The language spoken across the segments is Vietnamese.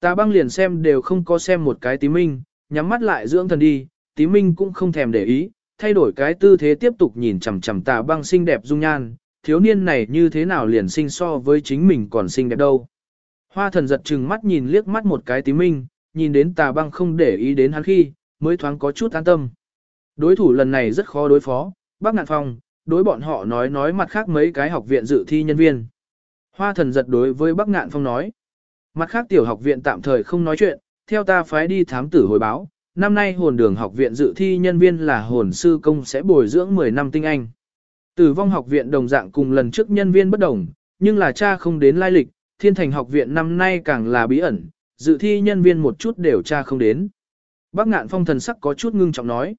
Tà băng liền xem đều không có xem một cái tí minh, nhắm mắt lại dưỡng thần đi, tí minh cũng không thèm để ý, thay đổi cái tư thế tiếp tục nhìn chằm chằm tà băng xinh đẹp dung nhan, thiếu niên này như thế nào liền sinh so với chính mình còn xinh đẹp đâu. Hoa thần giật chừng mắt nhìn liếc mắt một cái tí minh, nhìn đến tà băng không để ý đến hắn khi, mới thoáng có chút an tâm. Đối thủ lần này rất khó đối phó, bác ngạn phong, đối bọn họ nói nói mặt khác mấy cái học viện dự thi nhân viên. Hoa thần giật đối với bác ngạn phong nói. Mặt khác tiểu học viện tạm thời không nói chuyện, theo ta phái đi thám tử hồi báo, năm nay hồn đường học viện dự thi nhân viên là hồn sư công sẽ bồi dưỡng 10 năm tinh anh. Tử vong học viện đồng dạng cùng lần trước nhân viên bất đồng, nhưng là cha không đến lai lịch, thiên thành học viện năm nay càng là bí ẩn, dự thi nhân viên một chút đều cha không đến. Bác ngạn phong thần sắc có chút ngưng trọng nói.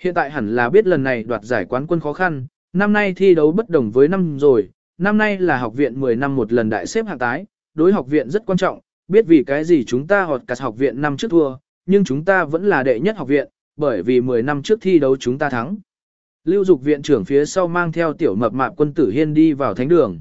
Hiện tại hẳn là biết lần này đoạt giải quán quân khó khăn, năm nay thi đấu bất đồng với năm rồi, năm nay là học viện 10 năm một lần đại xếp hạng tái, đối học viện rất quan trọng, biết vì cái gì chúng ta họt cả học viện năm trước thua, nhưng chúng ta vẫn là đệ nhất học viện, bởi vì 10 năm trước thi đấu chúng ta thắng. Lưu dục viện trưởng phía sau mang theo tiểu mập mạp quân tử hiên đi vào thánh đường.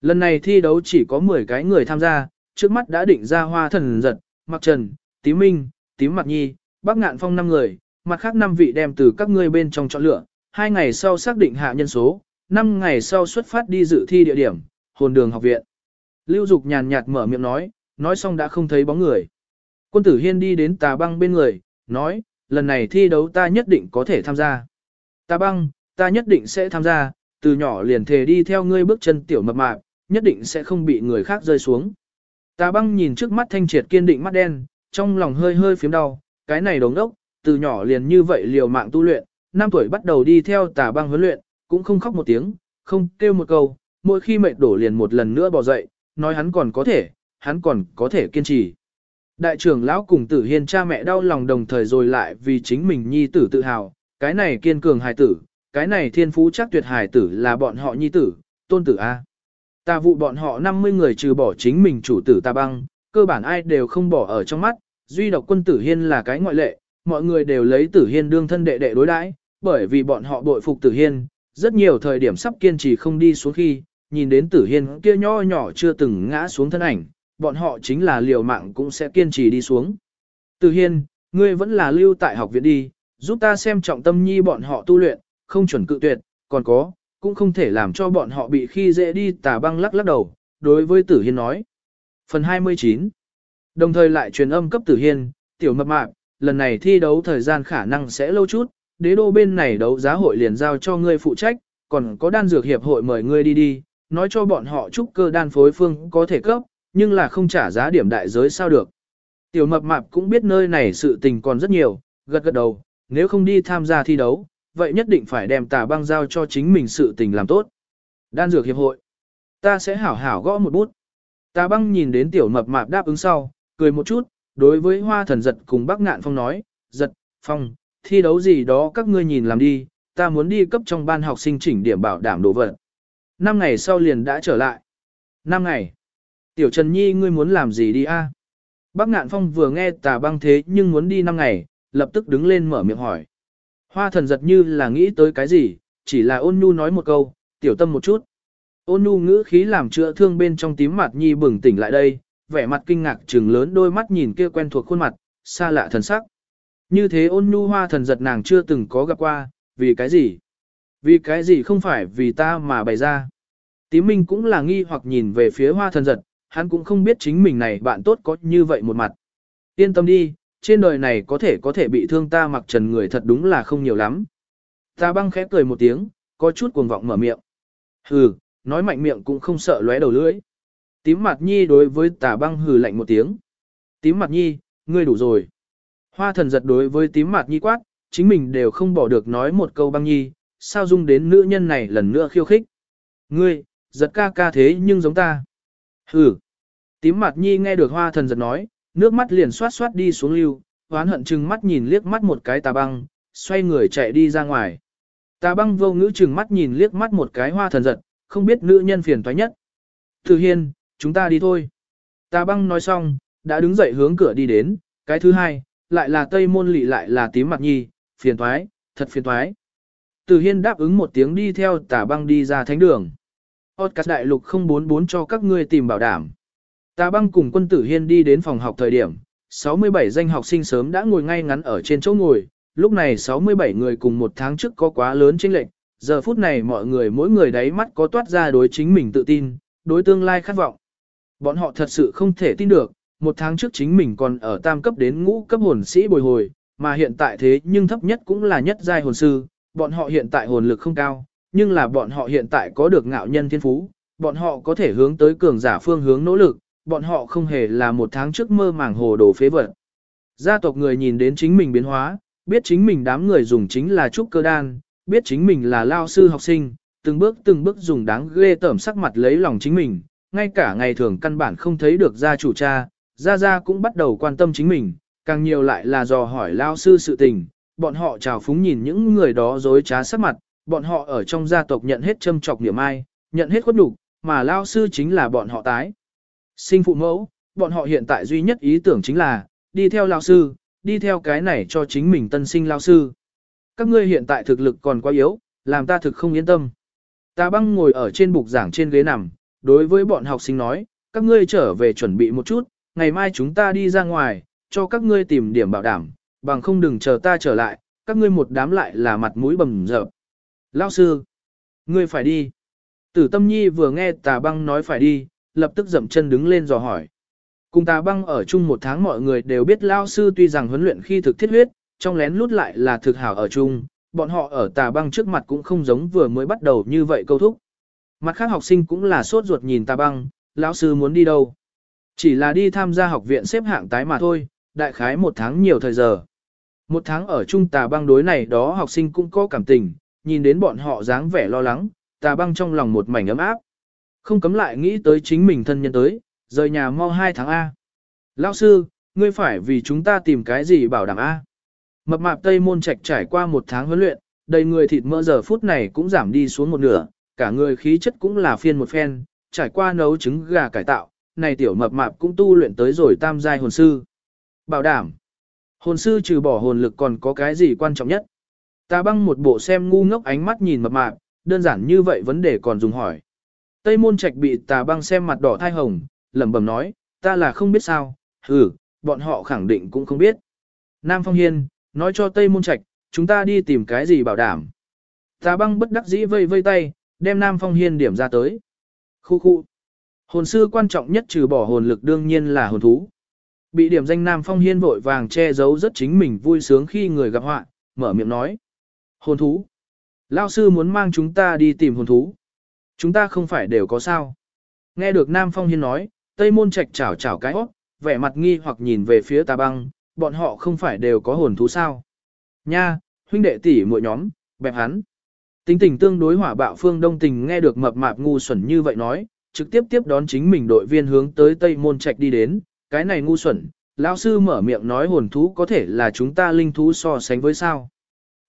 Lần này thi đấu chỉ có 10 cái người tham gia, trước mắt đã định ra hoa thần giật, mặc trần, tí minh, tím mặt nhi, bác ngạn phong 5 người, mặt khác 5 vị đem từ các ngươi bên trong chọn lựa, 2 ngày sau xác định hạ nhân số, 5 ngày sau xuất phát đi dự thi địa điểm, hồn đường học viện. Lưu Dục nhàn nhạt mở miệng nói, nói xong đã không thấy bóng người. Quân tử hiên đi đến tà băng bên người, nói, lần này thi đấu ta nhất định có thể tham gia. Tà băng, ta nhất định sẽ tham gia, từ nhỏ liền thề đi theo ngươi bước chân tiểu mập mạp, nhất định sẽ không bị người khác rơi xuống. Tà băng nhìn trước mắt thanh triệt kiên định mắt đen, trong lòng hơi hơi phiếm đau, cái này đống đốc, từ nhỏ liền như vậy liều mạng tu luyện, năm tuổi bắt đầu đi theo tà băng huấn luyện, cũng không khóc một tiếng, không kêu một câu, mỗi khi mệt đổ liền một lần nữa bò dậy, nói hắn còn có thể, hắn còn có thể kiên trì. Đại trưởng lão cùng tử hiên cha mẹ đau lòng đồng thời rồi lại vì chính mình nhi tử tự hào, cái này kiên cường hài tử, cái này thiên phú chắc tuyệt hài tử là bọn họ nhi tử, tôn tử A. Ta vụ bọn họ 50 người trừ bỏ chính mình chủ tử ta băng, cơ bản ai đều không bỏ ở trong mắt, duy độc quân tử hiên là cái ngoại lệ, mọi người đều lấy tử hiên đương thân đệ đệ đối đãi, bởi vì bọn họ bội phục tử hiên, rất nhiều thời điểm sắp kiên trì không đi xuống khi, nhìn đến tử hiên kia nho nhỏ chưa từng ngã xuống thân ảnh, bọn họ chính là liều mạng cũng sẽ kiên trì đi xuống. Tử hiên, ngươi vẫn là lưu tại học viện đi, giúp ta xem trọng tâm nhi bọn họ tu luyện, không chuẩn cự tuyệt, còn có, cũng không thể làm cho bọn họ bị khi dễ đi tà băng lắc lắc đầu, đối với tử hiên nói. Phần 29 Đồng thời lại truyền âm cấp tử hiên, tiểu mập mạp, lần này thi đấu thời gian khả năng sẽ lâu chút, đế đô bên này đấu giá hội liền giao cho ngươi phụ trách, còn có đan dược hiệp hội mời ngươi đi đi, nói cho bọn họ trúc cơ đan phối phương có thể cấp, nhưng là không trả giá điểm đại giới sao được. Tiểu mập mạp cũng biết nơi này sự tình còn rất nhiều, gật gật đầu, nếu không đi tham gia thi đấu, vậy nhất định phải đem tà băng giao cho chính mình sự tình làm tốt. Đan dược hiệp hội. Ta sẽ hảo hảo gõ một bút. Tà băng nhìn đến tiểu mập mạp đáp ứng sau, cười một chút, đối với hoa thần giật cùng bác ngạn phong nói, giật, phong, thi đấu gì đó các ngươi nhìn làm đi, ta muốn đi cấp trong ban học sinh chỉnh điểm bảo đảm đồ vật. Năm ngày sau liền đã trở lại. Năm ngày. Tiểu Trần Nhi ngươi muốn làm gì đi a? Bác Ngạn Phong vừa nghe tà băng thế nhưng muốn đi năm ngày, lập tức đứng lên mở miệng hỏi. Hoa thần giật như là nghĩ tới cái gì, chỉ là ôn nhu nói một câu, tiểu tâm một chút. Ôn nhu ngữ khí làm chữa thương bên trong tím mặt nhi bừng tỉnh lại đây, vẻ mặt kinh ngạc trừng lớn đôi mắt nhìn kia quen thuộc khuôn mặt, xa lạ thần sắc. Như thế ôn nhu hoa thần giật nàng chưa từng có gặp qua, vì cái gì? Vì cái gì không phải vì ta mà bày ra? Tím minh cũng là nghi hoặc nhìn về phía hoa thần giật, hắn cũng không biết chính mình này bạn tốt có như vậy một mặt. Yên tâm đi, trên đời này có thể có thể bị thương ta mặc trần người thật đúng là không nhiều lắm. Ta băng khẽ cười một tiếng, có chút cuồng vọng mở miệng. Hừ, nói mạnh miệng cũng không sợ lóe đầu lưỡi. Tím mặt nhi đối với tà băng hừ lạnh một tiếng. Tím mặt nhi, ngươi đủ rồi. Hoa thần giật đối với tím mặt nhi quát, chính mình đều không bỏ được nói một câu băng nhi, sao dung đến nữ nhân này lần nữa khiêu khích. Ngươi, giật ca ca thế nhưng giống ta. Hừ. Tím mặt nhi nghe được hoa thần giật nói, nước mắt liền xoát xoát đi xuống lưu, hoán hận chừng mắt nhìn liếc mắt một cái tà băng, xoay người chạy đi ra ngoài. Tà băng vô ngữ chừng mắt nhìn liếc mắt một cái hoa thần giật, không biết nữ nhân phiền toái nhất. Từ hiên, chúng ta đi thôi. Tà băng nói xong, đã đứng dậy hướng cửa đi đến, cái thứ hai, lại là tây môn lị lại là tím mặt nhi, phiền toái, thật phiền toái. Từ hiên đáp ứng một tiếng đi theo tà băng đi ra thánh đường. Otcas đại lục 044 cho các ngươi tìm bảo đảm. Tà băng cùng quân tử hiên đi đến phòng học thời điểm, 67 danh học sinh sớm đã ngồi ngay ngắn ở trên chỗ ngồi, lúc này 67 người cùng một tháng trước có quá lớn chênh lệch, giờ phút này mọi người mỗi người đáy mắt có toát ra đối chính mình tự tin, đối tương lai khát vọng. Bọn họ thật sự không thể tin được, một tháng trước chính mình còn ở tam cấp đến ngũ cấp hồn sĩ bồi hồi, mà hiện tại thế nhưng thấp nhất cũng là nhất giai hồn sư, bọn họ hiện tại hồn lực không cao, nhưng là bọn họ hiện tại có được ngạo nhân thiên phú, bọn họ có thể hướng tới cường giả phương hướng nỗ lực, bọn họ không hề là một tháng trước mơ màng hồ đồ phế vật. Gia tộc người nhìn đến chính mình biến hóa, biết chính mình đám người dùng chính là trúc cơ đan, biết chính mình là lao sư học sinh, từng bước từng bước dùng đáng ghê tởm sắc mặt lấy lòng chính mình, ngay cả ngày thường căn bản không thấy được gia chủ cha, gia gia cũng bắt đầu quan tâm chính mình, càng nhiều lại là dò hỏi lao sư sự tình, bọn họ trào phúng nhìn những người đó dối trá sắc mặt, bọn họ ở trong gia tộc nhận hết châm trọc niệm ai, nhận hết khuất nhục, mà lao sư chính là bọn họ tái. Sinh phụ mẫu, bọn họ hiện tại duy nhất ý tưởng chính là, đi theo lao sư, đi theo cái này cho chính mình tân sinh lao sư. Các ngươi hiện tại thực lực còn quá yếu, làm ta thực không yên tâm. Ta băng ngồi ở trên bục giảng trên ghế nằm, đối với bọn học sinh nói, các ngươi trở về chuẩn bị một chút, ngày mai chúng ta đi ra ngoài, cho các ngươi tìm điểm bảo đảm, bằng không đừng chờ ta trở lại, các ngươi một đám lại là mặt mũi bầm dập. Lao sư, ngươi phải đi. Tử tâm nhi vừa nghe tà băng nói phải đi, lập tức dậm chân đứng lên dò hỏi. Cùng tà băng ở chung một tháng mọi người đều biết Lao sư tuy rằng huấn luyện khi thực thiết huyết, trong lén lút lại là thực hảo ở chung, bọn họ ở tà băng trước mặt cũng không giống vừa mới bắt đầu như vậy câu thúc. Mặt khác học sinh cũng là sốt ruột nhìn tà băng, lão sư muốn đi đâu. Chỉ là đi tham gia học viện xếp hạng tái mà thôi, đại khái một tháng nhiều thời giờ. Một tháng ở chung tà băng đối này đó học sinh cũng có cảm tình, nhìn đến bọn họ dáng vẻ lo lắng, tà băng trong lòng một mảnh ấm áp. Không cấm lại nghĩ tới chính mình thân nhân tới, rời nhà mau hai tháng A. Lão sư, ngươi phải vì chúng ta tìm cái gì bảo đảm A. Mập mạp Tây Môn Trạch trải qua một tháng huấn luyện, đầy người thịt mỡ giờ phút này cũng giảm đi xuống một nửa, cả người khí chất cũng là phiên một phen, trải qua nấu trứng gà cải tạo, này tiểu mập mạp cũng tu luyện tới rồi tam giai hồn sư. Bảo đảm, hồn sư trừ bỏ hồn lực còn có cái gì quan trọng nhất? Ta băng một bộ xem ngu ngốc ánh mắt nhìn mập mạp, đơn giản như vậy vấn đề còn dùng hỏi. Tây môn trạch bị tà băng xem mặt đỏ thai hồng, lẩm bẩm nói, ta là không biết sao, ừ, bọn họ khẳng định cũng không biết. Nam Phong Hiên, nói cho Tây môn trạch, chúng ta đi tìm cái gì bảo đảm. Tà băng bất đắc dĩ vây vây tay, đem Nam Phong Hiên điểm ra tới. Khu khu. Hồn sư quan trọng nhất trừ bỏ hồn lực đương nhiên là hồn thú. Bị điểm danh Nam Phong Hiên vội vàng che giấu rất chính mình vui sướng khi người gặp họa, mở miệng nói. Hồn thú. Lao sư muốn mang chúng ta đi tìm hồn thú. Chúng ta không phải đều có sao. Nghe được Nam Phong Hiên nói, Tây Môn Trạch chảo chảo cái óc, vẻ mặt nghi hoặc nhìn về phía tà băng, bọn họ không phải đều có hồn thú sao. Nha, huynh đệ tỷ muội nhóm, bẹp hắn. Tính tình tương đối hỏa bạo phương đông tình nghe được mập mạp ngu xuẩn như vậy nói, trực tiếp tiếp đón chính mình đội viên hướng tới Tây Môn Trạch đi đến, cái này ngu xuẩn, lão sư mở miệng nói hồn thú có thể là chúng ta linh thú so sánh với sao.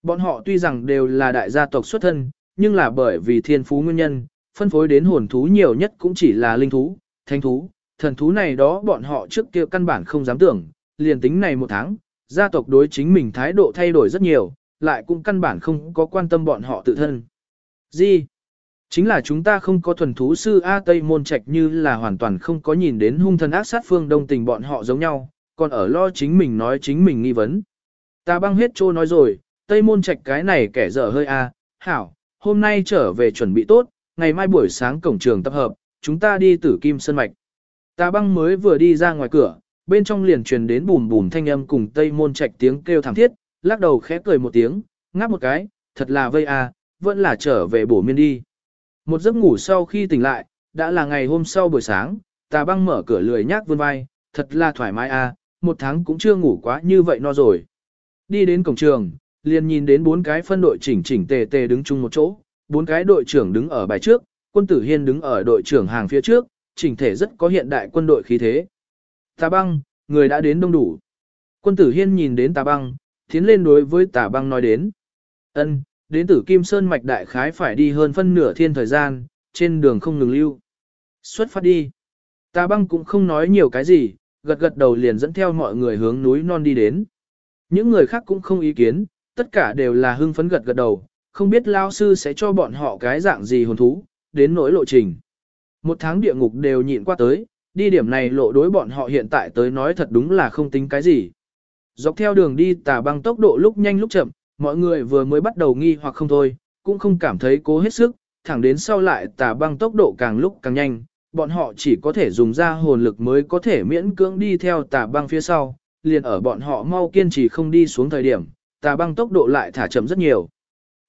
Bọn họ tuy rằng đều là đại gia tộc xuất thân, nhưng là bởi vì thiên phú nguyên nhân, phân phối đến hồn thú nhiều nhất cũng chỉ là linh thú, thanh thú, thần thú này đó bọn họ trước kia căn bản không dám tưởng, liền tính này một tháng, gia tộc đối chính mình thái độ thay đổi rất nhiều, lại cũng căn bản không có quan tâm bọn họ tự thân. Gì? Chính là chúng ta không có thuần thú sư A Tây Môn Trạch như là hoàn toàn không có nhìn đến hung thần ác sát phương đông tình bọn họ giống nhau, còn ở lo chính mình nói chính mình nghi vấn. Ta băng hết trô nói rồi, Tây Môn Trạch cái này kẻ dở hơi A, hảo, hôm nay trở về chuẩn bị tốt, ngày mai buổi sáng cổng trường tập hợp, chúng ta đi tử kim sân mạch. Ta băng mới vừa đi ra ngoài cửa, bên trong liền truyền đến bùm bùm thanh âm cùng Tây Môn Trạch tiếng kêu thảm thiết, lắc đầu khẽ cười một tiếng, ngáp một cái, thật là vây a, vẫn là trở về bổ miên đi. Một giấc ngủ sau khi tỉnh lại, đã là ngày hôm sau buổi sáng, tà băng mở cửa lười nhác vươn vai, thật là thoải mái a, một tháng cũng chưa ngủ quá như vậy no rồi. Đi đến cổng trường, liền nhìn đến bốn cái phân đội chỉnh chỉnh tề tề đứng chung một chỗ, bốn cái đội trưởng đứng ở bài trước, quân tử hiên đứng ở đội trưởng hàng phía trước, chỉnh thể rất có hiện đại quân đội khí thế. Tà băng, người đã đến đông đủ. Quân tử hiên nhìn đến tà băng, tiến lên đối với tà băng nói đến. ân đến tử Kim Sơn Mạch Đại Khái phải đi hơn phân nửa thiên thời gian, trên đường không ngừng lưu. Xuất phát đi. Tà băng cũng không nói nhiều cái gì, gật gật đầu liền dẫn theo mọi người hướng núi non đi đến. Những người khác cũng không ý kiến, tất cả đều là hưng phấn gật gật đầu, không biết lao sư sẽ cho bọn họ cái dạng gì hồn thú, đến nỗi lộ trình. Một tháng địa ngục đều nhịn qua tới, đi điểm này lộ đối bọn họ hiện tại tới nói thật đúng là không tính cái gì. Dọc theo đường đi tà băng tốc độ lúc nhanh lúc chậm, mọi người vừa mới bắt đầu nghi hoặc không thôi, cũng không cảm thấy cố hết sức, thẳng đến sau lại tà băng tốc độ càng lúc càng nhanh, bọn họ chỉ có thể dùng ra hồn lực mới có thể miễn cưỡng đi theo tà băng phía sau, liền ở bọn họ mau kiên trì không đi xuống thời điểm, tà băng tốc độ lại thả chậm rất nhiều.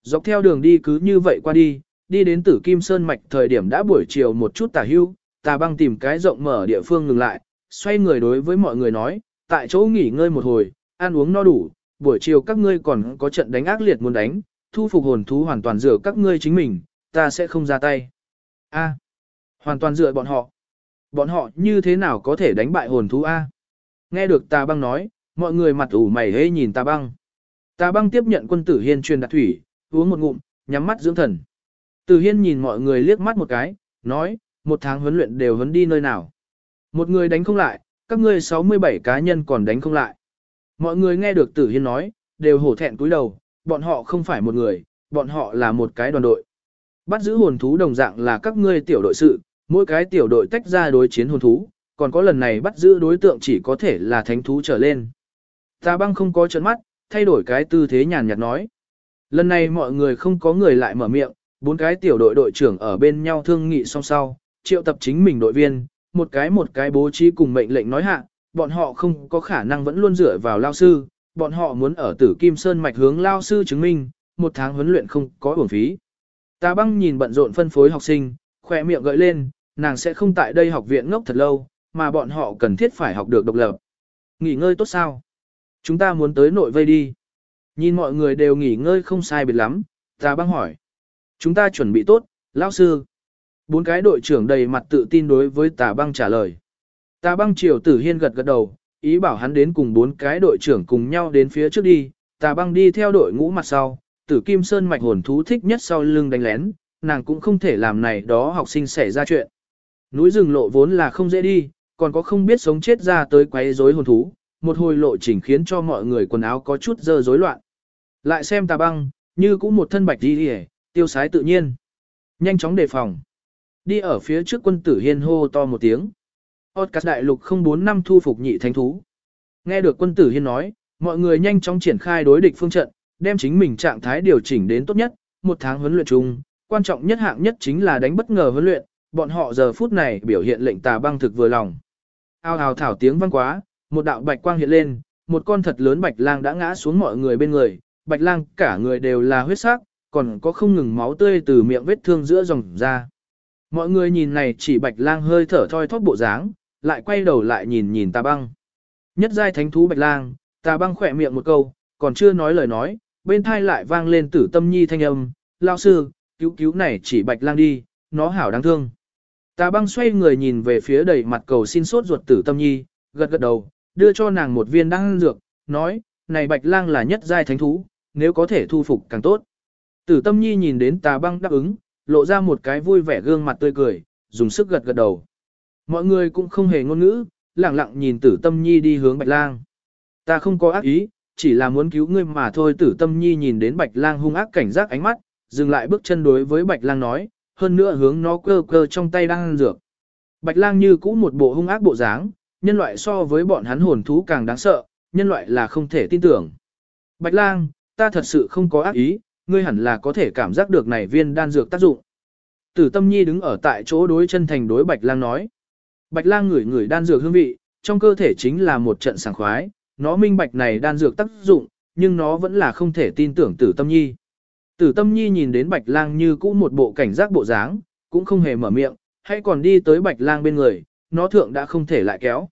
Dọc theo đường đi cứ như vậy qua đi, đi đến tử kim sơn mạch thời điểm đã buổi chiều một chút tà hưu, tà băng tìm cái rộng mở địa phương ngừng lại, xoay người đối với mọi người nói, tại chỗ nghỉ ngơi một hồi, ăn uống no đủ, buổi chiều các ngươi còn có trận đánh ác liệt muốn đánh, thu phục hồn thú hoàn toàn dựa các ngươi chính mình, ta sẽ không ra tay. A, hoàn toàn dựa bọn họ. Bọn họ như thế nào có thể đánh bại hồn thú A? Nghe được tà băng nói, mọi người mặt ủ mày hê nhìn tà băng. Tà băng tiếp nhận quân tử hiên truyền đạt thủy, uống một ngụm, nhắm mắt dưỡng thần. Tử hiên nhìn mọi người liếc mắt một cái, nói, một tháng huấn luyện đều huấn đi nơi nào. Một người đánh không lại, các ngươi 67 cá nhân còn đánh không lại. Mọi người nghe được tử hiên nói, đều hổ thẹn cúi đầu, bọn họ không phải một người, bọn họ là một cái đoàn đội. Bắt giữ hồn thú đồng dạng là các ngươi tiểu đội sự, mỗi cái tiểu đội tách ra đối chiến hồn thú, còn có lần này bắt giữ đối tượng chỉ có thể là thánh thú trở lên. Ta băng không có trận mắt, thay đổi cái tư thế nhàn nhạt nói. Lần này mọi người không có người lại mở miệng, bốn cái tiểu đội đội trưởng ở bên nhau thương nghị song sau, triệu tập chính mình đội viên, một cái một cái bố trí cùng mệnh lệnh nói hạ, bọn họ không có khả năng vẫn luôn dựa vào lao sư, bọn họ muốn ở tử Kim Sơn mạch hướng lao sư chứng minh, một tháng huấn luyện không có uổng phí. Ta băng nhìn bận rộn phân phối học sinh, khỏe miệng gợi lên, nàng sẽ không tại đây học viện ngốc thật lâu, mà bọn họ cần thiết phải học được độc lập. Nghỉ ngơi tốt sao? Chúng ta muốn tới nội vây đi. Nhìn mọi người đều nghỉ ngơi không sai biệt lắm, ta băng hỏi. Chúng ta chuẩn bị tốt, lão sư. Bốn cái đội trưởng đầy mặt tự tin đối với tà băng trả lời. Tà băng triều tử hiên gật gật đầu, ý bảo hắn đến cùng bốn cái đội trưởng cùng nhau đến phía trước đi, tà băng đi theo đội ngũ mặt sau, tử kim sơn mạch hồn thú thích nhất sau lưng đánh lén, nàng cũng không thể làm này đó học sinh xảy ra chuyện. Núi rừng lộ vốn là không dễ đi, còn có không biết sống chết ra tới quấy rối hồn thú, một hồi lộ trình khiến cho mọi người quần áo có chút dơ rối loạn. Lại xem tà băng, như cũng một thân bạch đi đi tiêu sái tự nhiên. Nhanh chóng đề phòng. Đi ở phía trước quân tử hiên hô to một tiếng. Podcast đại lục 04 năm thu phục nhị thánh thú. Nghe được quân tử hiên nói, mọi người nhanh chóng triển khai đối địch phương trận, đem chính mình trạng thái điều chỉnh đến tốt nhất, một tháng huấn luyện chung, quan trọng nhất hạng nhất chính là đánh bất ngờ huấn luyện, bọn họ giờ phút này biểu hiện lệnh tà băng thực vừa lòng. Ao ào thảo tiếng vang quá, một đạo bạch quang hiện lên, một con thật lớn bạch lang đã ngã xuống mọi người bên người, bạch lang cả người đều là huyết sắc, còn có không ngừng máu tươi từ miệng vết thương giữa dòng ra. Mọi người nhìn này chỉ bạch lang hơi thở thoi thóp bộ dáng, lại quay đầu lại nhìn nhìn tà băng. Nhất giai thánh thú bạch lang, tà băng khỏe miệng một câu, còn chưa nói lời nói, bên thai lại vang lên tử tâm nhi thanh âm, lao sư, cứu cứu này chỉ bạch lang đi, nó hảo đáng thương. Tà băng xoay người nhìn về phía đầy mặt cầu xin sốt ruột tử tâm nhi, gật gật đầu, đưa cho nàng một viên đan dược, nói, này bạch lang là nhất giai thánh thú, nếu có thể thu phục càng tốt. Tử tâm nhi nhìn đến tà băng đáp ứng, lộ ra một cái vui vẻ gương mặt tươi cười, dùng sức gật gật đầu. Mọi người cũng không hề ngôn ngữ, lặng lặng nhìn tử tâm nhi đi hướng bạch lang. Ta không có ác ý, chỉ là muốn cứu ngươi mà thôi tử tâm nhi nhìn đến bạch lang hung ác cảnh giác ánh mắt, dừng lại bước chân đối với bạch lang nói, hơn nữa hướng nó cơ cơ trong tay đang ăn dược. Bạch lang như cũ một bộ hung ác bộ dáng, nhân loại so với bọn hắn hồn thú càng đáng sợ, nhân loại là không thể tin tưởng. Bạch lang, ta thật sự không có ác ý, ngươi hẳn là có thể cảm giác được này viên đan dược tác dụng. Tử tâm nhi đứng ở tại chỗ đối chân thành đối bạch lang nói. Bạch lang ngửi ngửi đan dược hương vị, trong cơ thể chính là một trận sảng khoái, nó minh bạch này đan dược tác dụng, nhưng nó vẫn là không thể tin tưởng tử tâm nhi. Tử tâm nhi nhìn đến bạch lang như cũ một bộ cảnh giác bộ dáng, cũng không hề mở miệng, hay còn đi tới bạch lang bên người, nó thượng đã không thể lại kéo.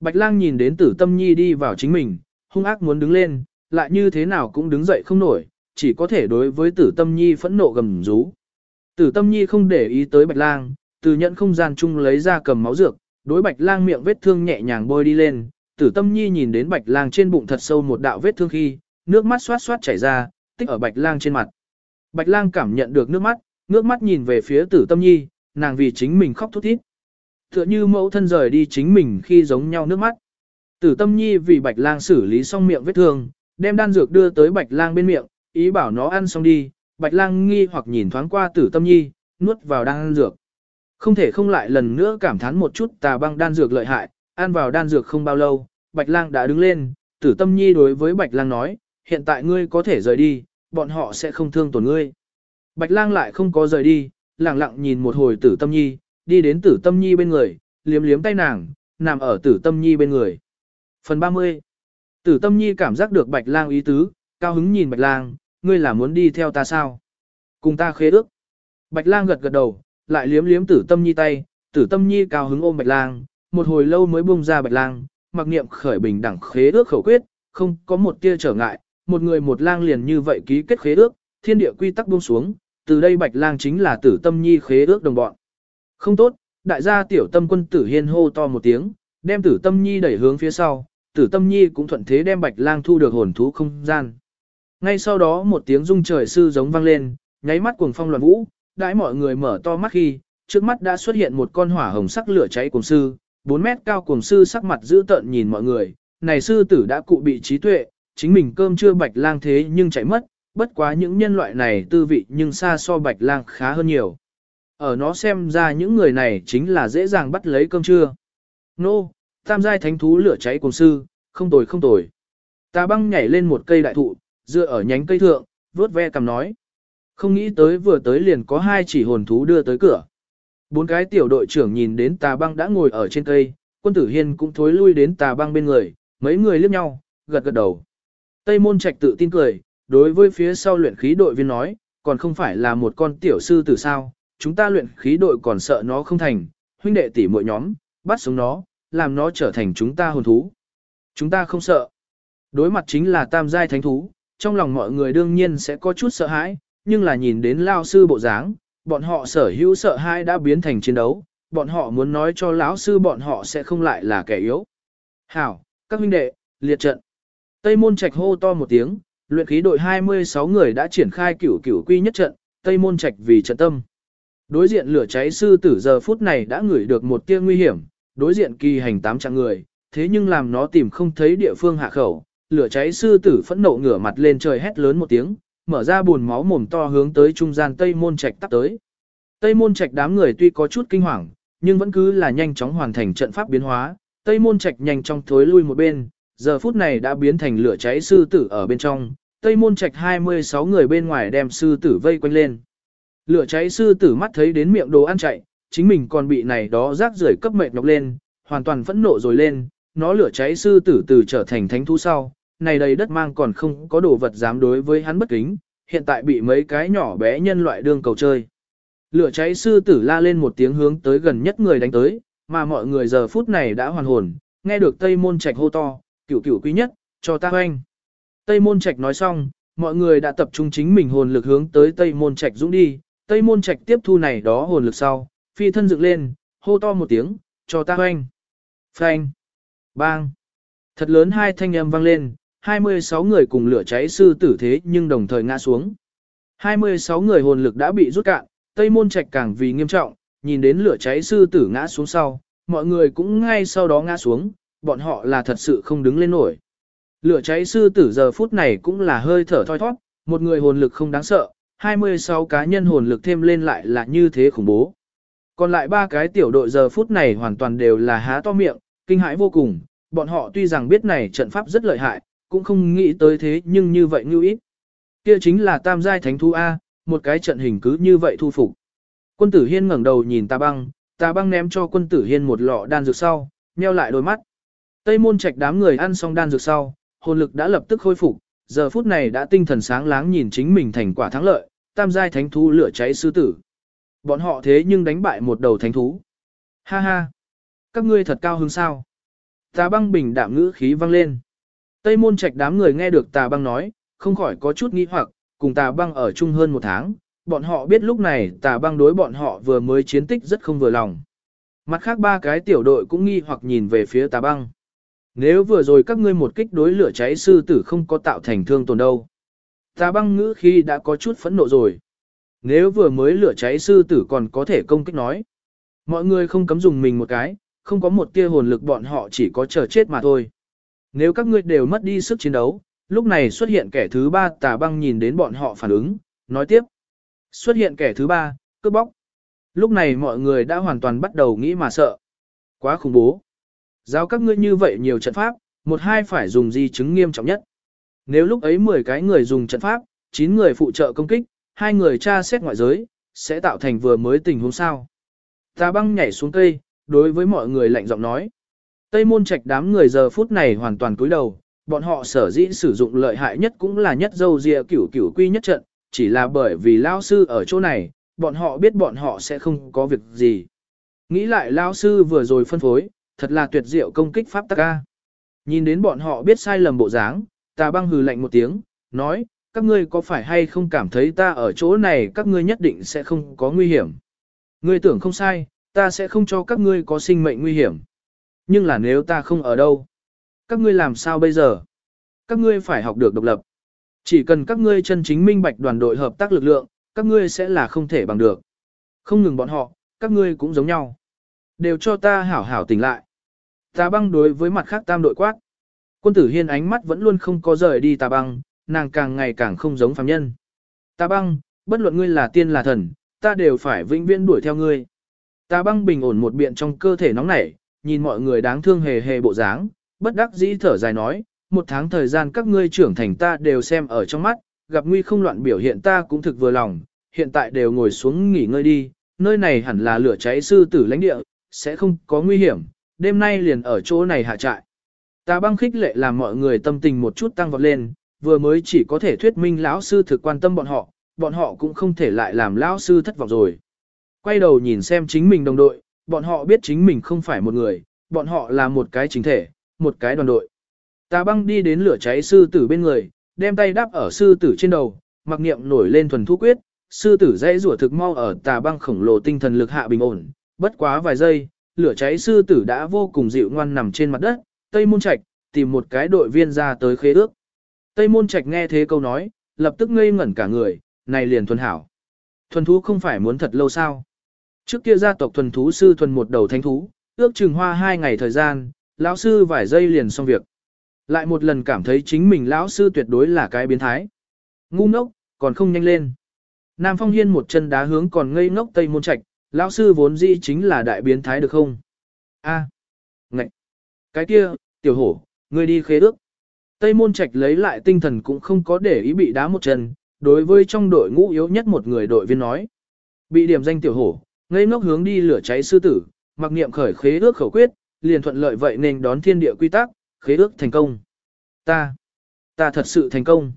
Bạch lang nhìn đến tử tâm nhi đi vào chính mình, hung ác muốn đứng lên, lại như thế nào cũng đứng dậy không nổi, chỉ có thể đối với tử tâm nhi phẫn nộ gầm rú. Tử tâm nhi không để ý tới bạch lang, từ nhận không gian chung lấy ra cầm máu dược, đối bạch lang miệng vết thương nhẹ nhàng bôi đi lên, tử tâm nhi nhìn đến bạch lang trên bụng thật sâu một đạo vết thương khi, nước mắt xoát xoát chảy ra, tích ở bạch lang trên mặt. Bạch lang cảm nhận được nước mắt, nước mắt nhìn về phía tử tâm nhi, nàng vì chính mình khóc thút thít. Tựa như mẫu thân rời đi chính mình khi giống nhau nước mắt. Tử tâm nhi vì bạch lang xử lý xong miệng vết thương, đem đan dược đưa tới bạch lang bên miệng, ý bảo nó ăn xong đi, bạch lang nghi hoặc nhìn thoáng qua tử tâm nhi, nuốt vào đan dược. Không thể không lại lần nữa cảm thán một chút tà băng đan dược lợi hại, ăn vào đan dược không bao lâu, Bạch Lang đã đứng lên, tử tâm nhi đối với Bạch Lang nói, hiện tại ngươi có thể rời đi, bọn họ sẽ không thương tổn ngươi. Bạch Lang lại không có rời đi, lặng lặng nhìn một hồi tử tâm nhi, đi đến tử tâm nhi bên người, liếm liếm tay nàng, nằm ở tử tâm nhi bên người. Phần 30 Tử tâm nhi cảm giác được Bạch Lang ý tứ, cao hứng nhìn Bạch Lang, ngươi là muốn đi theo ta sao? Cùng ta khế ước. Bạch Lang gật gật đầu, lại liếm liếm tử tâm nhi tay, tử tâm nhi cao hứng ôm Bạch Lang, một hồi lâu mới buông ra Bạch Lang, mặc niệm khởi bình đẳng khế ước khẩu quyết, không có một tia trở ngại, một người một lang liền như vậy ký kết khế ước, thiên địa quy tắc buông xuống, từ đây Bạch Lang chính là tử tâm nhi khế ước đồng bọn. Không tốt, đại gia tiểu tâm quân tử hiên hô to một tiếng, đem tử tâm nhi đẩy hướng phía sau, tử tâm nhi cũng thuận thế đem Bạch Lang thu được hồn thú không gian. Ngay sau đó một tiếng rung trời sư giống vang lên, nháy mắt cuồng phong loạn vũ, đãi mọi người mở to mắt khi, trước mắt đã xuất hiện một con hỏa hồng sắc lửa cháy cùng sư, 4 mét cao cùng sư sắc mặt dữ tợn nhìn mọi người, này sư tử đã cụ bị trí tuệ, chính mình cơm chưa bạch lang thế nhưng chạy mất, bất quá những nhân loại này tư vị nhưng xa so bạch lang khá hơn nhiều. Ở nó xem ra những người này chính là dễ dàng bắt lấy cơm trưa. Nô, no, tam giai thánh thú lửa cháy cùng sư, không tồi không tồi. Ta băng nhảy lên một cây đại thụ, dựa ở nhánh cây thượng, vuốt ve cầm nói. Không nghĩ tới vừa tới liền có hai chỉ hồn thú đưa tới cửa. Bốn cái tiểu đội trưởng nhìn đến tà băng đã ngồi ở trên cây, quân tử hiên cũng thối lui đến tà băng bên người, mấy người liếc nhau, gật gật đầu. Tây môn trạch tự tin cười, đối với phía sau luyện khí đội viên nói, còn không phải là một con tiểu sư tử sao, chúng ta luyện khí đội còn sợ nó không thành, huynh đệ tỷ muội nhóm, bắt sống nó, làm nó trở thành chúng ta hồn thú. Chúng ta không sợ. Đối mặt chính là tam giai thánh thú, trong lòng mọi người đương nhiên sẽ có chút sợ hãi, nhưng là nhìn đến lao sư bộ dáng, bọn họ sở hữu sợ hãi đã biến thành chiến đấu, bọn họ muốn nói cho lão sư bọn họ sẽ không lại là kẻ yếu. Hảo, các huynh đệ, liệt trận. Tây môn trạch hô to một tiếng, luyện khí đội 26 người đã triển khai cửu cửu quy nhất trận, Tây môn trạch vì trận tâm. Đối diện lửa cháy sư tử giờ phút này đã ngửi được một tia nguy hiểm, đối diện kỳ hành tám trạng người, thế nhưng làm nó tìm không thấy địa phương hạ khẩu, lửa cháy sư tử phẫn nộ ngửa mặt lên trời hét lớn một tiếng, mở ra buồn máu mồm to hướng tới trung gian Tây Môn Trạch tắt tới. Tây Môn Trạch đám người tuy có chút kinh hoàng, nhưng vẫn cứ là nhanh chóng hoàn thành trận pháp biến hóa, Tây Môn Trạch nhanh chóng thối lui một bên, giờ phút này đã biến thành lửa cháy sư tử ở bên trong, Tây Môn Trạch 26 người bên ngoài đem sư tử vây quanh lên. Lửa cháy sư tử mắt thấy đến miệng đồ ăn chạy, chính mình còn bị này đó rác rưởi cấp mệt nhọc lên, hoàn toàn phẫn nộ rồi lên, nó lửa cháy sư tử từ trở thành thánh thú sau, này đầy đất mang còn không có đồ vật dám đối với hắn bất kính, hiện tại bị mấy cái nhỏ bé nhân loại đương cầu chơi. Lửa cháy sư tử la lên một tiếng hướng tới gần nhất người đánh tới, mà mọi người giờ phút này đã hoàn hồn, nghe được Tây Môn Trạch hô to, cửu cửu quý nhất, cho ta hoanh. Tây Môn Trạch nói xong, mọi người đã tập trung chính mình hồn lực hướng tới Tây Môn Trạch dũng đi, Tây Môn Trạch tiếp thu này đó hồn lực sau, phi thân dựng lên, hô to một tiếng, cho ta hoanh. Phanh. Bang. Thật lớn hai thanh âm vang lên, 26 người cùng lửa cháy sư tử thế nhưng đồng thời ngã xuống. 26 người hồn lực đã bị rút cạn, Tây Môn Trạch càng vì nghiêm trọng, nhìn đến lửa cháy sư tử ngã xuống sau, mọi người cũng ngay sau đó ngã xuống, bọn họ là thật sự không đứng lên nổi. Lửa cháy sư tử giờ phút này cũng là hơi thở thoi thoát, một người hồn lực không đáng sợ, 26 cá nhân hồn lực thêm lên lại là như thế khủng bố. Còn lại ba cái tiểu đội giờ phút này hoàn toàn đều là há to miệng, kinh hãi vô cùng, bọn họ tuy rằng biết này trận pháp rất lợi hại, cũng không nghĩ tới thế nhưng như vậy như ít. Kia chính là tam giai thánh thú A, một cái trận hình cứ như vậy thu phục. Quân tử hiên ngẩng đầu nhìn tà băng, tà băng ném cho quân tử hiên một lọ đan dược sau, nheo lại đôi mắt. Tây môn trạch đám người ăn xong đan dược sau, hồn lực đã lập tức khôi phục, giờ phút này đã tinh thần sáng láng nhìn chính mình thành quả thắng lợi, tam giai thánh thú lửa cháy sư tử. Bọn họ thế nhưng đánh bại một đầu thánh thú. Ha ha! Các ngươi thật cao hứng sao? Tà băng bình đạm ngữ khí vang lên. Tây môn trạch đám người nghe được tà băng nói, không khỏi có chút nghi hoặc, cùng tà băng ở chung hơn một tháng, bọn họ biết lúc này tà băng đối bọn họ vừa mới chiến tích rất không vừa lòng. Mặt khác ba cái tiểu đội cũng nghi hoặc nhìn về phía tà băng. Nếu vừa rồi các ngươi một kích đối lửa cháy sư tử không có tạo thành thương tổn đâu. Tà băng ngữ khi đã có chút phẫn nộ rồi. Nếu vừa mới lửa cháy sư tử còn có thể công kích nói. Mọi người không cấm dùng mình một cái, không có một tia hồn lực bọn họ chỉ có chờ chết mà thôi. Nếu các ngươi đều mất đi sức chiến đấu, lúc này xuất hiện kẻ thứ ba tà băng nhìn đến bọn họ phản ứng, nói tiếp. Xuất hiện kẻ thứ ba, cướp bóc. Lúc này mọi người đã hoàn toàn bắt đầu nghĩ mà sợ. Quá khủng bố. Giáo các ngươi như vậy nhiều trận pháp, một hai phải dùng di chứng nghiêm trọng nhất. Nếu lúc ấy 10 cái người dùng trận pháp, 9 người phụ trợ công kích, hai người tra xét ngoại giới, sẽ tạo thành vừa mới tình huống sao. Tà băng nhảy xuống cây, đối với mọi người lạnh giọng nói. Tây môn trạch đám người giờ phút này hoàn toàn cúi đầu, bọn họ sở dĩ sử dụng lợi hại nhất cũng là nhất dâu dịa cửu cửu quy nhất trận, chỉ là bởi vì lao sư ở chỗ này, bọn họ biết bọn họ sẽ không có việc gì. Nghĩ lại lao sư vừa rồi phân phối, thật là tuyệt diệu công kích pháp tắc ca. Nhìn đến bọn họ biết sai lầm bộ dáng, ta băng hừ lạnh một tiếng, nói, các ngươi có phải hay không cảm thấy ta ở chỗ này các ngươi nhất định sẽ không có nguy hiểm. Ngươi tưởng không sai, ta sẽ không cho các ngươi có sinh mệnh nguy hiểm. Nhưng là nếu ta không ở đâu, các ngươi làm sao bây giờ? Các ngươi phải học được độc lập. Chỉ cần các ngươi chân chính minh bạch đoàn đội hợp tác lực lượng, các ngươi sẽ là không thể bằng được. Không ngừng bọn họ, các ngươi cũng giống nhau. Đều cho ta hảo hảo tỉnh lại. Tà băng đối với mặt khác tam đội quát. Quân tử hiên ánh mắt vẫn luôn không có rời đi tà băng, nàng càng ngày càng không giống phàm nhân. Tà băng, bất luận ngươi là tiên là thần, ta đều phải vĩnh viễn đuổi theo ngươi. Tà băng bình ổn một biện trong cơ thể nóng nảy, nhìn mọi người đáng thương hề hề bộ dáng, bất đắc dĩ thở dài nói, một tháng thời gian các ngươi trưởng thành ta đều xem ở trong mắt, gặp nguy không loạn biểu hiện ta cũng thực vừa lòng, hiện tại đều ngồi xuống nghỉ ngơi đi, nơi này hẳn là lửa cháy sư tử lãnh địa, sẽ không có nguy hiểm, đêm nay liền ở chỗ này hạ trại. ta băng khích lệ làm mọi người tâm tình một chút tăng vọt lên, vừa mới chỉ có thể thuyết minh lão sư thực quan tâm bọn họ, bọn họ cũng không thể lại làm lão sư thất vọng rồi. Quay đầu nhìn xem chính mình đồng đội, bọn họ biết chính mình không phải một người, bọn họ là một cái chính thể, một cái đoàn đội. Tà băng đi đến lửa cháy sư tử bên người, đem tay đáp ở sư tử trên đầu, mặc niệm nổi lên thuần thu quyết, sư tử dây rủa thực mau ở tà băng khổng lồ tinh thần lực hạ bình ổn, bất quá vài giây, lửa cháy sư tử đã vô cùng dịu ngoan nằm trên mặt đất, Tây Môn Trạch tìm một cái đội viên ra tới khế ước. Tây Môn Trạch nghe thế câu nói, lập tức ngây ngẩn cả người, này liền thuần hảo. Thuần thú không phải muốn thật lâu sao? Trước kia gia tộc thuần thú sư thuần một đầu thánh thú, ước chừng hoa hai ngày thời gian, lão sư vài giây liền xong việc. Lại một lần cảm thấy chính mình lão sư tuyệt đối là cái biến thái. Ngu ngốc, còn không nhanh lên. Nam Phong Hiên một chân đá hướng còn ngây ngốc Tây Môn Trạch, lão sư vốn dĩ chính là đại biến thái được không? A, à. Cái kia, tiểu hổ, ngươi đi khế ước. Tây Môn Trạch lấy lại tinh thần cũng không có để ý bị đá một chân, đối với trong đội ngũ yếu nhất một người đội viên nói. Bị điểm danh tiểu hổ, ngây ngốc hướng đi lửa cháy sư tử, mặc niệm khởi khế ước khẩu quyết, liền thuận lợi vậy nên đón thiên địa quy tắc, khế ước thành công. Ta, ta thật sự thành công.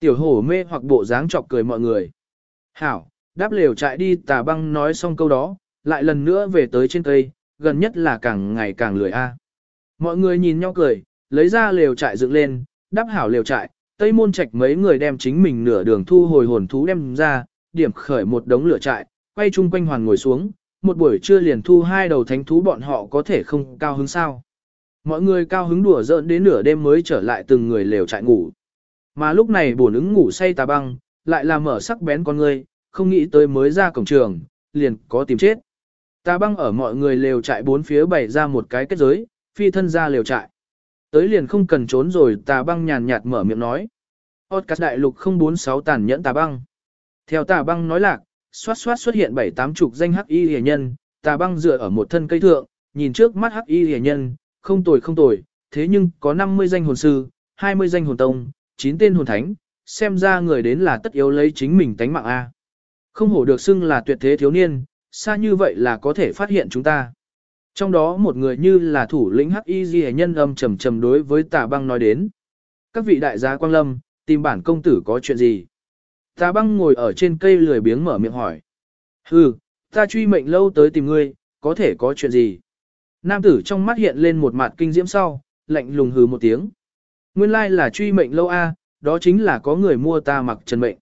Tiểu hổ mê hoặc bộ dáng chọc cười mọi người. Hảo, đáp lều chạy đi tà băng nói xong câu đó, lại lần nữa về tới trên cây, gần nhất là càng ngày càng lười a. Mọi người nhìn nhau cười, lấy ra lều trại dựng lên, đắp hảo lều trại, tây môn trạch mấy người đem chính mình nửa đường thu hồi hồn thú đem ra, điểm khởi một đống lửa trại, quay chung quanh hoàn ngồi xuống, một buổi trưa liền thu hai đầu thánh thú bọn họ có thể không cao hứng sao. Mọi người cao hứng đùa giỡn đến nửa đêm mới trở lại từng người lều trại ngủ. Mà lúc này bổn ứng ngủ say tà băng, lại là mở sắc bén con người, không nghĩ tới mới ra cổng trường, liền có tìm chết. Tà băng ở mọi người lều trại bốn phía bày ra một cái kết giới, phi thân ra lều trại. Tới liền không cần trốn rồi tà băng nhàn nhạt mở miệng nói. Podcast đại lục 046 tàn nhẫn tà băng. Theo tà băng nói lạc, xoát xoát xuất hiện bảy tám chục danh hắc y hề nhân, tà băng dựa ở một thân cây thượng, nhìn trước mắt hắc y hề nhân, không tồi không tồi, thế nhưng có 50 danh hồn sư, 20 danh hồn tông, 9 tên hồn thánh, xem ra người đến là tất yếu lấy chính mình tánh mạng A. Không hổ được xưng là tuyệt thế thiếu niên, xa như vậy là có thể phát hiện chúng ta. Trong đó một người như là thủ lĩnh hắc y ghi nhân âm trầm trầm đối với tà băng nói đến. Các vị đại gia quang lâm, tìm bản công tử có chuyện gì? Tà băng ngồi ở trên cây lười biếng mở miệng hỏi. Hừ, ta truy mệnh lâu tới tìm ngươi, có thể có chuyện gì? Nam tử trong mắt hiện lên một mặt kinh diễm sau, lạnh lùng hừ một tiếng. Nguyên lai là truy mệnh lâu A, đó chính là có người mua ta mặc trần mệnh.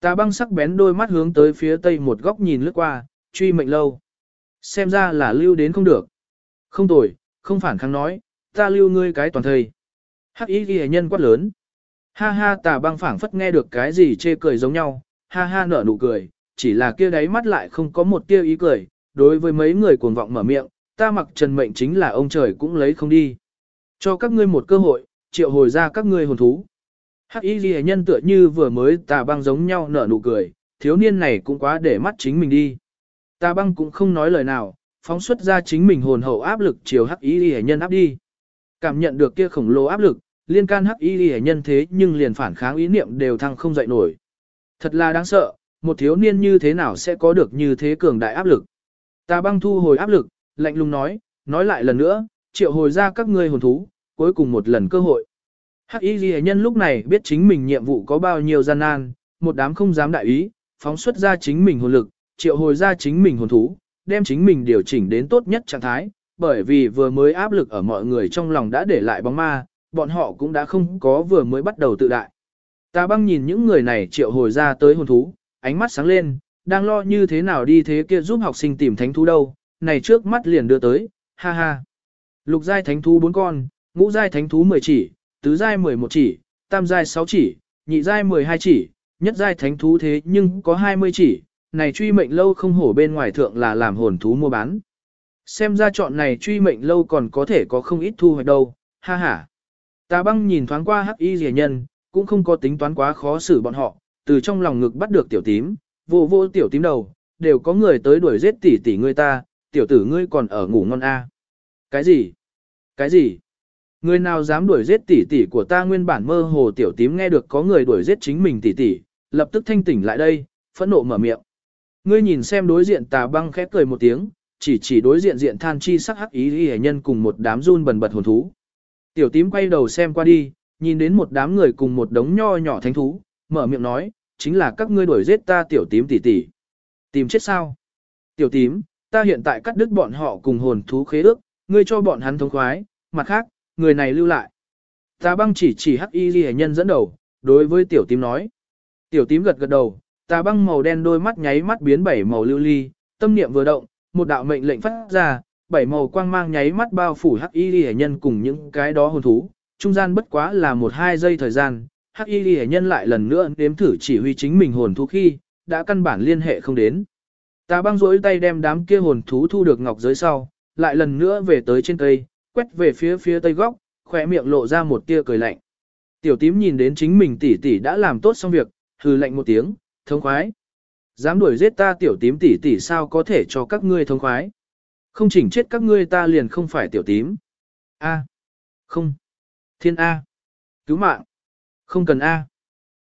Tà băng sắc bén đôi mắt hướng tới phía tây một góc nhìn lướt qua, truy mệnh lâu. Xem ra là lưu đến không được. Không tồi, không phản kháng nói, ta lưu ngươi cái toàn thời. Hắc ý ghi nhân quát lớn. Ha ha tà băng phảng phất nghe được cái gì chê cười giống nhau, ha ha nở nụ cười, chỉ là kia đáy mắt lại không có một tia ý cười, đối với mấy người cuồng vọng mở miệng, ta mặc trần mệnh chính là ông trời cũng lấy không đi. Cho các ngươi một cơ hội, triệu hồi ra các ngươi hồn thú. Hắc y ghi nhân tựa như vừa mới tà băng giống nhau nở nụ cười, thiếu niên này cũng quá để mắt chính mình đi. Tà băng cũng không nói lời nào, phóng xuất ra chính mình hồn hậu áp lực chiều hắc y ghi nhân áp đi. Cảm nhận được kia khổng lồ áp lực, liên can hắc y hệ nhân thế nhưng liền phản kháng ý niệm đều thăng không dậy nổi. Thật là đáng sợ, một thiếu niên như thế nào sẽ có được như thế cường đại áp lực. Ta băng thu hồi áp lực, lạnh lùng nói, nói lại lần nữa, triệu hồi ra các ngươi hồn thú, cuối cùng một lần cơ hội. Hắc y hệ nhân lúc này biết chính mình nhiệm vụ có bao nhiêu gian nan, một đám không dám đại ý, phóng xuất ra chính mình hồn lực, triệu hồi ra chính mình hồn thú, đem chính mình điều chỉnh đến tốt nhất trạng thái, bởi vì vừa mới áp lực ở mọi người trong lòng đã để lại bóng ma, bọn họ cũng đã không có vừa mới bắt đầu tự đại. Ta băng nhìn những người này triệu hồi ra tới hồn thú, ánh mắt sáng lên, đang lo như thế nào đi thế kia giúp học sinh tìm thánh thú đâu, này trước mắt liền đưa tới, ha ha. Lục giai thánh thú 4 con, ngũ giai thánh thú 10 chỉ, tứ giai 11 chỉ, tam giai 6 chỉ, nhị giai 12 chỉ, nhất giai thánh thú thế nhưng có 20 chỉ, này truy mệnh lâu không hổ bên ngoài thượng là làm hồn thú mua bán. Xem ra chọn này truy mệnh lâu còn có thể có không ít thu hoạch đâu, ha ha. Tà băng nhìn thoáng qua hắc y rẻ nhân, cũng không có tính toán quá khó xử bọn họ, từ trong lòng ngực bắt được tiểu tím, vô vô tiểu tím đầu, đều có người tới đuổi giết tỷ tỷ ngươi ta, tiểu tử ngươi còn ở ngủ ngon a. Cái gì? Cái gì? Người nào dám đuổi giết tỷ tỷ của ta nguyên bản mơ hồ tiểu tím nghe được có người đuổi giết chính mình tỷ tỷ, lập tức thanh tỉnh lại đây, phẫn nộ mở miệng. Ngươi nhìn xem đối diện tà băng khép cười một tiếng, chỉ chỉ đối diện diện than chi sắc hắc ý y nhân cùng một đám run bần bật hồn thú. Tiểu tím quay đầu xem qua đi, nhìn đến một đám người cùng một đống nho nhỏ thánh thú, mở miệng nói, chính là các ngươi đuổi giết ta tiểu tím tỷ tỷ. Tìm chết sao? Tiểu tím, ta hiện tại cắt đứt bọn họ cùng hồn thú khế ước, ngươi cho bọn hắn thống khoái, mặt khác, người này lưu lại. Ta băng chỉ chỉ hắc y ghi nhân dẫn đầu, đối với tiểu tím nói. Tiểu tím gật gật đầu, ta băng màu đen đôi mắt nháy mắt biến bảy màu lưu ly, tâm niệm vừa động, một đạo mệnh lệnh phát ra, bảy màu quang mang nháy mắt bao phủ hắc y ghi nhân cùng những cái đó hồn thú, trung gian bất quá là một hai giây thời gian, hắc y ghi nhân lại lần nữa nếm thử chỉ huy chính mình hồn thú khi, đã căn bản liên hệ không đến. Tà băng rỗi tay đem đám kia hồn thú thu được ngọc giới sau, lại lần nữa về tới trên cây, quét về phía phía tây góc, khỏe miệng lộ ra một tia cười lạnh. Tiểu tím nhìn đến chính mình tỷ tỷ đã làm tốt xong việc, hừ lạnh một tiếng, thông khoái. Dám đuổi giết ta tiểu tím tỷ tỷ sao có thể cho các ngươi thông khoái. Không chỉnh chết các ngươi ta liền không phải tiểu tím. A. Không. Thiên A. Cứu mạng. Không cần A.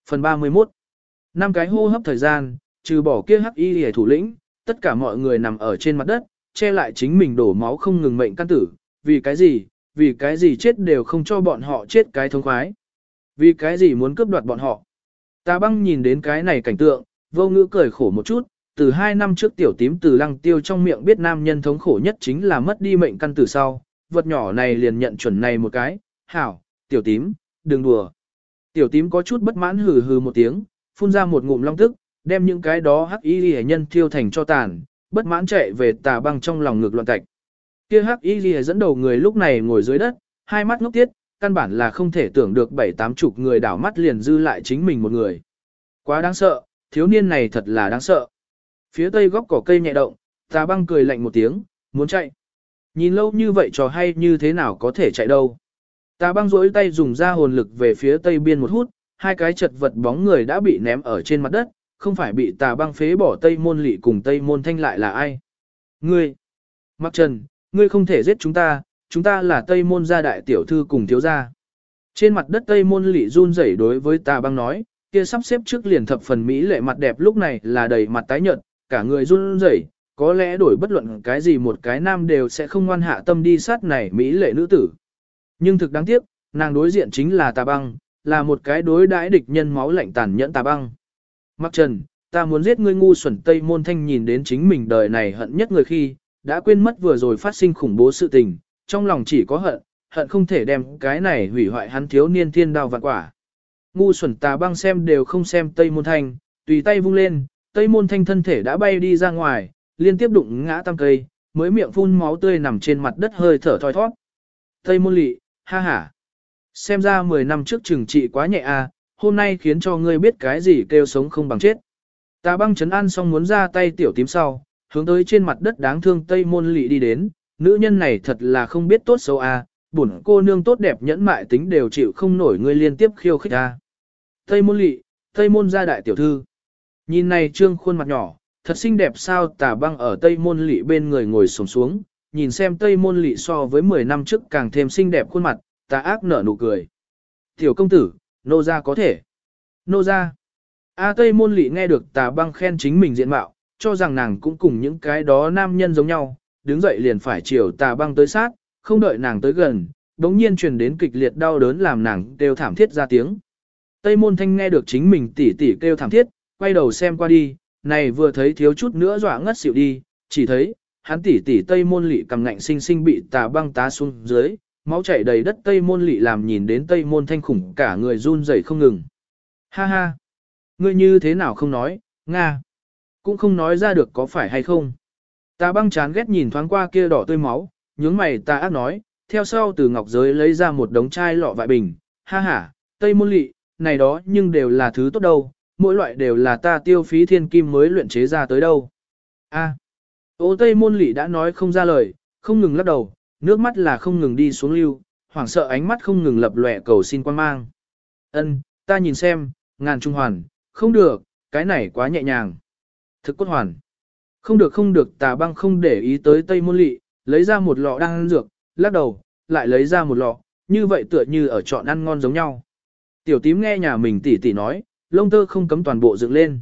Phần 31. Năm cái hô hấp thời gian, trừ bỏ kia hắc y hề thủ lĩnh, tất cả mọi người nằm ở trên mặt đất, che lại chính mình đổ máu không ngừng mệnh căn tử, vì cái gì, vì cái gì chết đều không cho bọn họ chết cái thông khoái. Vì cái gì muốn cướp đoạt bọn họ. Ta băng nhìn đến cái này cảnh tượng, vô ngữ cười khổ một chút, từ hai năm trước tiểu tím từ lăng tiêu trong miệng biết nam nhân thống khổ nhất chính là mất đi mệnh căn tử sau, vật nhỏ này liền nhận chuẩn này một cái, hảo, tiểu tím, đừng đùa. Tiểu tím có chút bất mãn hừ hừ một tiếng, phun ra một ngụm long tức, đem những cái đó hắc y hệ nhân thiêu thành cho tàn, bất mãn chạy về tà băng trong lòng ngược loạn cạch. Kia hắc y lìa dẫn đầu người lúc này ngồi dưới đất, hai mắt ngốc tiết, căn bản là không thể tưởng được bảy tám chục người đảo mắt liền dư lại chính mình một người. Quá đáng sợ, thiếu niên này thật là đáng sợ. Phía tây góc cỏ cây nhẹ động, tà băng cười lạnh một tiếng, muốn chạy. Nhìn lâu như vậy trò hay như thế nào có thể chạy đâu. Tà băng rỗi tay dùng ra hồn lực về phía tây biên một hút, hai cái chật vật bóng người đã bị ném ở trên mặt đất, không phải bị tà băng phế bỏ tây môn lị cùng tây môn thanh lại là ai. Ngươi, Mặc Trần, ngươi không thể giết chúng ta, chúng ta là Tây Môn gia đại tiểu thư cùng thiếu gia. Trên mặt đất Tây Môn lị run rẩy đối với tà băng nói, kia sắp xếp trước liền thập phần Mỹ lệ mặt đẹp lúc này là đầy mặt tái nhợt, cả người run rẩy, có lẽ đổi bất luận cái gì một cái nam đều sẽ không ngoan hạ tâm đi sát này Mỹ lệ nữ tử. Nhưng thực đáng tiếc, nàng đối diện chính là tà băng, là một cái đối đãi địch nhân máu lạnh tàn nhẫn tà băng. Mặc trần, ta muốn giết ngươi ngu xuẩn Tây Môn Thanh nhìn đến chính mình đời này hận nhất người khi, đã quên mất vừa rồi phát sinh khủng bố sự tình, trong lòng chỉ có hận, hận không thể đem cái này hủy hoại hắn thiếu niên thiên đao vạn quả. Ngu xuẩn tà băng xem đều không xem Tây Môn Thanh, tùy tay vung lên, Tây Môn Thanh thân thể đã bay đi ra ngoài, liên tiếp đụng ngã tam cây, mới miệng phun máu tươi nằm trên mặt đất hơi thở thoi thoát. Tây Môn Lị, ha ha. Xem ra 10 năm trước trừng trị quá nhẹ à, hôm nay khiến cho ngươi biết cái gì kêu sống không bằng chết. Tà băng chấn an xong muốn ra tay tiểu tím sau, hướng tới trên mặt đất đáng thương Tây Môn Lị đi đến, nữ nhân này thật là không biết tốt xấu à, bổn cô nương tốt đẹp nhẫn mại tính đều chịu không nổi ngươi liên tiếp khiêu khích. À. Tây Môn Lị, Tây Môn gia đại tiểu thư. Nhìn này trương khuôn mặt nhỏ, thật xinh đẹp sao tà băng ở tây môn lị bên người ngồi sổng xuống, nhìn xem tây môn lị so với 10 năm trước càng thêm xinh đẹp khuôn mặt, tà ác nở nụ cười. Tiểu công tử, nô ra có thể. Nô ra. A tây môn lị nghe được tà băng khen chính mình diện mạo, cho rằng nàng cũng cùng những cái đó nam nhân giống nhau, đứng dậy liền phải chiều tà băng tới sát, không đợi nàng tới gần, đống nhiên truyền đến kịch liệt đau đớn làm nàng kêu thảm thiết ra tiếng. Tây môn thanh nghe được chính mình tỉ tỉ kêu thảm thiết, quay đầu xem qua đi, này vừa thấy thiếu chút nữa dọa ngất xỉu đi, chỉ thấy, hắn tỉ tỉ tây môn lị cầm ngạnh sinh sinh bị tà băng tá xuống dưới, máu chảy đầy đất tây môn lị làm nhìn đến tây môn thanh khủng cả người run rẩy không ngừng. Ha ha! Ngươi như thế nào không nói, Nga! Cũng không nói ra được có phải hay không. Tà băng chán ghét nhìn thoáng qua kia đỏ tươi máu, nhướng mày ta ác nói, theo sau từ ngọc giới lấy ra một đống chai lọ vại bình, ha ha, tây môn lị, này đó nhưng đều là thứ tốt đâu, mỗi loại đều là ta tiêu phí thiên kim mới luyện chế ra tới đâu. A. Ô Tây Môn Lị đã nói không ra lời, không ngừng lắc đầu, nước mắt là không ngừng đi xuống lưu, hoảng sợ ánh mắt không ngừng lập lòe cầu xin quan mang. Ân, ta nhìn xem, ngàn trung hoàn, không được, cái này quá nhẹ nhàng. Thực cốt hoàn. Không được không được tà băng không để ý tới Tây Môn Lị, lấy ra một lọ đang ăn dược, lắc đầu, lại lấy ra một lọ, như vậy tựa như ở chọn ăn ngon giống nhau. Tiểu tím nghe nhà mình tỉ tỉ nói, lông tơ không cấm toàn bộ dựng lên.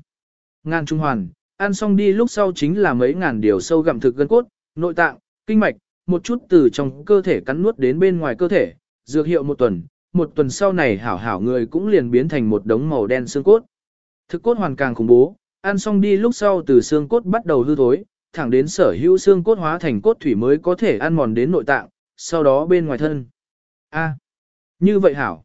Ngàn trung hoàn, ăn xong đi lúc sau chính là mấy ngàn điều sâu gặm thực gân cốt, nội tạng, kinh mạch, một chút từ trong cơ thể cắn nuốt đến bên ngoài cơ thể, dược hiệu một tuần, một tuần sau này hảo hảo người cũng liền biến thành một đống màu đen xương cốt. Thực cốt hoàn càng khủng bố, ăn xong đi lúc sau từ xương cốt bắt đầu hư thối, thẳng đến sở hữu xương cốt hóa thành cốt thủy mới có thể ăn mòn đến nội tạng, sau đó bên ngoài thân. A, như vậy hảo.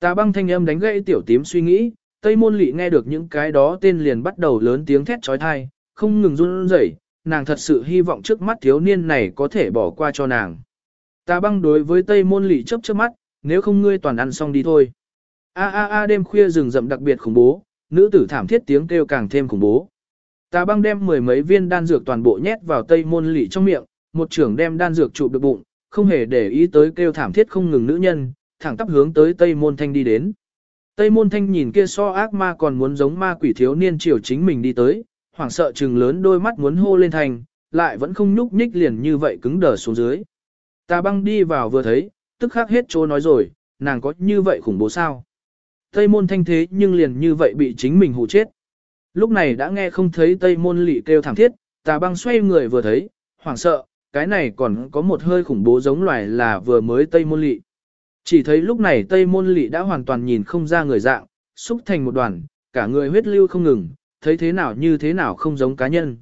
Tà băng thanh âm đánh gãy tiểu tím suy nghĩ, Tây môn lị nghe được những cái đó tên liền bắt đầu lớn tiếng thét trói thai, không ngừng run rẩy, nàng thật sự hy vọng trước mắt thiếu niên này có thể bỏ qua cho nàng. Ta băng đối với Tây môn lị chớp chớp mắt, nếu không ngươi toàn ăn xong đi thôi. A a a đêm khuya rừng rậm đặc biệt khủng bố, nữ tử thảm thiết tiếng kêu càng thêm khủng bố. Ta băng đem mười mấy viên đan dược toàn bộ nhét vào Tây môn lị trong miệng, một trưởng đem đan dược trụ được bụng, không hề để ý tới kêu thảm thiết không ngừng nữ nhân, thẳng tắp hướng tới Tây môn thanh đi đến. Tây môn thanh nhìn kia so ác ma còn muốn giống ma quỷ thiếu niên chiều chính mình đi tới, hoảng sợ trừng lớn đôi mắt muốn hô lên thành, lại vẫn không nhúc nhích liền như vậy cứng đờ xuống dưới. Tà băng đi vào vừa thấy, tức khắc hết chỗ nói rồi, nàng có như vậy khủng bố sao? Tây môn thanh thế nhưng liền như vậy bị chính mình hù chết. Lúc này đã nghe không thấy tây môn lị kêu thảm thiết, tà băng xoay người vừa thấy, hoảng sợ, cái này còn có một hơi khủng bố giống loài là vừa mới tây môn lị. Chỉ thấy lúc này Tây Môn Lị đã hoàn toàn nhìn không ra người dạng, xúc thành một đoàn, cả người huyết lưu không ngừng, thấy thế nào như thế nào không giống cá nhân.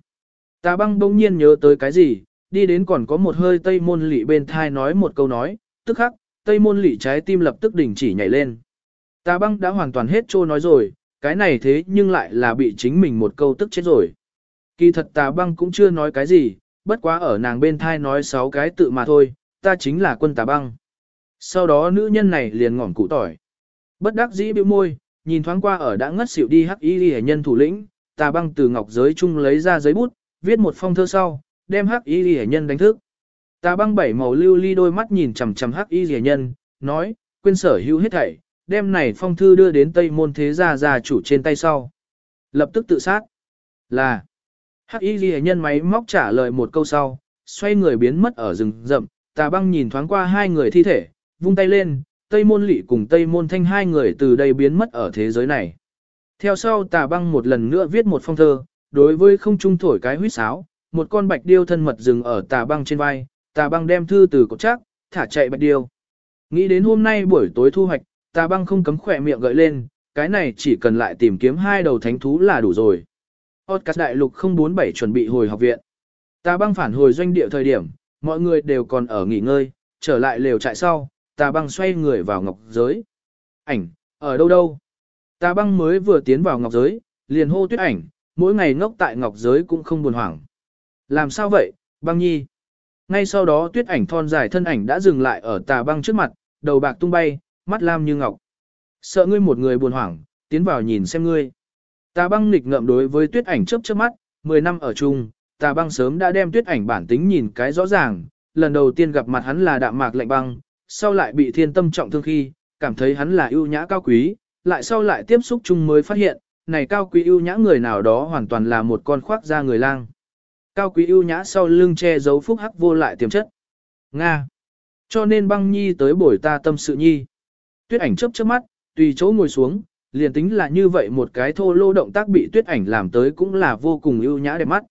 Tà băng bỗng nhiên nhớ tới cái gì, đi đến còn có một hơi Tây Môn Lị bên thai nói một câu nói, tức khắc, Tây Môn Lị trái tim lập tức đình chỉ nhảy lên. Tà băng đã hoàn toàn hết trô nói rồi, cái này thế nhưng lại là bị chính mình một câu tức chết rồi. Kỳ thật tà băng cũng chưa nói cái gì, bất quá ở nàng bên thai nói sáu cái tự mà thôi, ta chính là quân tà băng. Sau đó nữ nhân này liền ngỏm cụ tỏi. Bất đắc dĩ bĩu môi, nhìn thoáng qua ở đã ngất xỉu đi hắc y ghi nhân thủ lĩnh, tà băng từ ngọc giới chung lấy ra giấy bút, viết một phong thơ sau, đem hắc y ghi nhân đánh thức. Tà băng bảy màu lưu ly đôi mắt nhìn chằm chằm hắc y ghi nhân, nói, quên sở hữu hết thảy, đem này phong thư đưa đến tây môn thế gia gia chủ trên tay sau. Lập tức tự sát. Là. Hắc y ghi nhân máy móc trả lời một câu sau, xoay người biến mất ở rừng rậm, tà băng nhìn thoáng qua hai người thi thể, vung tay lên, Tây Môn Lị cùng Tây Môn Thanh hai người từ đây biến mất ở thế giới này. Theo sau tà băng một lần nữa viết một phong thơ, đối với không trung thổi cái huýt sáo, một con bạch điêu thân mật dừng ở tà băng trên vai, tà băng đem thư từ cột chắc, thả chạy bạch điêu. Nghĩ đến hôm nay buổi tối thu hoạch, tà băng không cấm khỏe miệng gợi lên, cái này chỉ cần lại tìm kiếm hai đầu thánh thú là đủ rồi. Podcast đại lục 047 chuẩn bị hồi học viện. Tà băng phản hồi doanh địa thời điểm, mọi người đều còn ở nghỉ ngơi, trở lại lều trại sau, tà băng xoay người vào ngọc giới. Ảnh, ở đâu đâu? Tà băng mới vừa tiến vào ngọc giới, liền hô tuyết ảnh, mỗi ngày ngốc tại ngọc giới cũng không buồn hoảng. Làm sao vậy, băng nhi? Ngay sau đó tuyết ảnh thon dài thân ảnh đã dừng lại ở tà băng trước mặt, đầu bạc tung bay, mắt lam như ngọc. Sợ ngươi một người buồn hoảng, tiến vào nhìn xem ngươi. Tà băng nghịch ngợm đối với tuyết ảnh chớp chớp mắt, 10 năm ở chung, tà băng sớm đã đem tuyết ảnh bản tính nhìn cái rõ ràng, lần đầu tiên gặp mặt hắn là đạm mạc lạnh băng, sau lại bị thiên tâm trọng thương khi, cảm thấy hắn là ưu nhã cao quý, lại sau lại tiếp xúc chung mới phát hiện, này cao quý ưu nhã người nào đó hoàn toàn là một con khoác da người lang. Cao quý ưu nhã sau lưng che giấu phúc hắc vô lại tiềm chất. Nga. Cho nên băng nhi tới bổi ta tâm sự nhi. Tuyết ảnh chớp chớp mắt, tùy chỗ ngồi xuống, liền tính là như vậy một cái thô lô động tác bị tuyết ảnh làm tới cũng là vô cùng ưu nhã đẹp mắt.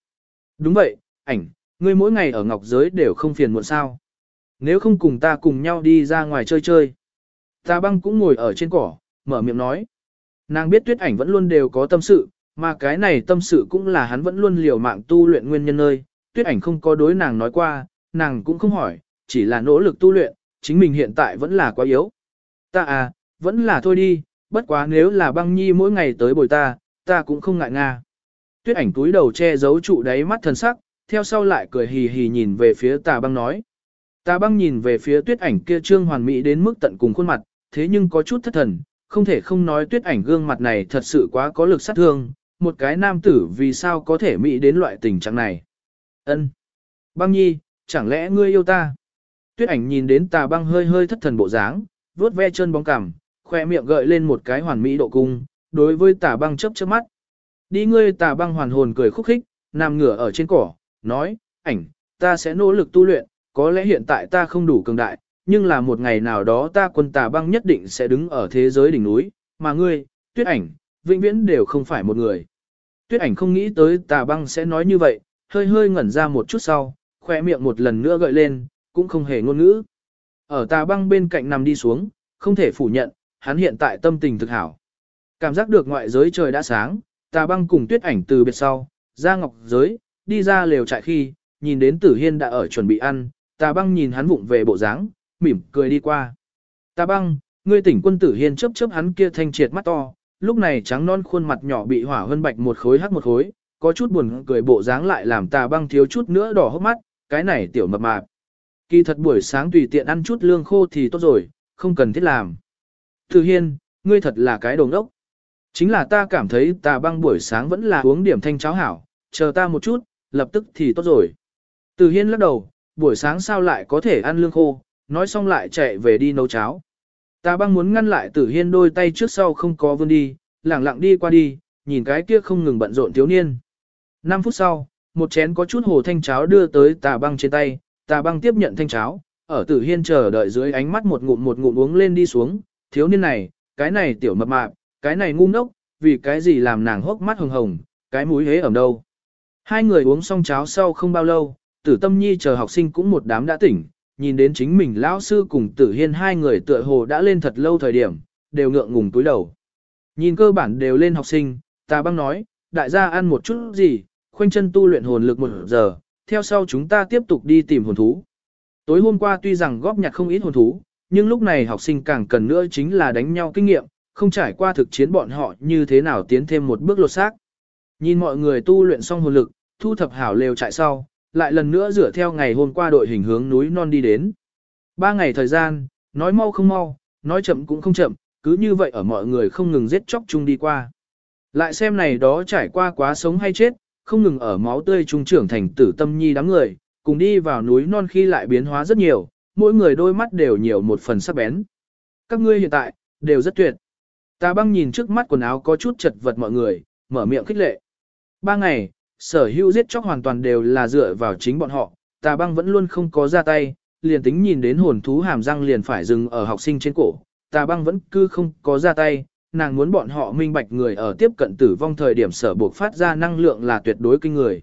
Đúng vậy, ảnh, ngươi mỗi ngày ở ngọc giới đều không phiền muộn sao. Nếu không cùng ta cùng nhau đi ra ngoài chơi chơi. Ta băng cũng ngồi ở trên cỏ, mở miệng nói. Nàng biết tuyết ảnh vẫn luôn đều có tâm sự, mà cái này tâm sự cũng là hắn vẫn luôn liều mạng tu luyện nguyên nhân nơi. Tuyết ảnh không có đối nàng nói qua, nàng cũng không hỏi, chỉ là nỗ lực tu luyện, chính mình hiện tại vẫn là quá yếu. Ta à, vẫn là thôi đi, bất quá nếu là băng nhi mỗi ngày tới bồi ta, ta cũng không ngại nga. Tuyết ảnh túi đầu che giấu trụ đáy mắt thần sắc, theo sau lại cười hì hì nhìn về phía tà băng nói. Ta băng nhìn về phía tuyết ảnh kia trương hoàn mỹ đến mức tận cùng khuôn mặt, thế nhưng có chút thất thần, không thể không nói tuyết ảnh gương mặt này thật sự quá có lực sát thương, một cái nam tử vì sao có thể mỹ đến loại tình trạng này. Ân, Băng nhi, chẳng lẽ ngươi yêu ta? Tuyết ảnh nhìn đến tà băng hơi hơi thất thần bộ dáng, vuốt ve chân bóng cằm, khoe miệng gợi lên một cái hoàn mỹ độ cung, đối với tà băng chớp chớp mắt. Đi ngươi tà băng hoàn hồn cười khúc khích, nằm ngửa ở trên cỏ, nói, ảnh, ta sẽ nỗ lực tu luyện, có lẽ hiện tại ta không đủ cường đại, nhưng là một ngày nào đó ta quân tà băng nhất định sẽ đứng ở thế giới đỉnh núi, mà ngươi, tuyết ảnh, vĩnh viễn đều không phải một người. Tuyết ảnh không nghĩ tới tà băng sẽ nói như vậy, hơi hơi ngẩn ra một chút sau, khoe miệng một lần nữa gợi lên, cũng không hề ngôn ngữ. Ở tà băng bên cạnh nằm đi xuống, không thể phủ nhận, hắn hiện tại tâm tình thực hảo. Cảm giác được ngoại giới trời đã sáng, tà băng cùng tuyết ảnh từ biệt sau, ra ngọc giới, đi ra lều trại khi, nhìn đến tử hiên đã ở chuẩn bị ăn, tà băng nhìn hắn vụng về bộ dáng, mỉm cười đi qua. Tà băng, ngươi tỉnh quân tử hiên chớp chớp hắn kia thanh triệt mắt to, lúc này trắng non khuôn mặt nhỏ bị hỏa hơn bạch một khối hắc một khối, có chút buồn cười bộ dáng lại làm tà băng thiếu chút nữa đỏ hốc mắt, cái này tiểu mập mạp. Kỳ thật buổi sáng tùy tiện ăn chút lương khô thì tốt rồi, không cần thiết làm. Tử hiên, ngươi thật là cái đồ ngốc. Chính là ta cảm thấy tà băng buổi sáng vẫn là uống điểm thanh cháo hảo, chờ ta một chút, lập tức thì tốt rồi. Từ hiên lắc đầu, buổi sáng sao lại có thể ăn lương khô, nói xong lại chạy về đi nấu cháo. Tà băng muốn ngăn lại tử hiên đôi tay trước sau không có vươn đi, lẳng lặng đi qua đi, nhìn cái kia không ngừng bận rộn thiếu niên. 5 phút sau, một chén có chút hồ thanh cháo đưa tới tà băng trên tay, tà băng tiếp nhận thanh cháo, ở tử hiên chờ đợi dưới ánh mắt một ngụm một ngụm uống lên đi xuống, thiếu niên này, cái này tiểu mập mạp, cái này ngu ngốc, vì cái gì làm nàng hốc mắt hồng hồng, cái mũi hế ở đâu. Hai người uống xong cháo sau không bao lâu, tử tâm nhi chờ học sinh cũng một đám đã tỉnh, nhìn đến chính mình lão sư cùng tử hiên hai người tựa hồ đã lên thật lâu thời điểm, đều ngượng ngùng túi đầu. Nhìn cơ bản đều lên học sinh, ta băng nói, đại gia ăn một chút gì, khoanh chân tu luyện hồn lực một giờ, theo sau chúng ta tiếp tục đi tìm hồn thú. Tối hôm qua tuy rằng góp nhặt không ít hồn thú, nhưng lúc này học sinh càng cần nữa chính là đánh nhau kinh nghiệm, không trải qua thực chiến bọn họ như thế nào tiến thêm một bước lột xác. Nhìn mọi người tu luyện xong hồn lực, thu thập hảo lều trại sau, lại lần nữa rửa theo ngày hôm qua đội hình hướng núi non đi đến. Ba ngày thời gian, nói mau không mau, nói chậm cũng không chậm, cứ như vậy ở mọi người không ngừng giết chóc chung đi qua. Lại xem này đó trải qua quá sống hay chết, không ngừng ở máu tươi trung trưởng thành tử tâm nhi đám người, cùng đi vào núi non khi lại biến hóa rất nhiều, mỗi người đôi mắt đều nhiều một phần sắc bén. Các ngươi hiện tại, đều rất tuyệt. Ta băng nhìn trước mắt quần áo có chút chật vật mọi người, mở miệng khích lệ. Ba ngày, sở hữu giết chóc hoàn toàn đều là dựa vào chính bọn họ, tà băng vẫn luôn không có ra tay, liền tính nhìn đến hồn thú hàm răng liền phải dừng ở học sinh trên cổ, tà băng vẫn cứ không có ra tay, nàng muốn bọn họ minh bạch người ở tiếp cận tử vong thời điểm sở buộc phát ra năng lượng là tuyệt đối kinh người.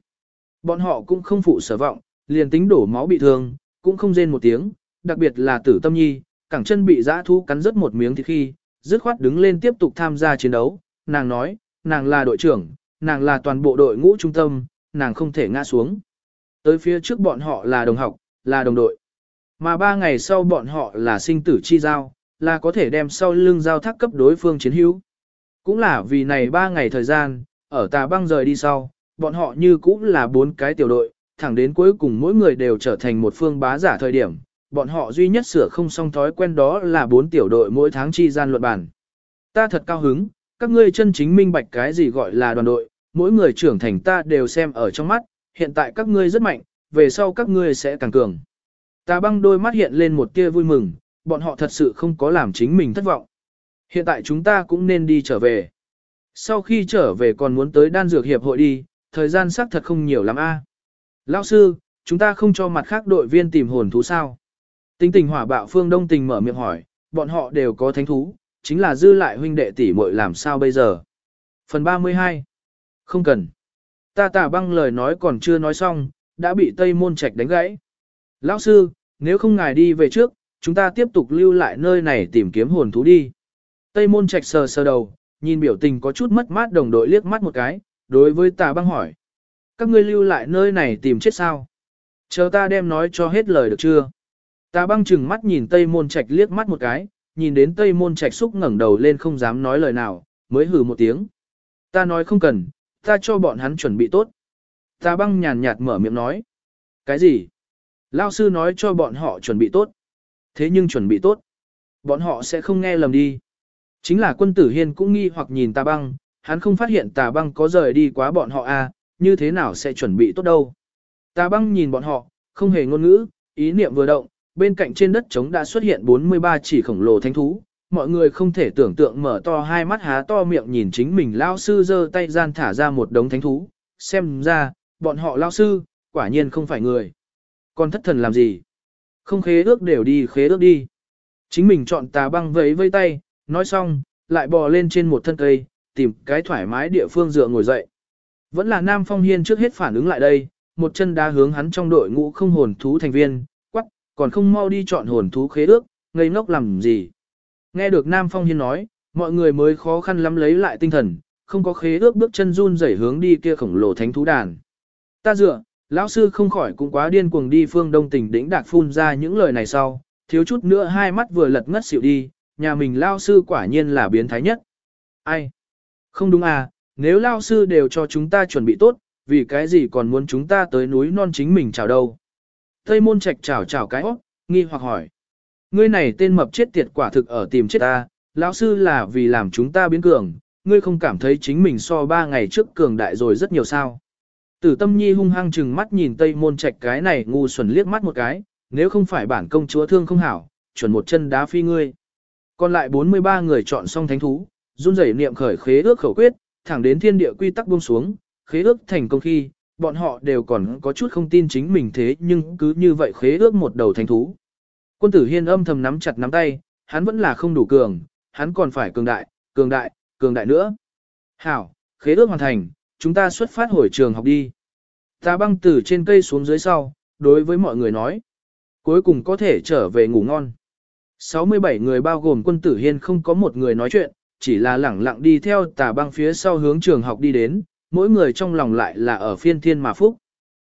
Bọn họ cũng không phụ sở vọng, liền tính đổ máu bị thương, cũng không rên một tiếng, đặc biệt là tử tâm nhi, cẳng chân bị dã thú cắn rớt một miếng thì khi, dứt khoát đứng lên tiếp tục tham gia chiến đấu, nàng nói, nàng là đội trưởng, nàng là toàn bộ đội ngũ trung tâm, nàng không thể ngã xuống. Tới phía trước bọn họ là đồng học, là đồng đội. Mà ba ngày sau bọn họ là sinh tử chi giao, là có thể đem sau lưng giao thác cấp đối phương chiến hữu. Cũng là vì này ba ngày thời gian, ở tà băng rời đi sau, bọn họ như cũng là bốn cái tiểu đội, thẳng đến cuối cùng mỗi người đều trở thành một phương bá giả thời điểm, bọn họ duy nhất sửa không xong thói quen đó là bốn tiểu đội mỗi tháng chi gian luận bản. Ta thật cao hứng, các ngươi chân chính minh bạch cái gì gọi là đoàn đội, mỗi người trưởng thành ta đều xem ở trong mắt, hiện tại các ngươi rất mạnh, về sau các ngươi sẽ càng cường. Ta băng đôi mắt hiện lên một tia vui mừng, bọn họ thật sự không có làm chính mình thất vọng. Hiện tại chúng ta cũng nên đi trở về. Sau khi trở về còn muốn tới đan dược hiệp hội đi, thời gian xác thật không nhiều lắm a. Lão sư, chúng ta không cho mặt khác đội viên tìm hồn thú sao? Tính tình hỏa bạo phương đông tình mở miệng hỏi, bọn họ đều có thánh thú, chính là dư lại huynh đệ tỷ muội làm sao bây giờ? Phần 32 không cần. Ta tà băng lời nói còn chưa nói xong, đã bị Tây Môn Trạch đánh gãy. Lão sư, nếu không ngài đi về trước, chúng ta tiếp tục lưu lại nơi này tìm kiếm hồn thú đi. Tây Môn Trạch sờ sờ đầu, nhìn biểu tình có chút mất mát đồng đội liếc mắt một cái, đối với tà băng hỏi. Các ngươi lưu lại nơi này tìm chết sao? Chờ ta đem nói cho hết lời được chưa? Tà băng chừng mắt nhìn Tây Môn Trạch liếc mắt một cái, nhìn đến Tây Môn Trạch xúc ngẩng đầu lên không dám nói lời nào, mới hừ một tiếng. Ta nói không cần, ta cho bọn hắn chuẩn bị tốt. Tà băng nhàn nhạt mở miệng nói. Cái gì? Lao sư nói cho bọn họ chuẩn bị tốt. Thế nhưng chuẩn bị tốt. Bọn họ sẽ không nghe lầm đi. Chính là quân tử hiên cũng nghi hoặc nhìn tà băng, hắn không phát hiện tà băng có rời đi quá bọn họ à, như thế nào sẽ chuẩn bị tốt đâu. Tà băng nhìn bọn họ, không hề ngôn ngữ, ý niệm vừa động, bên cạnh trên đất trống đã xuất hiện 43 chỉ khổng lồ thánh thú. Mọi người không thể tưởng tượng mở to hai mắt há to miệng nhìn chính mình lao sư giơ tay gian thả ra một đống thánh thú. Xem ra, bọn họ lao sư, quả nhiên không phải người. Còn thất thần làm gì? Không khế ước đều đi khế ước đi. Chính mình chọn tà băng vẫy vây tay, nói xong, lại bò lên trên một thân cây, tìm cái thoải mái địa phương dựa ngồi dậy. Vẫn là Nam Phong Hiên trước hết phản ứng lại đây, một chân đá hướng hắn trong đội ngũ không hồn thú thành viên, quắc, còn không mau đi chọn hồn thú khế ước, ngây ngốc làm gì. Nghe được Nam Phong Hiên nói, mọi người mới khó khăn lắm lấy lại tinh thần, không có khế ước bước chân run rẩy hướng đi kia khổng lồ thánh thú đàn. Ta dựa, lão sư không khỏi cũng quá điên cuồng đi phương đông tỉnh đỉnh đạc phun ra những lời này sau, thiếu chút nữa hai mắt vừa lật ngất xỉu đi, nhà mình lao sư quả nhiên là biến thái nhất. Ai? Không đúng à, nếu lao sư đều cho chúng ta chuẩn bị tốt, vì cái gì còn muốn chúng ta tới núi non chính mình chào đâu? Tây môn trạch chào chào cái ốc, nghi hoặc hỏi. Ngươi này tên mập chết tiệt quả thực ở tìm chết ta, lão sư là vì làm chúng ta biến cường, ngươi không cảm thấy chính mình so ba ngày trước cường đại rồi rất nhiều sao. Tử tâm nhi hung hăng chừng mắt nhìn tây môn trạch cái này ngu xuẩn liếc mắt một cái, nếu không phải bản công chúa thương không hảo, chuẩn một chân đá phi ngươi. Còn lại 43 người chọn xong thánh thú, run rẩy niệm khởi khế ước khẩu quyết, thẳng đến thiên địa quy tắc buông xuống, khế ước thành công khi, bọn họ đều còn có chút không tin chính mình thế nhưng cứ như vậy khế ước một đầu thánh thú. Quân tử hiên âm thầm nắm chặt nắm tay, hắn vẫn là không đủ cường, hắn còn phải cường đại, cường đại, cường đại nữa. Hảo, khế ước hoàn thành, chúng ta xuất phát hồi trường học đi. Ta băng từ trên cây xuống dưới sau, đối với mọi người nói. Cuối cùng có thể trở về ngủ ngon. 67 người bao gồm quân tử hiên không có một người nói chuyện, chỉ là lẳng lặng đi theo tà băng phía sau hướng trường học đi đến, mỗi người trong lòng lại là ở phiên thiên mà phúc.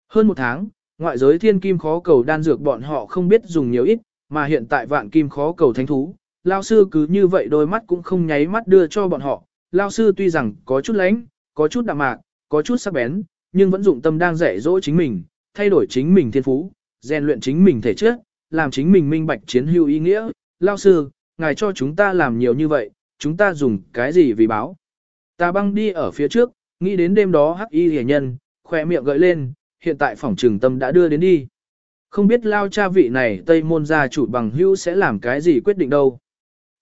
Hơn một tháng, ngoại giới thiên kim khó cầu đan dược bọn họ không biết dùng nhiều ít, mà hiện tại vạn kim khó cầu thánh thú, lao sư cứ như vậy đôi mắt cũng không nháy mắt đưa cho bọn họ, lao sư tuy rằng có chút lánh, có chút đạm mạc, có chút sắc bén, nhưng vẫn dụng tâm đang dạy dỗ chính mình, thay đổi chính mình thiên phú, rèn luyện chính mình thể chất, làm chính mình minh bạch chiến hữu ý nghĩa. Lao sư, ngài cho chúng ta làm nhiều như vậy, chúng ta dùng cái gì vì báo? Ta băng đi ở phía trước, nghĩ đến đêm đó hắc y hề nhân, khỏe miệng gợi lên, hiện tại phòng trường tâm đã đưa đến đi. Không biết lao cha vị này Tây Môn gia chủ bằng hữu sẽ làm cái gì quyết định đâu.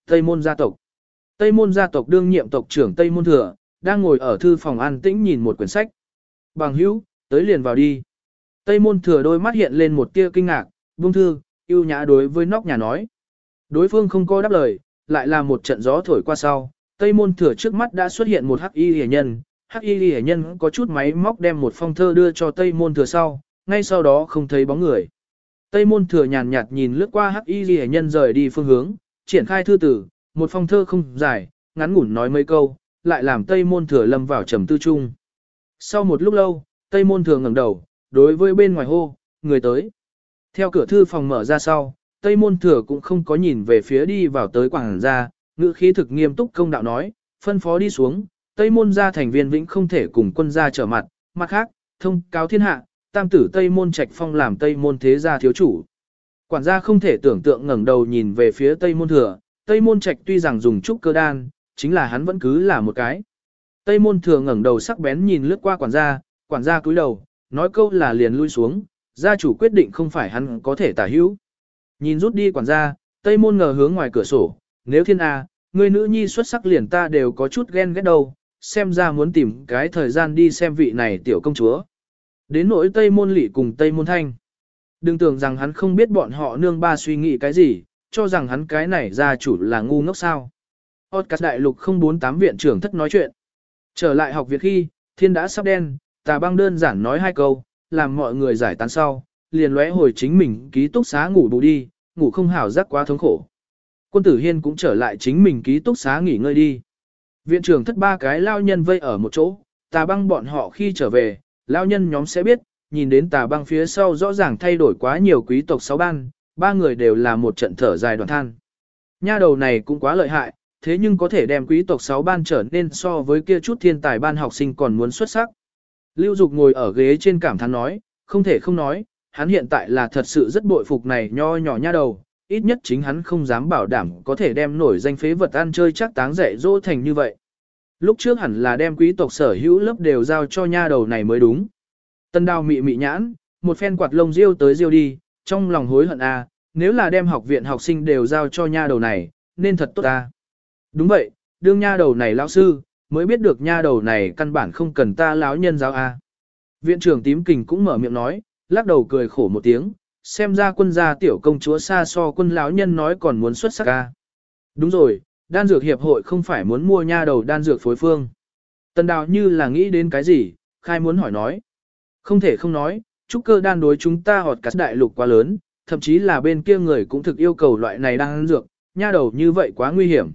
Tây Môn gia tộc Tây Môn gia tộc đương nhiệm tộc trưởng Tây Môn Thừa, đang ngồi ở thư phòng an tĩnh nhìn một quyển sách. Bằng hữu, tới liền vào đi. Tây Môn Thừa đôi mắt hiện lên một tia kinh ngạc, buông thư, yêu nhã đối với nóc nhà nói. Đối phương không có đáp lời, lại là một trận gió thổi qua sau. Tây Môn Thừa trước mắt đã xuất hiện một hắc y hề nhân. Hắc y hề nhân có chút máy móc đem một phong thơ đưa cho Tây Môn Thừa sau, ngay sau đó không thấy bóng người. Tây môn thừa nhàn nhạt nhìn lướt qua hắc y ghi nhân rời đi phương hướng, triển khai thư tử, một phong thơ không dài, ngắn ngủn nói mấy câu, lại làm Tây môn thừa lâm vào trầm tư chung. Sau một lúc lâu, Tây môn thừa ngẩng đầu, đối với bên ngoài hô, người tới. Theo cửa thư phòng mở ra sau, Tây môn thừa cũng không có nhìn về phía đi vào tới quảng ra, ngữ khí thực nghiêm túc công đạo nói, phân phó đi xuống, Tây môn gia thành viên vĩnh không thể cùng quân gia trở mặt, mặt khác, thông cáo thiên hạ, tam tử Tây Môn Trạch Phong làm Tây Môn thế gia thiếu chủ. Quản gia không thể tưởng tượng ngẩng đầu nhìn về phía Tây Môn Thừa, Tây Môn Trạch tuy rằng dùng trúc cơ đan, chính là hắn vẫn cứ là một cái. Tây Môn Thừa ngẩng đầu sắc bén nhìn lướt qua quản gia, quản gia cúi đầu, nói câu là liền lui xuống, gia chủ quyết định không phải hắn có thể tả hữu. Nhìn rút đi quản gia, Tây Môn ngờ hướng ngoài cửa sổ, nếu thiên A, người nữ nhi xuất sắc liền ta đều có chút ghen ghét đâu, xem ra muốn tìm cái thời gian đi xem vị này tiểu công chúa. Đến nỗi Tây Môn Lị cùng Tây Môn Thanh. Đừng tưởng rằng hắn không biết bọn họ nương ba suy nghĩ cái gì, cho rằng hắn cái này gia chủ là ngu ngốc sao. Otcas đại lục 048 viện trưởng thất nói chuyện. Trở lại học viện khi, thiên đã sắp đen, tà băng đơn giản nói hai câu, làm mọi người giải tán sau, liền lóe hồi chính mình ký túc xá ngủ bù đi, ngủ không hảo giác quá thống khổ. Quân tử hiên cũng trở lại chính mình ký túc xá nghỉ ngơi đi. Viện trưởng thất ba cái lao nhân vây ở một chỗ, tà băng bọn họ khi trở về, lao nhân nhóm sẽ biết, nhìn đến tà băng phía sau rõ ràng thay đổi quá nhiều quý tộc sáu ban, ba người đều là một trận thở dài đoàn than. Nha đầu này cũng quá lợi hại, thế nhưng có thể đem quý tộc sáu ban trở nên so với kia chút thiên tài ban học sinh còn muốn xuất sắc. Lưu Dục ngồi ở ghế trên cảm thán nói, không thể không nói, hắn hiện tại là thật sự rất bội phục này nho nhỏ nha đầu, ít nhất chính hắn không dám bảo đảm có thể đem nổi danh phế vật ăn chơi chắc táng dạy dỗ thành như vậy. Lúc trước hẳn là đem quý tộc sở hữu lớp đều giao cho nha đầu này mới đúng. Tân đào mị mị nhãn, một phen quạt lông riêu tới riêu đi, trong lòng hối hận a, à, nếu là đem học viện học sinh đều giao cho nha đầu này, nên thật tốt ta. Đúng vậy, đương nha đầu này lão sư, mới biết được nha đầu này căn bản không cần ta lão nhân giáo a. Viện trưởng tím kình cũng mở miệng nói, lắc đầu cười khổ một tiếng, xem ra quân gia tiểu công chúa xa so quân lão nhân nói còn muốn xuất sắc a. Đúng rồi, đan dược hiệp hội không phải muốn mua nha đầu đan dược phối phương. Tần đào như là nghĩ đến cái gì, khai muốn hỏi nói. Không thể không nói, trúc cơ đan đối chúng ta họt cắt đại lục quá lớn, thậm chí là bên kia người cũng thực yêu cầu loại này đan dược, nha đầu như vậy quá nguy hiểm.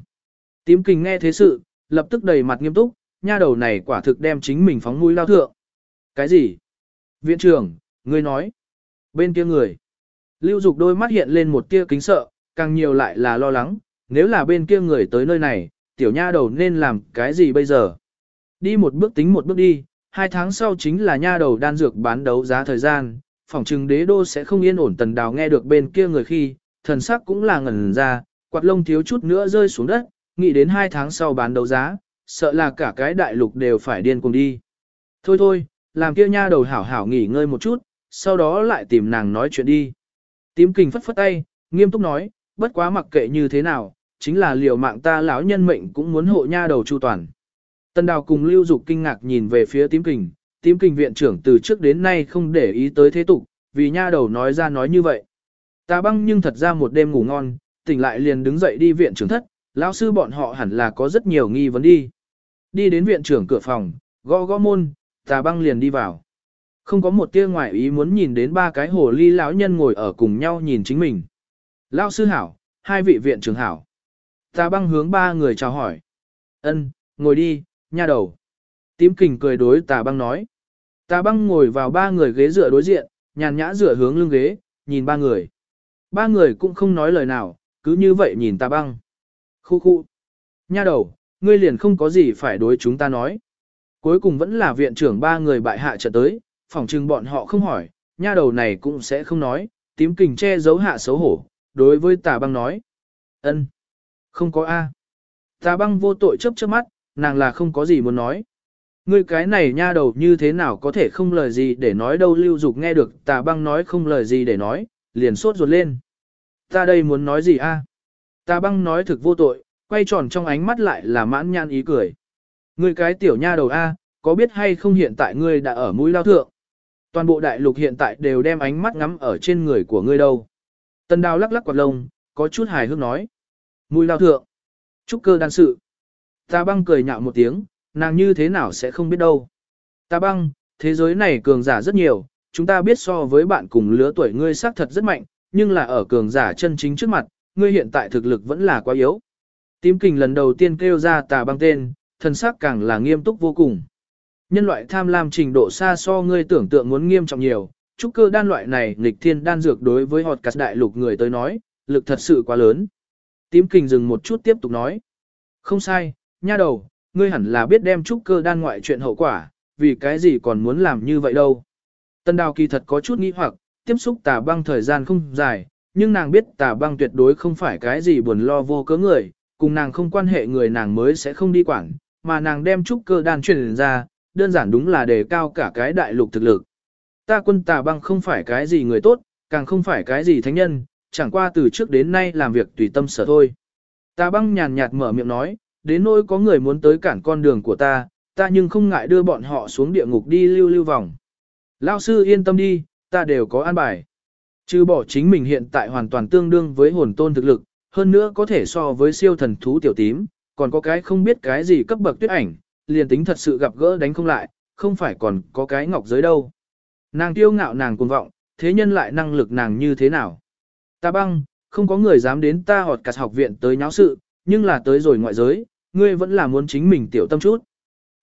Tím kình nghe thế sự, lập tức đầy mặt nghiêm túc, nha đầu này quả thực đem chính mình phóng mũi lao thượng. Cái gì? Viện trưởng, ngươi nói. Bên kia người. Lưu Dục đôi mắt hiện lên một tia kính sợ, càng nhiều lại là lo lắng, nếu là bên kia người tới nơi này, tiểu nha đầu nên làm cái gì bây giờ? Đi một bước tính một bước đi, hai tháng sau chính là nha đầu đan dược bán đấu giá thời gian, phòng trừng đế đô sẽ không yên ổn tần đào nghe được bên kia người khi, thần sắc cũng là ngẩn ra, quạt lông thiếu chút nữa rơi xuống đất, nghĩ đến hai tháng sau bán đấu giá, sợ là cả cái đại lục đều phải điên cùng đi. Thôi thôi, làm kia nha đầu hảo hảo nghỉ ngơi một chút, sau đó lại tìm nàng nói chuyện đi. Tím kình phất phất tay, nghiêm túc nói, bất quá mặc kệ như thế nào, chính là liều mạng ta lão nhân mệnh cũng muốn hộ nha đầu chu toàn. Tân đào cùng lưu dục kinh ngạc nhìn về phía tím kình, tím kình viện trưởng từ trước đến nay không để ý tới thế tục, vì nha đầu nói ra nói như vậy. Ta băng nhưng thật ra một đêm ngủ ngon, tỉnh lại liền đứng dậy đi viện trưởng thất, lão sư bọn họ hẳn là có rất nhiều nghi vấn đi. Đi đến viện trưởng cửa phòng, gõ gõ môn, ta băng liền đi vào. Không có một tia ngoại ý muốn nhìn đến ba cái hồ ly lão nhân ngồi ở cùng nhau nhìn chính mình. Lão sư hảo, hai vị viện trưởng hảo. Tà băng hướng ba người chào hỏi. Ân, ngồi đi, nha đầu. Tím kình cười đối tà băng nói. Tà băng ngồi vào ba người ghế dựa đối diện, nhàn nhã dựa hướng lưng ghế, nhìn ba người. Ba người cũng không nói lời nào, cứ như vậy nhìn tà băng. Khu khu. Nha đầu, ngươi liền không có gì phải đối chúng ta nói. Cuối cùng vẫn là viện trưởng ba người bại hạ trở tới, phỏng chừng bọn họ không hỏi, nha đầu này cũng sẽ không nói, tím kình che giấu hạ xấu hổ, đối với tà băng nói. ân, không có A. Tà băng vô tội chấp chớp mắt, nàng là không có gì muốn nói. Ngươi cái này nha đầu như thế nào có thể không lời gì để nói đâu lưu dục nghe được tà băng nói không lời gì để nói, liền sốt ruột lên. Ta đây muốn nói gì a? Tà băng nói thực vô tội, quay tròn trong ánh mắt lại là mãn nhan ý cười. Ngươi cái tiểu nha đầu a, có biết hay không hiện tại ngươi đã ở mũi lao thượng? Toàn bộ đại lục hiện tại đều đem ánh mắt ngắm ở trên người của ngươi đâu. Tần đào lắc lắc quạt lông, có chút hài hước nói. Mùi lao thượng. Trúc cơ đan sự. ta băng cười nhạo một tiếng, nàng như thế nào sẽ không biết đâu. Ta băng, thế giới này cường giả rất nhiều, chúng ta biết so với bạn cùng lứa tuổi ngươi xác thật rất mạnh, nhưng là ở cường giả chân chính trước mặt, ngươi hiện tại thực lực vẫn là quá yếu. Tím kình lần đầu tiên kêu ra tà băng tên, thần sắc càng là nghiêm túc vô cùng. Nhân loại tham lam trình độ xa so ngươi tưởng tượng muốn nghiêm trọng nhiều, trúc cơ đan loại này nghịch thiên đan dược đối với họt cắt đại lục người tới nói, lực thật sự quá lớn. Tím kình dừng một chút tiếp tục nói. Không sai, nha đầu, ngươi hẳn là biết đem trúc cơ đan ngoại chuyện hậu quả, vì cái gì còn muốn làm như vậy đâu. Tân đào kỳ thật có chút nghi hoặc, tiếp xúc tà băng thời gian không dài, nhưng nàng biết tà băng tuyệt đối không phải cái gì buồn lo vô cớ người, cùng nàng không quan hệ người nàng mới sẽ không đi quản, mà nàng đem trúc cơ đan truyền ra, đơn giản đúng là đề cao cả cái đại lục thực lực. Ta quân tà băng không phải cái gì người tốt, càng không phải cái gì thánh nhân, chẳng qua từ trước đến nay làm việc tùy tâm sở thôi. Ta băng nhàn nhạt mở miệng nói, đến nỗi có người muốn tới cản con đường của ta, ta nhưng không ngại đưa bọn họ xuống địa ngục đi lưu lưu vòng. Lao sư yên tâm đi, ta đều có an bài. Trừ bỏ chính mình hiện tại hoàn toàn tương đương với hồn tôn thực lực, hơn nữa có thể so với siêu thần thú tiểu tím, còn có cái không biết cái gì cấp bậc tuyết ảnh, liền tính thật sự gặp gỡ đánh không lại, không phải còn có cái ngọc giới đâu. Nàng tiêu ngạo nàng cuồng vọng, thế nhân lại năng lực nàng như thế nào. Ta băng, không có người dám đến ta họt cặt học viện tới nháo sự, nhưng là tới rồi ngoại giới, ngươi vẫn là muốn chính mình tiểu tâm chút.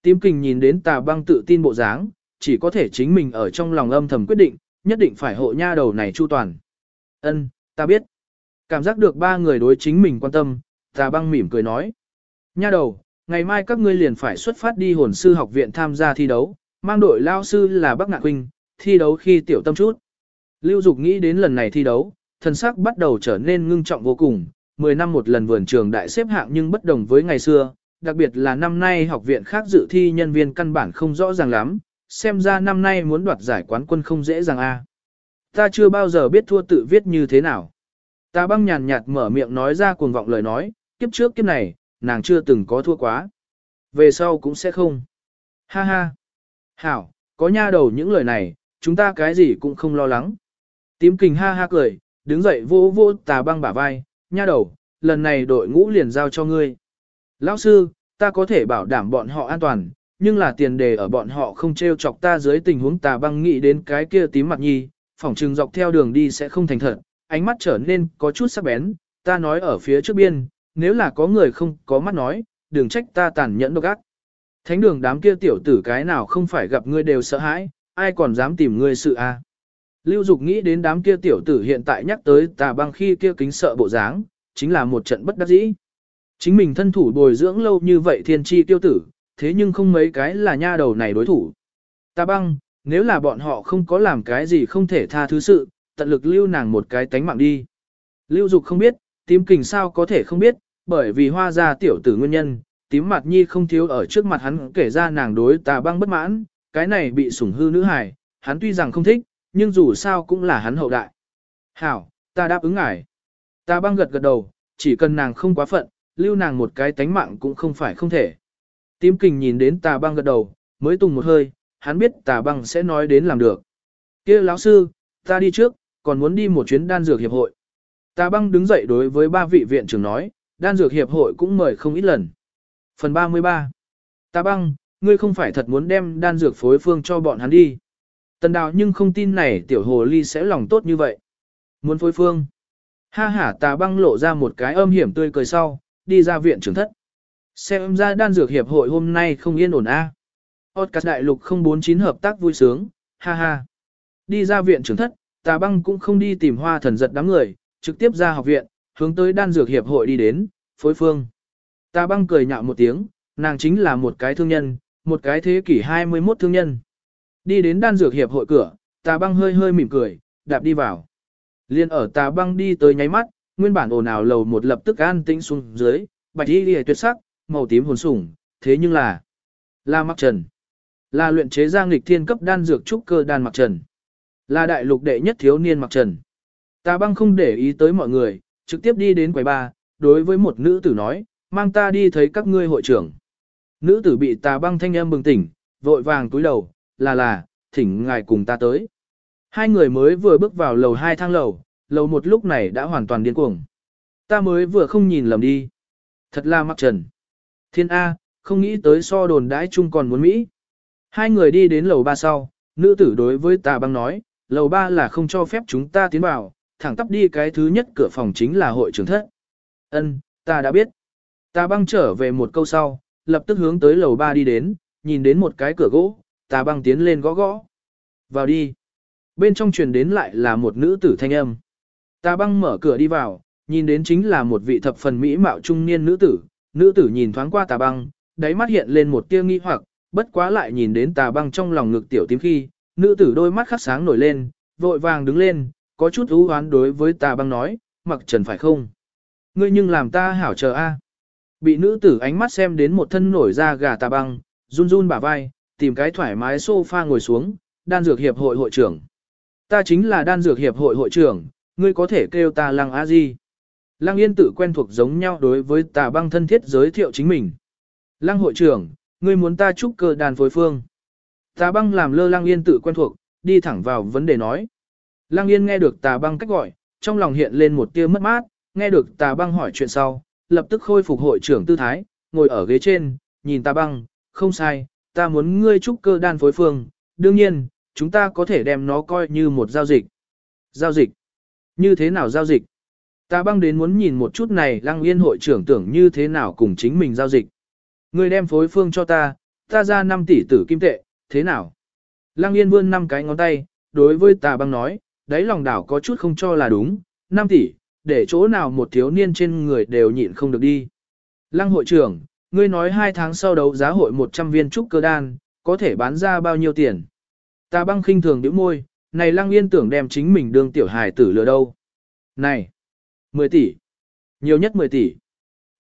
Tím kình nhìn đến tà băng tự tin bộ dáng, chỉ có thể chính mình ở trong lòng âm thầm quyết định, nhất định phải hộ nha đầu này chu toàn. Ân, ta biết. Cảm giác được ba người đối chính mình quan tâm, tà băng mỉm cười nói. Nha đầu, ngày mai các ngươi liền phải xuất phát đi hồn sư học viện tham gia thi đấu, mang đội lao sư là Bắc Ngạn Huynh, thi đấu khi tiểu tâm chút. Lưu Dục nghĩ đến lần này thi đấu, thần sắc bắt đầu trở nên ngưng trọng vô cùng, 10 năm một lần vườn trường đại xếp hạng nhưng bất đồng với ngày xưa, đặc biệt là năm nay học viện khác dự thi nhân viên căn bản không rõ ràng lắm, xem ra năm nay muốn đoạt giải quán quân không dễ dàng a. Ta chưa bao giờ biết thua tự viết như thế nào. Ta băng nhàn nhạt mở miệng nói ra cuồng vọng lời nói, kiếp trước kiếp này, nàng chưa từng có thua quá. Về sau cũng sẽ không. Ha ha. Hảo, có nha đầu những lời này, chúng ta cái gì cũng không lo lắng. Tím kình ha ha cười, đứng dậy vô vô tà băng bả vai, nha đầu, lần này đội ngũ liền giao cho ngươi. Lão sư, ta có thể bảo đảm bọn họ an toàn, nhưng là tiền đề ở bọn họ không treo chọc ta dưới tình huống tà băng nghĩ đến cái kia tím mặt nhi, phỏng trừng dọc theo đường đi sẽ không thành thật, ánh mắt trở nên có chút sắc bén, ta nói ở phía trước biên, nếu là có người không có mắt nói, đừng trách ta tàn nhẫn độc ác. Thánh đường đám kia tiểu tử cái nào không phải gặp ngươi đều sợ hãi, ai còn dám tìm ngươi sự a? Lưu Dục nghĩ đến đám kia tiểu tử hiện tại nhắc tới tà băng khi kia kính sợ bộ dáng, chính là một trận bất đắc dĩ. Chính mình thân thủ bồi dưỡng lâu như vậy thiên chi tiêu tử, thế nhưng không mấy cái là nha đầu này đối thủ. Tà băng, nếu là bọn họ không có làm cái gì không thể tha thứ sự, tận lực lưu nàng một cái tánh mạng đi. Lưu Dục không biết, tím kình sao có thể không biết, bởi vì hoa ra tiểu tử nguyên nhân, tím mặt nhi không thiếu ở trước mặt hắn kể ra nàng đối tà băng bất mãn, cái này bị sủng hư nữ hài, hắn tuy rằng không thích, nhưng dù sao cũng là hắn hậu đại. Hảo, ta đáp ứng ngài. Ta băng gật gật đầu, chỉ cần nàng không quá phận, lưu nàng một cái tánh mạng cũng không phải không thể. Tím kình nhìn đến tà băng gật đầu, mới tùng một hơi, hắn biết tà băng sẽ nói đến làm được. kia lão sư, ta đi trước, còn muốn đi một chuyến đan dược hiệp hội. Tà băng đứng dậy đối với ba vị viện trưởng nói, đan dược hiệp hội cũng mời không ít lần. Phần 33 Tà băng, ngươi không phải thật muốn đem đan dược phối phương cho bọn hắn đi. Tần đào nhưng không tin này tiểu hồ ly sẽ lòng tốt như vậy. Muốn phối phương. Ha ha tà băng lộ ra một cái âm hiểm tươi cười sau, đi ra viện trưởng thất. Xem ra đan dược hiệp hội hôm nay không yên ổn a. À. Podcast đại lục 049 hợp tác vui sướng, ha ha. Đi ra viện trưởng thất, tà băng cũng không đi tìm hoa thần giật đám người, trực tiếp ra học viện, hướng tới đan dược hiệp hội đi đến, phối phương. Tà băng cười nhạo một tiếng, nàng chính là một cái thương nhân, một cái thế kỷ 21 thương nhân. Đi đến đan dược hiệp hội cửa, tà băng hơi hơi mỉm cười, đạp đi vào. Liên ở tà băng đi tới nháy mắt, nguyên bản ồn ào lầu một lập tức an tĩnh xuống dưới, bạch y lìa tuyệt sắc, màu tím hồn sủng, thế nhưng là là mặc trần. Là luyện chế ra nghịch thiên cấp đan dược trúc cơ đan mặc trần. Là đại lục đệ nhất thiếu niên mặc trần. Tà băng không để ý tới mọi người, trực tiếp đi đến quầy ba, đối với một nữ tử nói, mang ta đi thấy các ngươi hội trưởng. Nữ tử bị tà băng thanh âm bừng tỉnh, vội vàng túi đầu, là là, thỉnh ngài cùng ta tới. Hai người mới vừa bước vào lầu hai thang lầu, lầu một lúc này đã hoàn toàn điên cuồng. Ta mới vừa không nhìn lầm đi. Thật là mặc trần. Thiên A, không nghĩ tới so đồn đãi chung còn muốn Mỹ. Hai người đi đến lầu ba sau, nữ tử đối với tà băng nói, lầu ba là không cho phép chúng ta tiến vào, thẳng tắp đi cái thứ nhất cửa phòng chính là hội trưởng thất. Ân, ta đã biết. Tà băng trở về một câu sau, lập tức hướng tới lầu ba đi đến, nhìn đến một cái cửa gỗ, tà băng tiến lên gõ gõ. Vào đi. Bên trong truyền đến lại là một nữ tử thanh âm. Tà băng mở cửa đi vào, nhìn đến chính là một vị thập phần mỹ mạo trung niên nữ tử. Nữ tử nhìn thoáng qua tà băng, đáy mắt hiện lên một tia nghi hoặc, bất quá lại nhìn đến tà băng trong lòng ngực tiểu tím khi, nữ tử đôi mắt khắc sáng nổi lên, vội vàng đứng lên, có chút ưu hoán đối với tà băng nói, mặc trần phải không? Ngươi nhưng làm ta hảo chờ a. Bị nữ tử ánh mắt xem đến một thân nổi da gà tà băng, run run bả vai, tìm cái thoải mái sofa ngồi xuống, đan dược hiệp hội hội trưởng. Ta chính là đan dược hiệp hội hội trưởng, ngươi có thể kêu ta lăng a di. Lăng Yên tự quen thuộc giống nhau đối với tà băng thân thiết giới thiệu chính mình. Lăng hội trưởng, ngươi muốn ta chúc cơ đàn phối phương. Tà băng làm lơ Lăng Yên tự quen thuộc, đi thẳng vào vấn đề nói. Lăng Yên nghe được tà băng cách gọi, trong lòng hiện lên một tia mất mát, nghe được tà băng hỏi chuyện sau, lập tức khôi phục hội trưởng tư thái, ngồi ở ghế trên, nhìn tà băng, không sai, ta muốn ngươi chúc cơ đan phối phương, đương nhiên, chúng ta có thể đem nó coi như một giao dịch. Giao dịch? Như thế nào giao dịch? Ta băng đến muốn nhìn một chút này lăng yên hội trưởng tưởng như thế nào cùng chính mình giao dịch. Ngươi đem phối phương cho ta, ta ra 5 tỷ tử kim tệ, thế nào? Lăng yên vươn 5 cái ngón tay, đối với tà băng nói, đáy lòng đảo có chút không cho là đúng, 5 tỷ, để chỗ nào một thiếu niên trên người đều nhịn không được đi. Lăng hội trưởng, ngươi nói hai tháng sau đấu giá hội 100 viên trúc cơ đan, có thể bán ra bao nhiêu tiền? Ta băng khinh thường điểm môi, này lăng yên tưởng đem chính mình đương tiểu hài tử lừa đâu. Này, 10 tỷ, nhiều nhất 10 tỷ.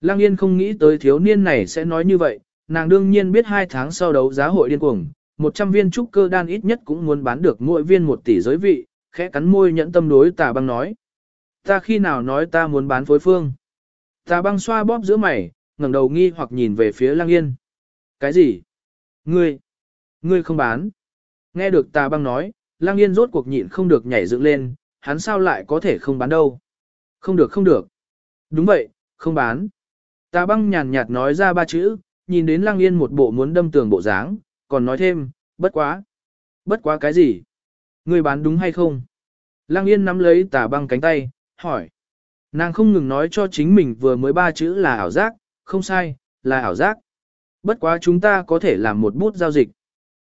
Lăng yên không nghĩ tới thiếu niên này sẽ nói như vậy, nàng đương nhiên biết hai tháng sau đấu giá hội điên cuồng, 100 viên trúc cơ đan ít nhất cũng muốn bán được mỗi viên 1 tỷ giới vị, khẽ cắn môi nhẫn tâm đối tà băng nói. Ta khi nào nói ta muốn bán phối phương? Tà băng xoa bóp giữa mày, ngẩng đầu nghi hoặc nhìn về phía Lăng Yên. Cái gì? Ngươi? Ngươi không bán? Nghe được tà băng nói, Lăng Yên rốt cuộc nhịn không được nhảy dựng lên, hắn sao lại có thể không bán đâu? Không được không được. Đúng vậy, không bán. Tà băng nhàn nhạt nói ra ba chữ, nhìn đến Lăng Yên một bộ muốn đâm tường bộ dáng, còn nói thêm, bất quá. Bất quá cái gì? Ngươi bán đúng hay không? Lăng Yên nắm lấy tà băng cánh tay, hỏi. Nàng không ngừng nói cho chính mình vừa mới ba chữ là ảo giác, không sai, là ảo giác. Bất quá chúng ta có thể làm một bút giao dịch.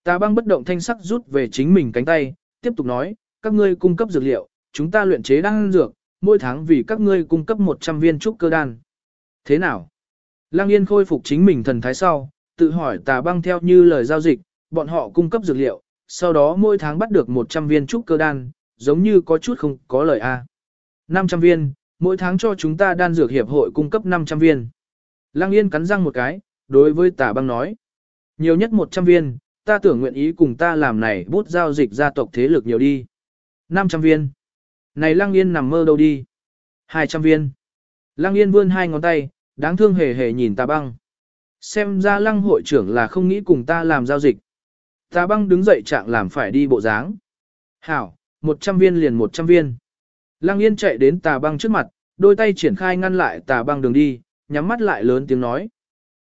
Tà băng bất động thanh sắc rút về chính mình cánh tay, tiếp tục nói, các ngươi cung cấp dược liệu, chúng ta luyện chế đan dược, mỗi tháng vì các ngươi cung cấp 100 viên trúc cơ đan. Thế nào? Lăng Yên khôi phục chính mình thần thái sau, tự hỏi tà băng theo như lời giao dịch, bọn họ cung cấp dược liệu, sau đó mỗi tháng bắt được 100 viên trúc cơ đan, giống như có chút không có lời A. 500 viên, mỗi tháng cho chúng ta đan dược hiệp hội cung cấp 500 viên. Lăng Yên cắn răng một cái, đối với tà băng nói. Nhiều nhất 100 viên, ta tưởng nguyện ý cùng ta làm này bút giao dịch gia tộc thế lực nhiều đi. 500 viên. Này Lăng Yên nằm mơ đâu đi. 200 viên. Lăng Yên vươn hai ngón tay, đáng thương hề hề nhìn tà băng. Xem ra Lăng hội trưởng là không nghĩ cùng ta làm giao dịch. Tà băng đứng dậy trạng làm phải đi bộ dáng. Hảo, 100 viên liền 100 viên. Lăng Yên chạy đến tà băng trước mặt, đôi tay triển khai ngăn lại tà băng đường đi, nhắm mắt lại lớn tiếng nói.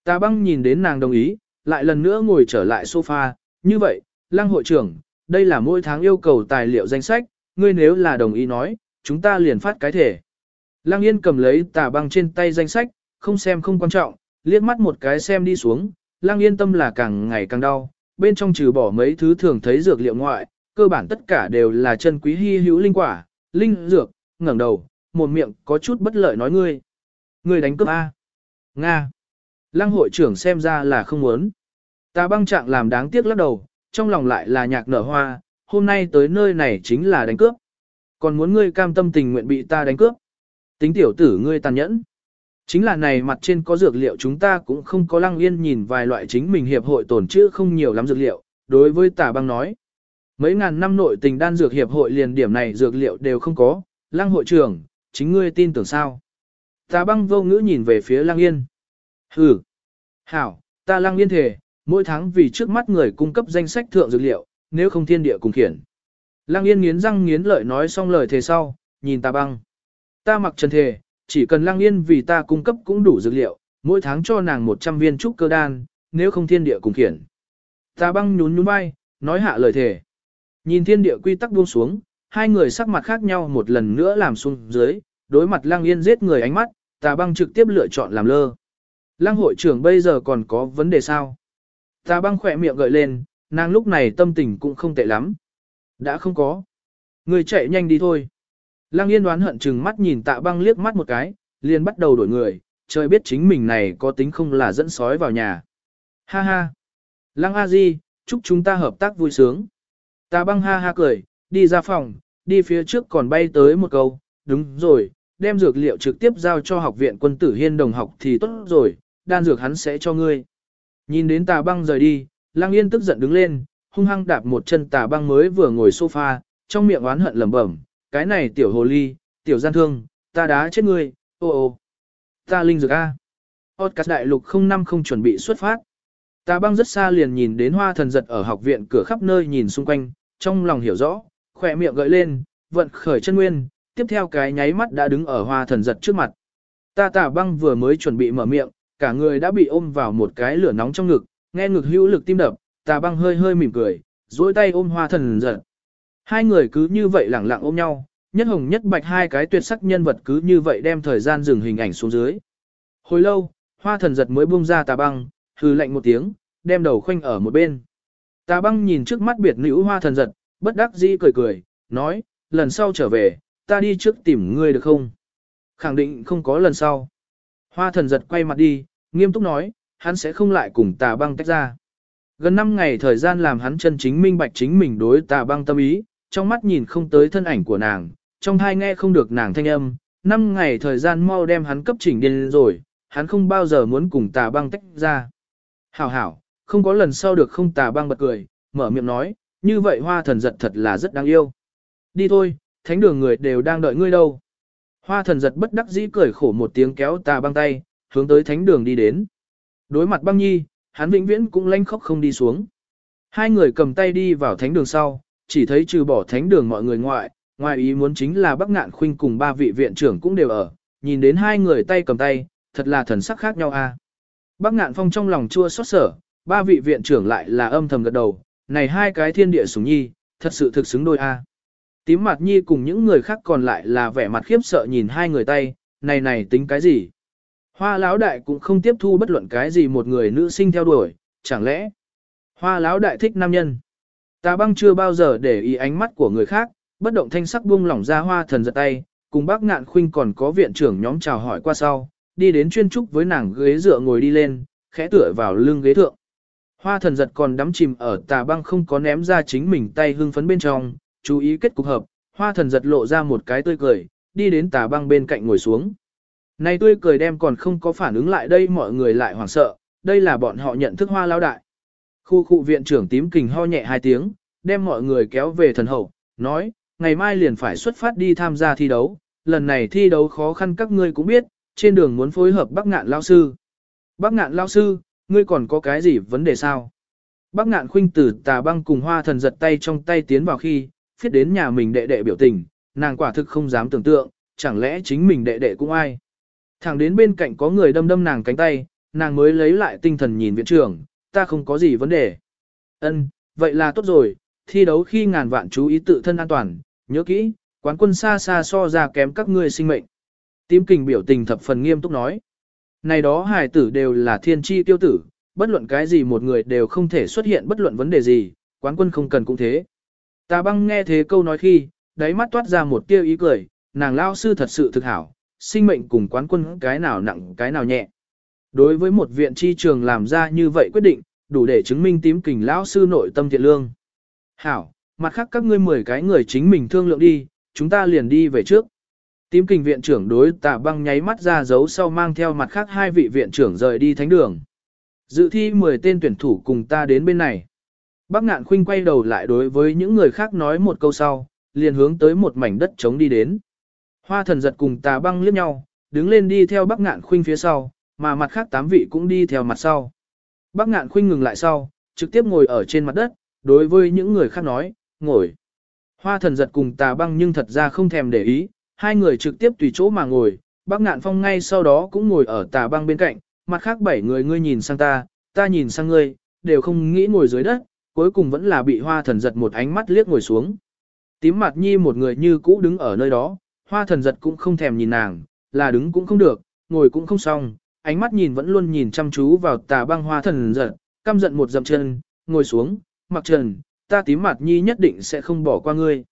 Tà băng nhìn đến nàng đồng ý, lại lần nữa ngồi trở lại sofa, như vậy, lăng hội trưởng, đây là mỗi tháng yêu cầu tài liệu danh sách, ngươi nếu là đồng ý nói, chúng ta liền phát cái thể. Lăng yên cầm lấy tà băng trên tay danh sách, không xem không quan trọng, liếc mắt một cái xem đi xuống, lăng yên tâm là càng ngày càng đau, bên trong trừ bỏ mấy thứ thường thấy dược liệu ngoại, cơ bản tất cả đều là chân quý hy hữu linh quả, linh dược, ngẩng đầu, một miệng có chút bất lợi nói ngươi. Ngươi đánh cướp A. Nga. Lăng hội trưởng xem ra là không muốn. Ta băng trạng làm đáng tiếc lắc đầu, trong lòng lại là nhạc nở hoa, hôm nay tới nơi này chính là đánh cướp. Còn muốn ngươi cam tâm tình nguyện bị ta đánh cướp. Tính tiểu tử ngươi tàn nhẫn. Chính là này mặt trên có dược liệu chúng ta cũng không có lăng yên nhìn vài loại chính mình hiệp hội tổn chữ không nhiều lắm dược liệu, đối với tà băng nói. Mấy ngàn năm nội tình đan dược hiệp hội liền điểm này dược liệu đều không có, lăng hội trưởng, chính ngươi tin tưởng sao. Tà băng vô ngữ nhìn về phía lăng yên. Hừ. Hảo, ta lăng yên thể, mỗi tháng vì trước mắt người cung cấp danh sách thượng dược liệu, nếu không thiên địa cùng khiển. Lăng yên nghiến răng nghiến lợi nói xong lời thề sau, nhìn ta băng. Ta mặc trần thề, chỉ cần lăng yên vì ta cung cấp cũng đủ dược liệu, mỗi tháng cho nàng 100 viên trúc cơ đan, nếu không thiên địa cùng khiển. Ta băng nhún nhún vai, nói hạ lời thề. Nhìn thiên địa quy tắc buông xuống, hai người sắc mặt khác nhau một lần nữa làm xuống dưới, đối mặt lăng yên giết người ánh mắt, tà băng trực tiếp lựa chọn làm lơ. Lăng hội trưởng bây giờ còn có vấn đề sao? Tà băng khỏe miệng gợi lên, nàng lúc này tâm tình cũng không tệ lắm. Đã không có. Người chạy nhanh đi thôi. Lăng yên đoán hận chừng mắt nhìn tạ băng liếc mắt một cái, liền bắt đầu đổi người, trời biết chính mình này có tính không là dẫn sói vào nhà. Ha ha. Lăng A Di, chúc chúng ta hợp tác vui sướng. Tạ băng ha ha cười, đi ra phòng, đi phía trước còn bay tới một câu, đúng rồi, đem dược liệu trực tiếp giao cho học viện quân tử hiên đồng học thì tốt rồi, đan dược hắn sẽ cho ngươi. Nhìn đến tà băng rời đi, lang yên tức giận đứng lên, hung hăng đạp một chân tà băng mới vừa ngồi sofa, trong miệng oán hận lẩm bẩm, cái này tiểu hồ ly, tiểu gian thương, ta đá chết ngươi, Ô ô, ta linh dược A. Podcast đại lục 05 không chuẩn bị xuất phát. Tà băng rất xa liền nhìn đến hoa thần giật ở học viện cửa khắp nơi nhìn xung quanh, trong lòng hiểu rõ, khỏe miệng gợi lên, vận khởi chân nguyên, tiếp theo cái nháy mắt đã đứng ở hoa thần giật trước mặt. Ta tà băng vừa mới chuẩn bị mở miệng, cả người đã bị ôm vào một cái lửa nóng trong ngực, nghe ngực hữu lực tim đập, tà băng hơi hơi mỉm cười, duỗi tay ôm hoa thần giật. Hai người cứ như vậy lẳng lặng ôm nhau, nhất hồng nhất bạch hai cái tuyệt sắc nhân vật cứ như vậy đem thời gian dừng hình ảnh xuống dưới. Hồi lâu, hoa thần giật mới buông ra tà băng, hư lạnh một tiếng, đem đầu khoanh ở một bên. Tà băng nhìn trước mắt biệt nữ hoa thần giật, bất đắc dĩ cười cười, nói, lần sau trở về, ta đi trước tìm ngươi được không? Khẳng định không có lần sau. Hoa thần giật quay mặt đi, nghiêm túc nói, hắn sẽ không lại cùng tà băng tách ra. Gần 5 ngày thời gian làm hắn chân chính minh bạch chính mình đối tà băng tâm ý, trong mắt nhìn không tới thân ảnh của nàng, trong thai nghe không được nàng thanh âm, 5 ngày thời gian mau đem hắn cấp chỉnh điên rồi, hắn không bao giờ muốn cùng tà băng tách ra. Hảo hảo, không có lần sau được không tà băng bật cười, mở miệng nói, như vậy hoa thần giật thật là rất đáng yêu. Đi thôi, thánh đường người đều đang đợi ngươi đâu. Hoa thần giật bất đắc dĩ cười khổ một tiếng kéo tà băng tay, hướng tới thánh đường đi đến. Đối mặt băng nhi, hắn vĩnh viễn cũng lanh khóc không đi xuống. Hai người cầm tay đi vào thánh đường sau, chỉ thấy trừ bỏ thánh đường mọi người ngoại, ngoài ý muốn chính là Bắc Ngạn Khuynh cùng ba vị viện trưởng cũng đều ở, nhìn đến hai người tay cầm tay, thật là thần sắc khác nhau a. À. Bắc Ngạn Phong trong lòng chua xót sở, ba vị viện trưởng lại là âm thầm gật đầu, này hai cái thiên địa sủng nhi, thật sự thực xứng đôi a. Tím mặt nhi cùng những người khác còn lại là vẻ mặt khiếp sợ nhìn hai người tay, này này tính cái gì? Hoa lão đại cũng không tiếp thu bất luận cái gì một người nữ sinh theo đuổi, chẳng lẽ hoa lão đại thích nam nhân? Tà băng chưa bao giờ để ý ánh mắt của người khác, bất động thanh sắc buông lỏng ra hoa thần giật tay, cùng bác ngạn khuynh còn có viện trưởng nhóm chào hỏi qua sau, đi đến chuyên trúc với nàng ghế dựa ngồi đi lên, khẽ tựa vào lưng ghế thượng. Hoa thần giật còn đắm chìm ở tà băng không có ném ra chính mình tay hưng phấn bên trong, chú ý kết cục hợp, hoa thần giật lộ ra một cái tươi cười, đi đến tà băng bên cạnh ngồi xuống. Này tươi cười đem còn không có phản ứng lại đây mọi người lại hoảng sợ, đây là bọn họ nhận thức hoa lao đại. Khu khu viện trưởng tím kình ho nhẹ hai tiếng, đem mọi người kéo về thần hậu, nói, ngày mai liền phải xuất phát đi tham gia thi đấu, lần này thi đấu khó khăn các ngươi cũng biết, trên đường muốn phối hợp bác ngạn lao sư. Bác ngạn lao sư, ngươi còn có cái gì vấn đề sao? Bác ngạn khuynh tử tà băng cùng hoa thần giật tay trong tay tiến vào khi, phiết đến nhà mình đệ đệ biểu tình, nàng quả thực không dám tưởng tượng, chẳng lẽ chính mình đệ đệ cũng ai. Thẳng đến bên cạnh có người đâm đâm nàng cánh tay, nàng mới lấy lại tinh thần nhìn viện trưởng, ta không có gì vấn đề. Ân, vậy là tốt rồi, thi đấu khi ngàn vạn chú ý tự thân an toàn, nhớ kỹ, quán quân xa xa so ra kém các ngươi sinh mệnh. Tím kình biểu tình thập phần nghiêm túc nói. Này đó hài tử đều là thiên tri tiêu tử, bất luận cái gì một người đều không thể xuất hiện bất luận vấn đề gì, quán quân không cần cũng thế. Tà băng nghe thế câu nói khi, đáy mắt toát ra một tia ý cười, nàng lao sư thật sự thực hảo, sinh mệnh cùng quán quân cái nào nặng cái nào nhẹ. Đối với một viện chi trường làm ra như vậy quyết định, đủ để chứng minh tím kình lão sư nội tâm thiện lương. Hảo, mặt khác các ngươi 10 cái người chính mình thương lượng đi, chúng ta liền đi về trước. Tím kình viện trưởng đối tạ băng nháy mắt ra dấu sau mang theo mặt khác hai vị viện trưởng rời đi thánh đường. Dự thi 10 tên tuyển thủ cùng ta đến bên này. Bác ngạn khuynh quay đầu lại đối với những người khác nói một câu sau, liền hướng tới một mảnh đất trống đi đến. Hoa thần giật cùng tà băng liếc nhau, đứng lên đi theo bác ngạn khuynh phía sau, mà mặt khác tám vị cũng đi theo mặt sau. Bác ngạn khuynh ngừng lại sau, trực tiếp ngồi ở trên mặt đất, đối với những người khác nói, ngồi. Hoa thần giật cùng tà băng nhưng thật ra không thèm để ý, hai người trực tiếp tùy chỗ mà ngồi, bác ngạn phong ngay sau đó cũng ngồi ở tà băng bên cạnh, mặt khác bảy người ngươi nhìn sang ta, ta nhìn sang ngươi, đều không nghĩ ngồi dưới đất, cuối cùng vẫn là bị hoa thần giật một ánh mắt liếc ngồi xuống. Tím mặt nhi một người như cũ đứng ở nơi đó, hoa thần giật cũng không thèm nhìn nàng, là đứng cũng không được, ngồi cũng không xong, ánh mắt nhìn vẫn luôn nhìn chăm chú vào tà băng hoa thần giật, căm giận một dậm chân, ngồi xuống, mặc trần, ta tím mặt nhi nhất định sẽ không bỏ qua ngươi.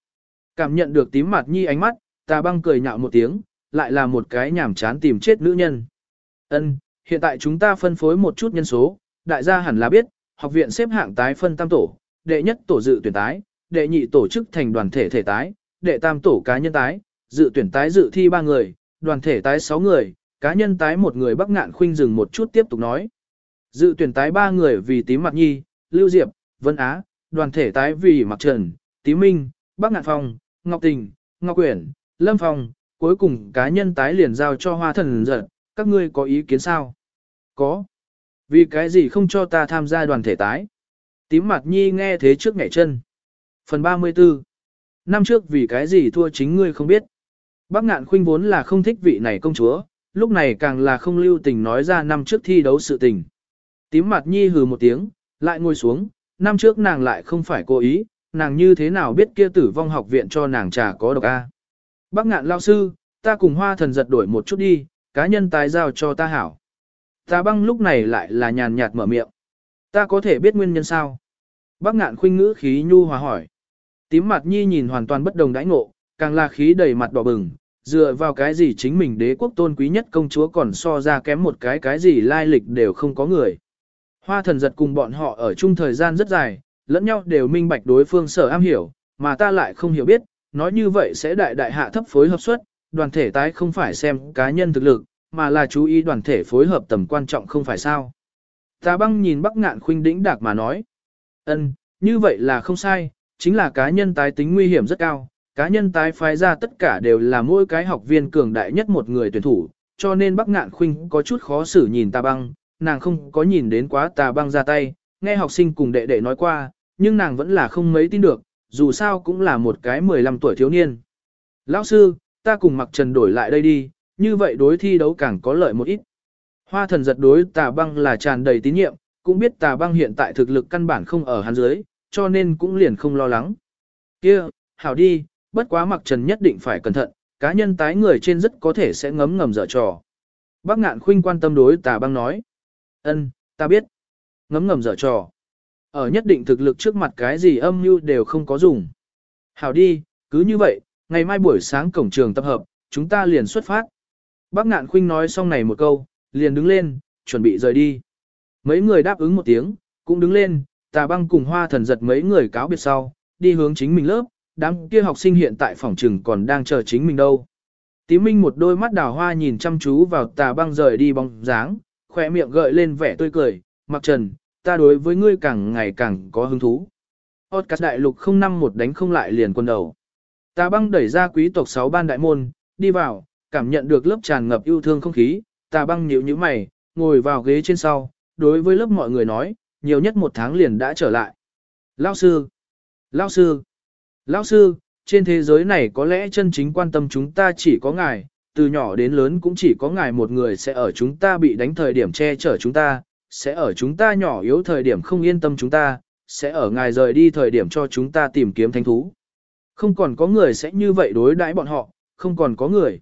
Cảm nhận được tím mặt nhi ánh mắt, tà băng cười nhạo một tiếng, lại là một cái nhảm chán tìm chết nữ nhân. Ân, hiện tại chúng ta phân phối một chút nhân số, đại gia hẳn là biết, học viện xếp hạng tái phân tam tổ, đệ nhất tổ dự tuyển tái, đệ nhị tổ chức thành đoàn thể thể tái, đệ tam tổ cá nhân tái, dự tuyển tái dự thi ba người, đoàn thể tái 6 người, cá nhân tái một người bắc ngạn khuynh dừng một chút tiếp tục nói. Dự tuyển tái ba người vì tím mặt nhi, Lưu Diệp, Vân Á, đoàn thể tái vì Mạc trần, tím minh, bắc ngạn phong, ngọc tình, ngọc quyển, lâm phong, cuối cùng cá nhân tái liền giao cho hoa thần giật, các ngươi có ý kiến sao? Có. Vì cái gì không cho ta tham gia đoàn thể tái? Tím mặt nhi nghe thế trước nhảy chân. Phần 34. Năm trước vì cái gì thua chính ngươi không biết. Bác ngạn khuynh vốn là không thích vị này công chúa, lúc này càng là không lưu tình nói ra năm trước thi đấu sự tình. Tím mặt nhi hừ một tiếng, lại ngồi xuống, năm trước nàng lại không phải cố ý, nàng như thế nào biết kia tử vong học viện cho nàng trà có độc a. Bác ngạn lao sư, ta cùng hoa thần giật đổi một chút đi, cá nhân tái giao cho ta hảo. Ta băng lúc này lại là nhàn nhạt mở miệng. Ta có thể biết nguyên nhân sao? Bác ngạn khuynh ngữ khí nhu hòa hỏi. Tím mặt nhi nhìn hoàn toàn bất đồng đãi ngộ, càng là khí đầy mặt đỏ bừng, dựa vào cái gì chính mình đế quốc tôn quý nhất công chúa còn so ra kém một cái cái gì lai lịch đều không có người. Hoa thần giật cùng bọn họ ở chung thời gian rất dài, lẫn nhau đều minh bạch đối phương sở am hiểu, mà ta lại không hiểu biết, nói như vậy sẽ đại đại hạ thấp phối hợp suất, đoàn thể tái không phải xem cá nhân thực lực, mà là chú ý đoàn thể phối hợp tầm quan trọng không phải sao. Ta băng nhìn bắc ngạn khuynh đĩnh đạc mà nói, ân, như vậy là không sai, chính là cá nhân tái tính nguy hiểm rất cao, cá nhân tái phái ra tất cả đều là mỗi cái học viên cường đại nhất một người tuyển thủ, cho nên Bắc Ngạn Khuynh có chút khó xử nhìn Tà Băng, nàng không có nhìn đến quá Tà Băng ra tay, nghe học sinh cùng đệ đệ nói qua, nhưng nàng vẫn là không mấy tin được, dù sao cũng là một cái 15 tuổi thiếu niên. Lão sư, ta cùng Mặc Trần đổi lại đây đi, như vậy đối thi đấu càng có lợi một ít. Hoa thần giật đối Tà Băng là tràn đầy tín nhiệm, cũng biết Tà Băng hiện tại thực lực căn bản không ở hắn dưới, cho nên cũng liền không lo lắng. Kia, hảo đi, bất quá mặc trần nhất định phải cẩn thận, cá nhân tái người trên rất có thể sẽ ngấm ngầm dở trò. Bác ngạn khuynh quan tâm đối tà băng nói. ân ta biết. Ngấm ngầm dở trò. Ở nhất định thực lực trước mặt cái gì âm mưu đều không có dùng. Hảo đi, cứ như vậy, ngày mai buổi sáng cổng trường tập hợp, chúng ta liền xuất phát. Bác ngạn khuynh nói xong này một câu, liền đứng lên, chuẩn bị rời đi. Mấy người đáp ứng một tiếng, cũng đứng lên, tà băng cùng hoa thần giật mấy người cáo biệt sau, đi hướng chính mình lớp, đám kia học sinh hiện tại phòng trừng còn đang chờ chính mình đâu. Tí Minh một đôi mắt đào hoa nhìn chăm chú vào tà băng rời đi bóng dáng, khỏe miệng gợi lên vẻ tươi cười, mặc trần, ta đối với ngươi càng ngày càng có hứng thú. Podcast đại lục không năm một đánh không lại liền quân đầu. Tà băng đẩy ra quý tộc 6 ban đại môn, đi vào, cảm nhận được lớp tràn ngập yêu thương không khí, tà băng nhíu nhíu mày, ngồi vào ghế trên sau, đối với lớp mọi người nói, nhiều nhất một tháng liền đã trở lại. Lao sư! Lao sư! Lão sư, trên thế giới này có lẽ chân chính quan tâm chúng ta chỉ có ngài, từ nhỏ đến lớn cũng chỉ có ngài một người sẽ ở chúng ta bị đánh thời điểm che chở chúng ta, sẽ ở chúng ta nhỏ yếu thời điểm không yên tâm chúng ta, sẽ ở ngài rời đi thời điểm cho chúng ta tìm kiếm thánh thú. Không còn có người sẽ như vậy đối đãi bọn họ, không còn có người.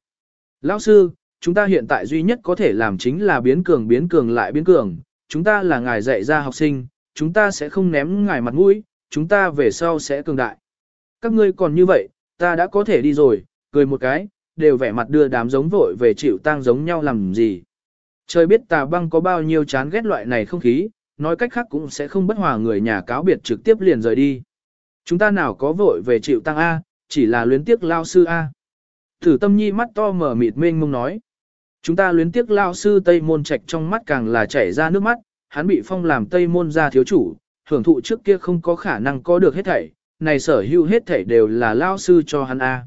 Lão sư, chúng ta hiện tại duy nhất có thể làm chính là biến cường biến cường lại biến cường, chúng ta là ngài dạy ra học sinh, chúng ta sẽ không ném ngài mặt mũi, chúng ta về sau sẽ cường đại. Các ngươi còn như vậy, ta đã có thể đi rồi, cười một cái, đều vẻ mặt đưa đám giống vội về chịu tang giống nhau làm gì. Trời biết tà băng có bao nhiêu chán ghét loại này không khí, nói cách khác cũng sẽ không bất hòa người nhà cáo biệt trực tiếp liền rời đi. Chúng ta nào có vội về chịu tăng A, chỉ là luyến tiếc lao sư A. Thử tâm nhi mắt to mở mịt mênh mông nói. Chúng ta luyến tiếc lao sư Tây Môn Trạch trong mắt càng là chảy ra nước mắt, hắn bị phong làm Tây Môn gia thiếu chủ, hưởng thụ trước kia không có khả năng có được hết thảy, này sở hữu hết thảy đều là lao sư cho hắn a.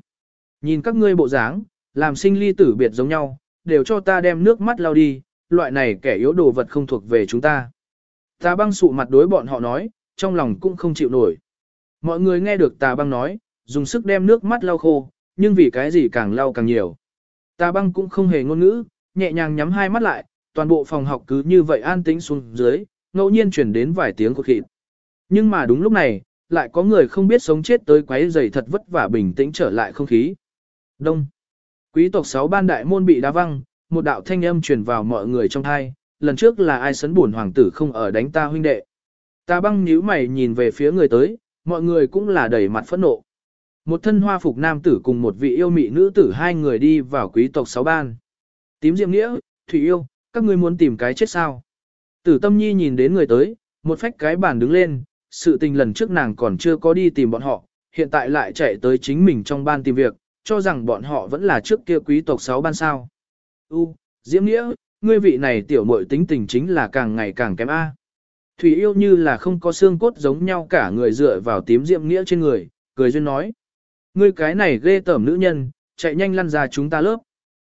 Nhìn các ngươi bộ dáng, làm sinh ly tử biệt giống nhau, đều cho ta đem nước mắt lao đi, loại này kẻ yếu đồ vật không thuộc về chúng ta. Tà băng sụ mặt đối bọn họ nói, trong lòng cũng không chịu nổi. Mọi người nghe được tà băng nói, dùng sức đem nước mắt lau khô, nhưng vì cái gì càng lau càng nhiều. Tà băng cũng không hề ngôn ngữ, nhẹ nhàng nhắm hai mắt lại, toàn bộ phòng học cứ như vậy an tĩnh xuống dưới, ngẫu nhiên chuyển đến vài tiếng của khịt. Nhưng mà đúng lúc này, lại có người không biết sống chết tới quấy giày thật vất vả bình tĩnh trở lại không khí. Đông. Quý tộc sáu ban đại môn bị đá văng, một đạo thanh âm truyền vào mọi người trong thai, lần trước là ai sấn buồn hoàng tử không ở đánh ta huynh đệ. Ta băng nhíu mày nhìn về phía người tới, mọi người cũng là đầy mặt phẫn nộ. Một thân hoa phục nam tử cùng một vị yêu mị nữ tử hai người đi vào quý tộc sáu ban. Tím diệm nghĩa, thủy yêu, các ngươi muốn tìm cái chết sao? Tử tâm nhi nhìn đến người tới, một phách cái bàn đứng lên, sự tình lần trước nàng còn chưa có đi tìm bọn họ, hiện tại lại chạy tới chính mình trong ban tìm việc, cho rằng bọn họ vẫn là trước kia quý tộc sáu ban sao. U, Diễm Nghĩa, ngươi vị này tiểu muội tính tình chính là càng ngày càng kém A. Thủy yêu như là không có xương cốt giống nhau cả người dựa vào tím Diễm Nghĩa trên người, cười duyên nói. Ngươi cái này ghê tởm nữ nhân, chạy nhanh lăn ra chúng ta lớp.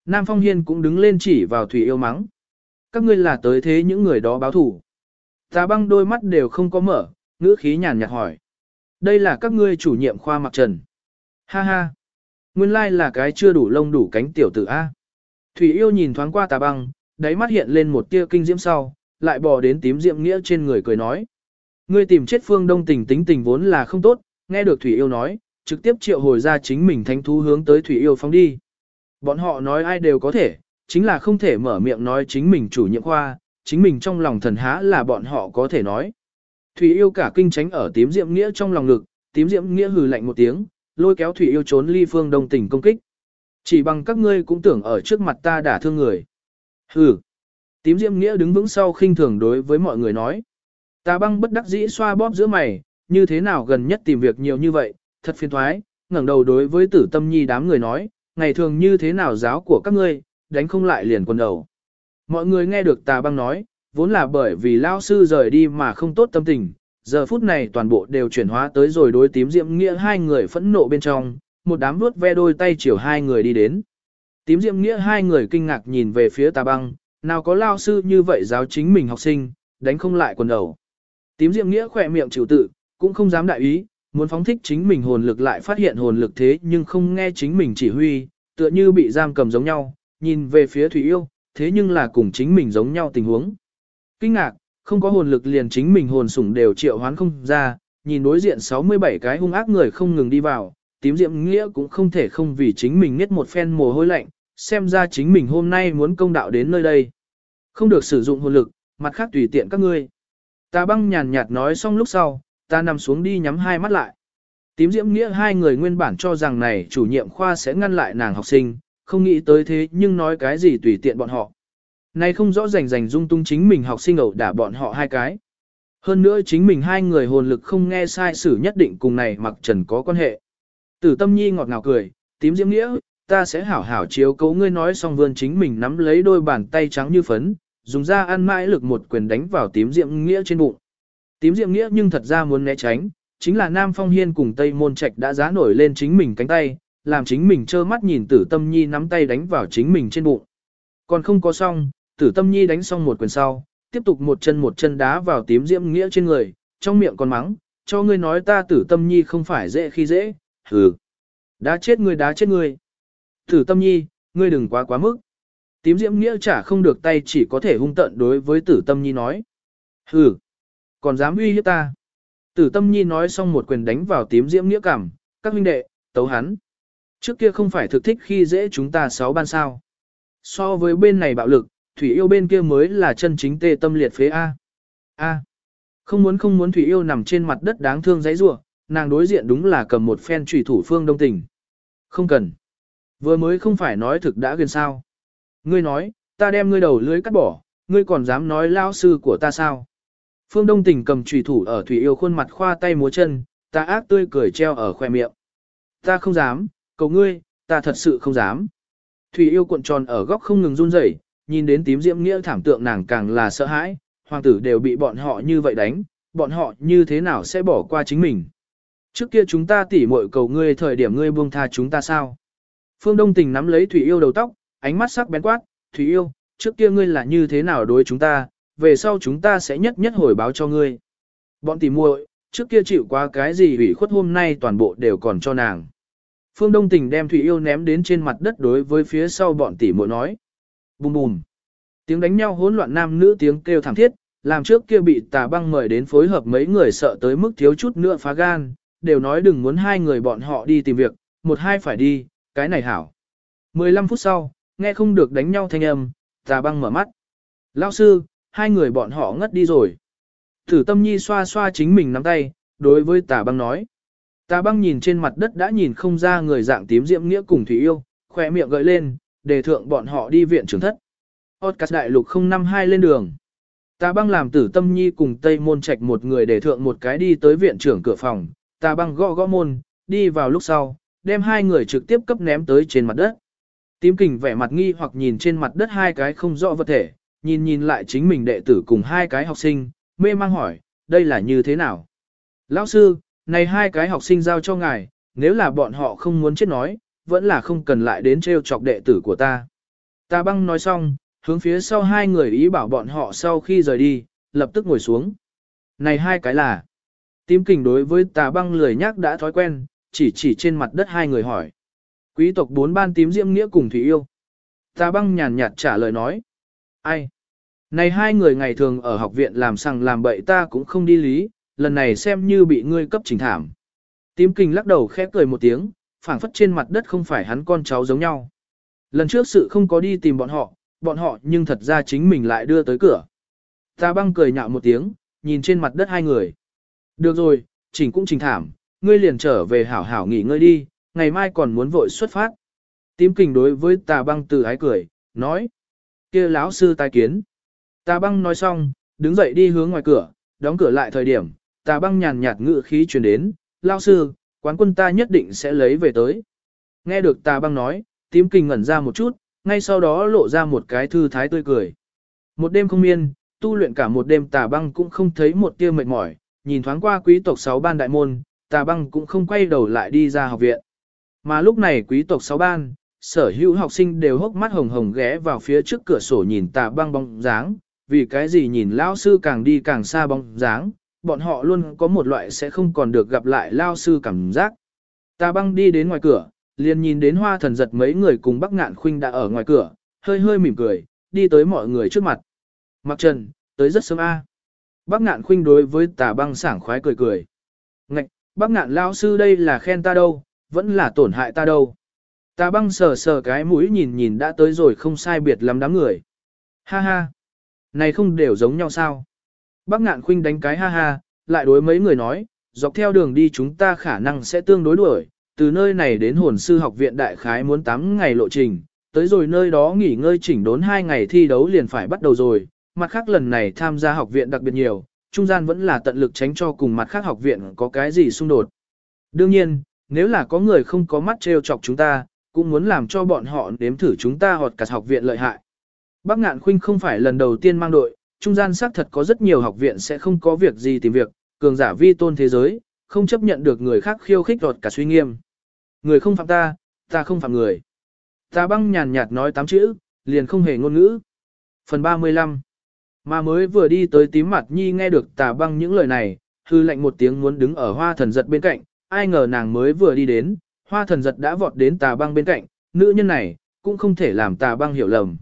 Nam Phong Hiên cũng đứng lên chỉ vào Thủy Yêu mắng. Các ngươi là tới thế những người đó báo thủ. Tà băng đôi mắt đều không có mở, ngữ khí nhàn nhạt hỏi. Đây là các ngươi chủ nhiệm khoa mặc trần. Ha ha. Nguyên lai là cái chưa đủ lông đủ cánh tiểu tử A. Thủy yêu nhìn thoáng qua tà băng, đáy mắt hiện lên một tia kinh diễm sau, lại bò đến tím diệm nghĩa trên người cười nói. Ngươi tìm chết phương đông tình tính tình vốn là không tốt, nghe được Thủy yêu nói, trực tiếp triệu hồi ra chính mình thánh thú hướng tới Thủy yêu phóng đi. Bọn họ nói ai đều có thể, chính là không thể mở miệng nói chính mình chủ nhiệm khoa, chính mình trong lòng thần há là bọn họ có thể nói. Thủy yêu cả kinh tránh ở tím diệm nghĩa trong lòng ngực, tím diệm nghĩa hừ lạnh một tiếng, lôi kéo thủy yêu trốn ly phương đông tình công kích. Chỉ bằng các ngươi cũng tưởng ở trước mặt ta đả thương người. Hừ. Tím diệm nghĩa đứng vững sau khinh thường đối với mọi người nói. Ta băng bất đắc dĩ xoa bóp giữa mày, như thế nào gần nhất tìm việc nhiều như vậy, thật phiền thoái, ngẩng đầu đối với tử tâm nhi đám người nói, ngày thường như thế nào giáo của các ngươi, đánh không lại liền quần đầu. Mọi người nghe được tà băng nói, vốn là bởi vì lao sư rời đi mà không tốt tâm tình, giờ phút này toàn bộ đều chuyển hóa tới rồi đối tím diệm nghĩa hai người phẫn nộ bên trong, một đám vuốt ve đôi tay chiều hai người đi đến. Tím diệm nghĩa hai người kinh ngạc nhìn về phía tà băng, nào có lao sư như vậy giáo chính mình học sinh, đánh không lại quần đầu. Tím diệm nghĩa khỏe miệng chịu tự, cũng không dám đại ý, muốn phóng thích chính mình hồn lực lại phát hiện hồn lực thế nhưng không nghe chính mình chỉ huy, tựa như bị giam cầm giống nhau, nhìn về phía Thủy Yêu, thế nhưng là cùng chính mình giống nhau tình huống. Kinh ngạc, không có hồn lực liền chính mình hồn sủng đều triệu hoán không ra, nhìn đối diện 67 cái hung ác người không ngừng đi vào, tím diệm nghĩa cũng không thể không vì chính mình nghiết một phen mồ hôi lạnh, xem ra chính mình hôm nay muốn công đạo đến nơi đây. Không được sử dụng hồn lực, mặt khác tùy tiện các ngươi. Ta băng nhàn nhạt nói xong lúc sau, ta nằm xuống đi nhắm hai mắt lại. Tím diễm nghĩa hai người nguyên bản cho rằng này chủ nhiệm khoa sẽ ngăn lại nàng học sinh, không nghĩ tới thế nhưng nói cái gì tùy tiện bọn họ. Này không rõ rành rành dung tung chính mình học sinh ẩu đả bọn họ hai cái. Hơn nữa chính mình hai người hồn lực không nghe sai sử nhất định cùng này mặc trần có quan hệ. Tử tâm nhi ngọt ngào cười, tím diễm nghĩa, ta sẽ hảo hảo chiếu cấu ngươi nói xong vươn chính mình nắm lấy đôi bàn tay trắng như phấn, dùng ra ăn mãi lực một quyền đánh vào tím diễm nghĩa trên bụng. Tím diễm nghĩa nhưng thật ra muốn né tránh, chính là Nam Phong Hiên cùng Tây Môn Trạch đã giá nổi lên chính mình cánh tay, làm chính mình trơ mắt nhìn tử tâm nhi nắm tay đánh vào chính mình trên bụng. Còn không có xong, tử tâm nhi đánh xong một quyền sau, tiếp tục một chân một chân đá vào tím diễm nghĩa trên người, trong miệng còn mắng, cho ngươi nói ta tử tâm nhi không phải dễ khi dễ, hừ. Đá chết ngươi đá chết ngươi. Tử tâm nhi, ngươi đừng quá quá mức. Tím diễm nghĩa chả không được tay chỉ có thể hung tận đối với tử tâm nhi nói. Hừ, còn dám uy hiếp ta. Tử tâm nhi nói xong một quyền đánh vào tím diễm nghĩa cảm, các huynh đệ, tấu hắn. Trước kia không phải thực thích khi dễ chúng ta sáu ban sao. So với bên này bạo lực, thủy yêu bên kia mới là chân chính tê tâm liệt phế A. A. Không muốn không muốn thủy yêu nằm trên mặt đất đáng thương giấy rủa nàng đối diện đúng là cầm một phen trùy thủ phương đông tình. Không cần. Vừa mới không phải nói thực đã gần sao. Ngươi nói, ta đem ngươi đầu lưới cắt bỏ, ngươi còn dám nói lao sư của ta sao? Phương Đông Tình cầm chùy thủ ở Thủy Yêu khuôn mặt khoa tay múa chân, ta ác tươi cười treo ở khoe miệng. Ta không dám, cầu ngươi, ta thật sự không dám. Thủy Yêu cuộn tròn ở góc không ngừng run rẩy, nhìn đến tím diễm nghĩa thảm tượng nàng càng là sợ hãi, hoàng tử đều bị bọn họ như vậy đánh, bọn họ như thế nào sẽ bỏ qua chính mình. Trước kia chúng ta tỉ muội cầu ngươi thời điểm ngươi buông tha chúng ta sao? Phương Đông Tình nắm lấy Thủy Yêu đầu tóc, ánh mắt sắc bén quát, Thủy Yêu, trước kia ngươi là như thế nào đối chúng ta, về sau chúng ta sẽ nhất nhất hồi báo cho ngươi. Bọn tỉ muội, trước kia chịu qua cái gì hủy khuất hôm nay toàn bộ đều còn cho nàng. Phương Đông Tình đem Thủy Yêu ném đến trên mặt đất đối với phía sau bọn tỉ muội nói. Bùm bùm. Tiếng đánh nhau hỗn loạn nam nữ tiếng kêu thảm thiết, làm trước kia bị tà băng mời đến phối hợp mấy người sợ tới mức thiếu chút nữa phá gan, đều nói đừng muốn hai người bọn họ đi tìm việc, một hai phải đi, cái này hảo. 15 phút sau, nghe không được đánh nhau thanh âm, tà băng mở mắt. Lao sư, hai người bọn họ ngất đi rồi. Thử tâm nhi xoa xoa chính mình nắm tay, đối với tà băng nói. Tà băng nhìn trên mặt đất đã nhìn không ra người dạng tím diệm nghĩa cùng thủy yêu, khỏe miệng gợi lên, đề thượng bọn họ đi viện trưởng thất. Podcast đại lục 052 lên đường. Tà băng làm tử tâm nhi cùng Tây Môn Trạch một người đề thượng một cái đi tới viện trưởng cửa phòng, tà băng gõ gõ môn, đi vào lúc sau, đem hai người trực tiếp cấp ném tới trên mặt đất. Tím kình vẻ mặt nghi hoặc nhìn trên mặt đất hai cái không rõ vật thể, nhìn nhìn lại chính mình đệ tử cùng hai cái học sinh, mê mang hỏi, đây là như thế nào? Lão sư, này hai cái học sinh giao cho ngài, nếu là bọn họ không muốn chết nói, vẫn là không cần lại đến trêu chọc đệ tử của ta. ta băng nói xong, hướng phía sau hai người ý bảo bọn họ sau khi rời đi, lập tức ngồi xuống. Này hai cái là, tím kình đối với tà băng lười nhắc đã thói quen, chỉ chỉ trên mặt đất hai người hỏi. Quý tộc bốn ban tím diễm nghĩa cùng thủy yêu. Tà băng nhàn nhạt trả lời nói. Ai? Này hai người ngày thường ở học viện làm sằng làm bậy ta cũng không đi lý, lần này xem như bị ngươi cấp trình thảm. Tím kình lắc đầu khẽ cười một tiếng, phảng phất trên mặt đất không phải hắn con cháu giống nhau. Lần trước sự không có đi tìm bọn họ, bọn họ nhưng thật ra chính mình lại đưa tới cửa. Ta băng cười nhạo một tiếng, nhìn trên mặt đất hai người. Được rồi, chỉnh cũng trình thảm, ngươi liền trở về hảo hảo nghỉ ngơi đi, ngày mai còn muốn vội xuất phát. Tím kình đối với tà băng từ ái cười, nói. kia lão sư tai kiến. Tà băng nói xong, đứng dậy đi hướng ngoài cửa, đóng cửa lại thời điểm, tà băng nhàn nhạt ngự khí truyền đến, lão sư, quán quân ta nhất định sẽ lấy về tới. Nghe được tà băng nói, tím kình ngẩn ra một chút, ngay sau đó lộ ra một cái thư thái tươi cười. Một đêm không miên, tu luyện cả một đêm tà băng cũng không thấy một tia mệt mỏi, nhìn thoáng qua quý tộc sáu ban đại môn, tà băng cũng không quay đầu lại đi ra học viện. Mà lúc này quý tộc sáu ban, sở hữu học sinh đều hốc mắt hồng hồng ghé vào phía trước cửa sổ nhìn tà băng bóng dáng, vì cái gì nhìn lao sư càng đi càng xa bóng dáng, bọn họ luôn có một loại sẽ không còn được gặp lại lao sư cảm giác. Ta băng đi đến ngoài cửa, liền nhìn đến hoa thần giật mấy người cùng bắc ngạn khuynh đã ở ngoài cửa, hơi hơi mỉm cười, đi tới mọi người trước mặt. Mặc trần, tới rất sớm a. À. Bắc ngạn khuynh đối với tà băng sảng khoái cười cười. Ngạch, bắc ngạn lao sư đây là khen ta đâu, vẫn là tổn hại ta đâu. Tà băng sờ sờ cái mũi nhìn nhìn đã tới rồi không sai biệt lắm đám người. Ha ha, này không đều giống nhau sao? Bắc ngạn khuynh đánh cái ha ha, lại đối mấy người nói, dọc theo đường đi chúng ta khả năng sẽ tương đối đuổi, từ nơi này đến hồn sư học viện đại khái muốn 8 ngày lộ trình, tới rồi nơi đó nghỉ ngơi chỉnh đốn 2 ngày thi đấu liền phải bắt đầu rồi, mặt khác lần này tham gia học viện đặc biệt nhiều, trung gian vẫn là tận lực tránh cho cùng mặt khác học viện có cái gì xung đột. Đương nhiên, nếu là có người không có mắt trêu chọc chúng ta, cũng muốn làm cho bọn họ nếm thử chúng ta hoặc cả học viện lợi hại. Bác Ngạn Khuynh không phải lần đầu tiên mang đội, trung gian xác thật có rất nhiều học viện sẽ không có việc gì tìm việc, cường giả vi tôn thế giới, không chấp nhận được người khác khiêu khích đột cả suy nghiêm. Người không phạm ta, ta không phạm người. Ta băng nhàn nhạt nói tám chữ, liền không hề ngôn ngữ. Phần 35 Mà mới vừa đi tới tím mặt nhi nghe được tà băng những lời này, hư lệnh một tiếng muốn đứng ở hoa thần giật bên cạnh, ai ngờ nàng mới vừa đi đến, hoa thần giật đã vọt đến tà băng bên cạnh, nữ nhân này, cũng không thể làm tà băng hiểu lầm.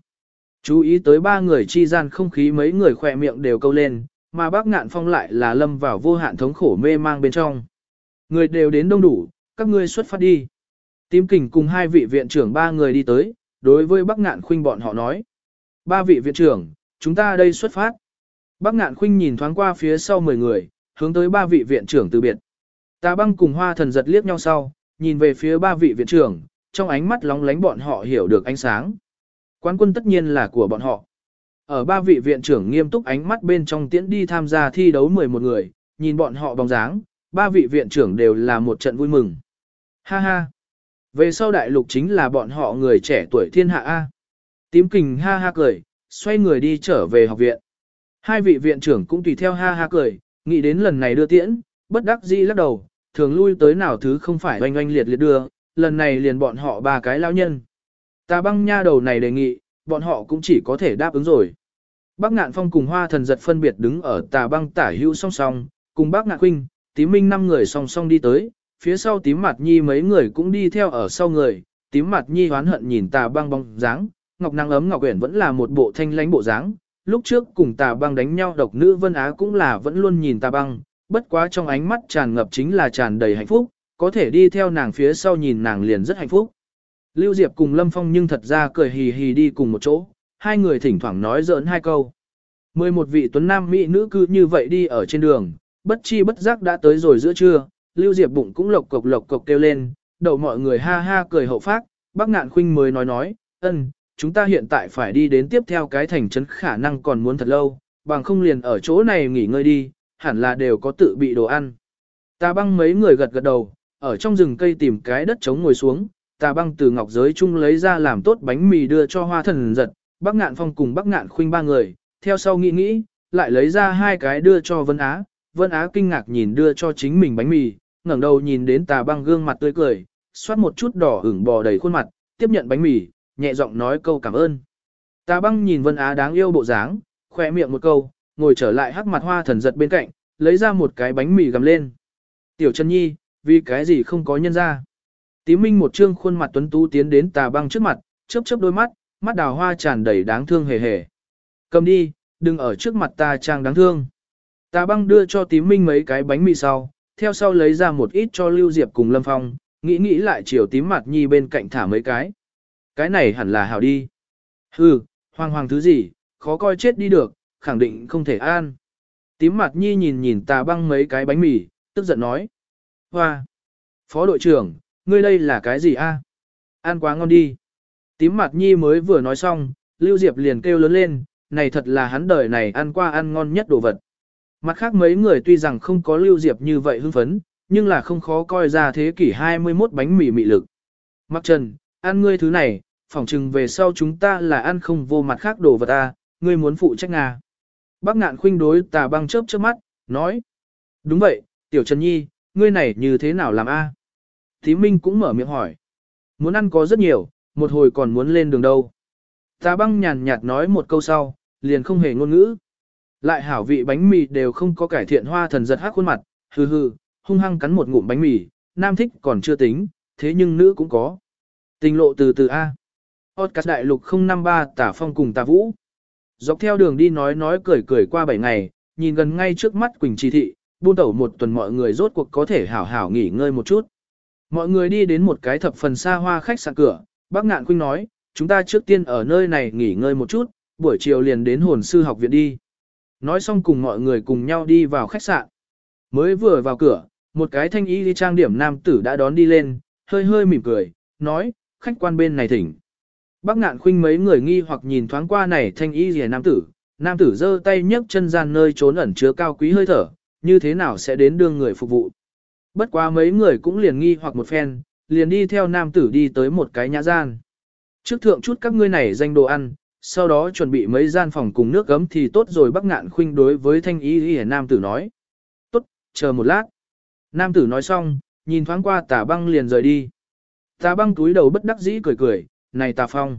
Chú ý tới ba người chi gian không khí mấy người khỏe miệng đều câu lên, mà bác ngạn phong lại là lâm vào vô hạn thống khổ mê mang bên trong. Người đều đến đông đủ, các ngươi xuất phát đi. Tím kình cùng hai vị viện trưởng ba người đi tới, đối với bác ngạn khuynh bọn họ nói. Ba vị viện trưởng, chúng ta đây xuất phát. Bác ngạn khuynh nhìn thoáng qua phía sau mười người, hướng tới ba vị viện trưởng từ biệt. Tà băng cùng hoa thần giật liếc nhau sau, nhìn về phía ba vị viện trưởng, trong ánh mắt lóng lánh bọn họ hiểu được ánh sáng. Quán quân tất nhiên là của bọn họ. Ở ba vị viện trưởng nghiêm túc ánh mắt bên trong tiễn đi tham gia thi đấu 11 người, nhìn bọn họ bóng dáng, ba vị viện trưởng đều là một trận vui mừng. Ha ha! Về sau đại lục chính là bọn họ người trẻ tuổi thiên hạ A. Tím kình ha ha cười, xoay người đi trở về học viện. Hai vị viện trưởng cũng tùy theo ha ha cười, nghĩ đến lần này đưa tiễn, bất đắc dĩ lắc đầu, thường lui tới nào thứ không phải oanh oanh liệt liệt đưa, lần này liền bọn họ ba cái lão nhân. Ta băng nha đầu này đề nghị, bọn họ cũng chỉ có thể đáp ứng rồi. Bác ngạn phong cùng hoa thần giật phân biệt đứng ở tà băng tả hữu song song, cùng bác ngạn huynh, tím minh năm người song song đi tới, phía sau tím mặt nhi mấy người cũng đi theo ở sau người, tím mặt nhi hoán hận nhìn tà băng bóng dáng, ngọc năng ấm ngọc quyển vẫn là một bộ thanh lãnh bộ dáng. Lúc trước cùng tà băng đánh nhau độc nữ vân á cũng là vẫn luôn nhìn tà băng, bất quá trong ánh mắt tràn ngập chính là tràn đầy hạnh phúc, có thể đi theo nàng phía sau nhìn nàng liền rất hạnh phúc. Lưu Diệp cùng Lâm Phong nhưng thật ra cười hì hì đi cùng một chỗ, hai người thỉnh thoảng nói giỡn hai câu. Mười một vị tuấn nam mỹ nữ cứ như vậy đi ở trên đường, bất chi bất giác đã tới rồi giữa trưa, Lưu Diệp bụng cũng lộc cộc lộc cộc kêu lên, đầu mọi người ha ha cười hậu phát, bác ngạn khuynh mới nói nói, ân, chúng ta hiện tại phải đi đến tiếp theo cái thành trấn khả năng còn muốn thật lâu, bằng không liền ở chỗ này nghỉ ngơi đi, hẳn là đều có tự bị đồ ăn. Ta băng mấy người gật gật đầu, ở trong rừng cây tìm cái đất trống ngồi xuống, Tà băng từ ngọc giới chung lấy ra làm tốt bánh mì đưa cho hoa thần giật, bác ngạn phong cùng bác ngạn khuynh ba người, theo sau nghĩ nghĩ, lại lấy ra hai cái đưa cho Vân Á, Vân Á kinh ngạc nhìn đưa cho chính mình bánh mì, ngẩng đầu nhìn đến tà băng gương mặt tươi cười, xoát một chút đỏ ửng bò đầy khuôn mặt, tiếp nhận bánh mì, nhẹ giọng nói câu cảm ơn. Tà băng nhìn Vân Á đáng yêu bộ dáng, khoe miệng một câu, ngồi trở lại hắc mặt hoa thần giật bên cạnh, lấy ra một cái bánh mì gầm lên. Tiểu Trần Nhi, vì cái gì không có nhân ra. Tím Minh một trương khuôn mặt tuấn tú tiến đến tà băng trước mặt, chớp chớp đôi mắt, mắt đào hoa tràn đầy đáng thương hề hề. Cầm đi, đừng ở trước mặt ta trang đáng thương. Tà băng đưa cho tím minh mấy cái bánh mì sau, theo sau lấy ra một ít cho Lưu Diệp cùng Lâm Phong, nghĩ nghĩ lại chiều tím mặt nhi bên cạnh thả mấy cái. Cái này hẳn là hảo đi. Hừ, hoàng hoàng thứ gì, khó coi chết đi được, khẳng định không thể an. Tím mặt nhi nhìn nhìn tà băng mấy cái bánh mì, tức giận nói. Hoa! Phó đội trưởng, ngươi đây là cái gì a? Ăn quá ngon đi. Tím mặt nhi mới vừa nói xong, Lưu Diệp liền kêu lớn lên, này thật là hắn đời này ăn qua ăn ngon nhất đồ vật. Mặt khác mấy người tuy rằng không có Lưu Diệp như vậy hưng phấn, nhưng là không khó coi ra thế kỷ 21 bánh mì mị lực. Mặc trần, ăn ngươi thứ này, phỏng chừng về sau chúng ta là ăn không vô mặt khác đồ vật ta, ngươi muốn phụ trách Nga. Bác ngạn khuynh đối tà băng chớp chớp mắt, nói. Đúng vậy, tiểu Trần Nhi, ngươi này như thế nào làm a? Thí Minh cũng mở miệng hỏi. Muốn ăn có rất nhiều, một hồi còn muốn lên đường đâu. Tà băng nhàn nhạt nói một câu sau, liền không hề ngôn ngữ. Lại hảo vị bánh mì đều không có cải thiện hoa thần giật hát khuôn mặt, hừ hừ, hung hăng cắn một ngụm bánh mì, nam thích còn chưa tính, thế nhưng nữ cũng có. Tình lộ từ từ A. Podcast đại lục 053 tả phong cùng tà vũ. Dọc theo đường đi nói nói cười cười qua 7 ngày, nhìn gần ngay trước mắt Quỳnh Trì Thị, buôn tẩu một tuần mọi người rốt cuộc có thể hảo hảo nghỉ ngơi một chút. Mọi người đi đến một cái thập phần xa hoa khách sạn cửa, bác ngạn khuynh nói, chúng ta trước tiên ở nơi này nghỉ ngơi một chút, buổi chiều liền đến hồn sư học viện đi. Nói xong cùng mọi người cùng nhau đi vào khách sạn. Mới vừa vào cửa, một cái thanh y đi trang điểm nam tử đã đón đi lên, hơi hơi mỉm cười, nói, khách quan bên này thỉnh. Bác ngạn khuynh mấy người nghi hoặc nhìn thoáng qua này thanh y rìa nam tử, nam tử giơ tay nhấc chân gian nơi trốn ẩn chứa cao quý hơi thở, như thế nào sẽ đến đương người phục vụ. Bất quá mấy người cũng liền nghi hoặc một phen, liền đi theo nam tử đi tới một cái nhã gian. Trước thượng chút các ngươi này danh đồ ăn, sau đó chuẩn bị mấy gian phòng cùng nước gấm thì tốt rồi bác ngạn khuynh đối với thanh y rìa nam tử nói. Tốt, chờ một lát. Nam tử nói xong, nhìn thoáng qua tà băng liền rời đi. Tà băng túi đầu bất đắc dĩ cười cười, này tà phong.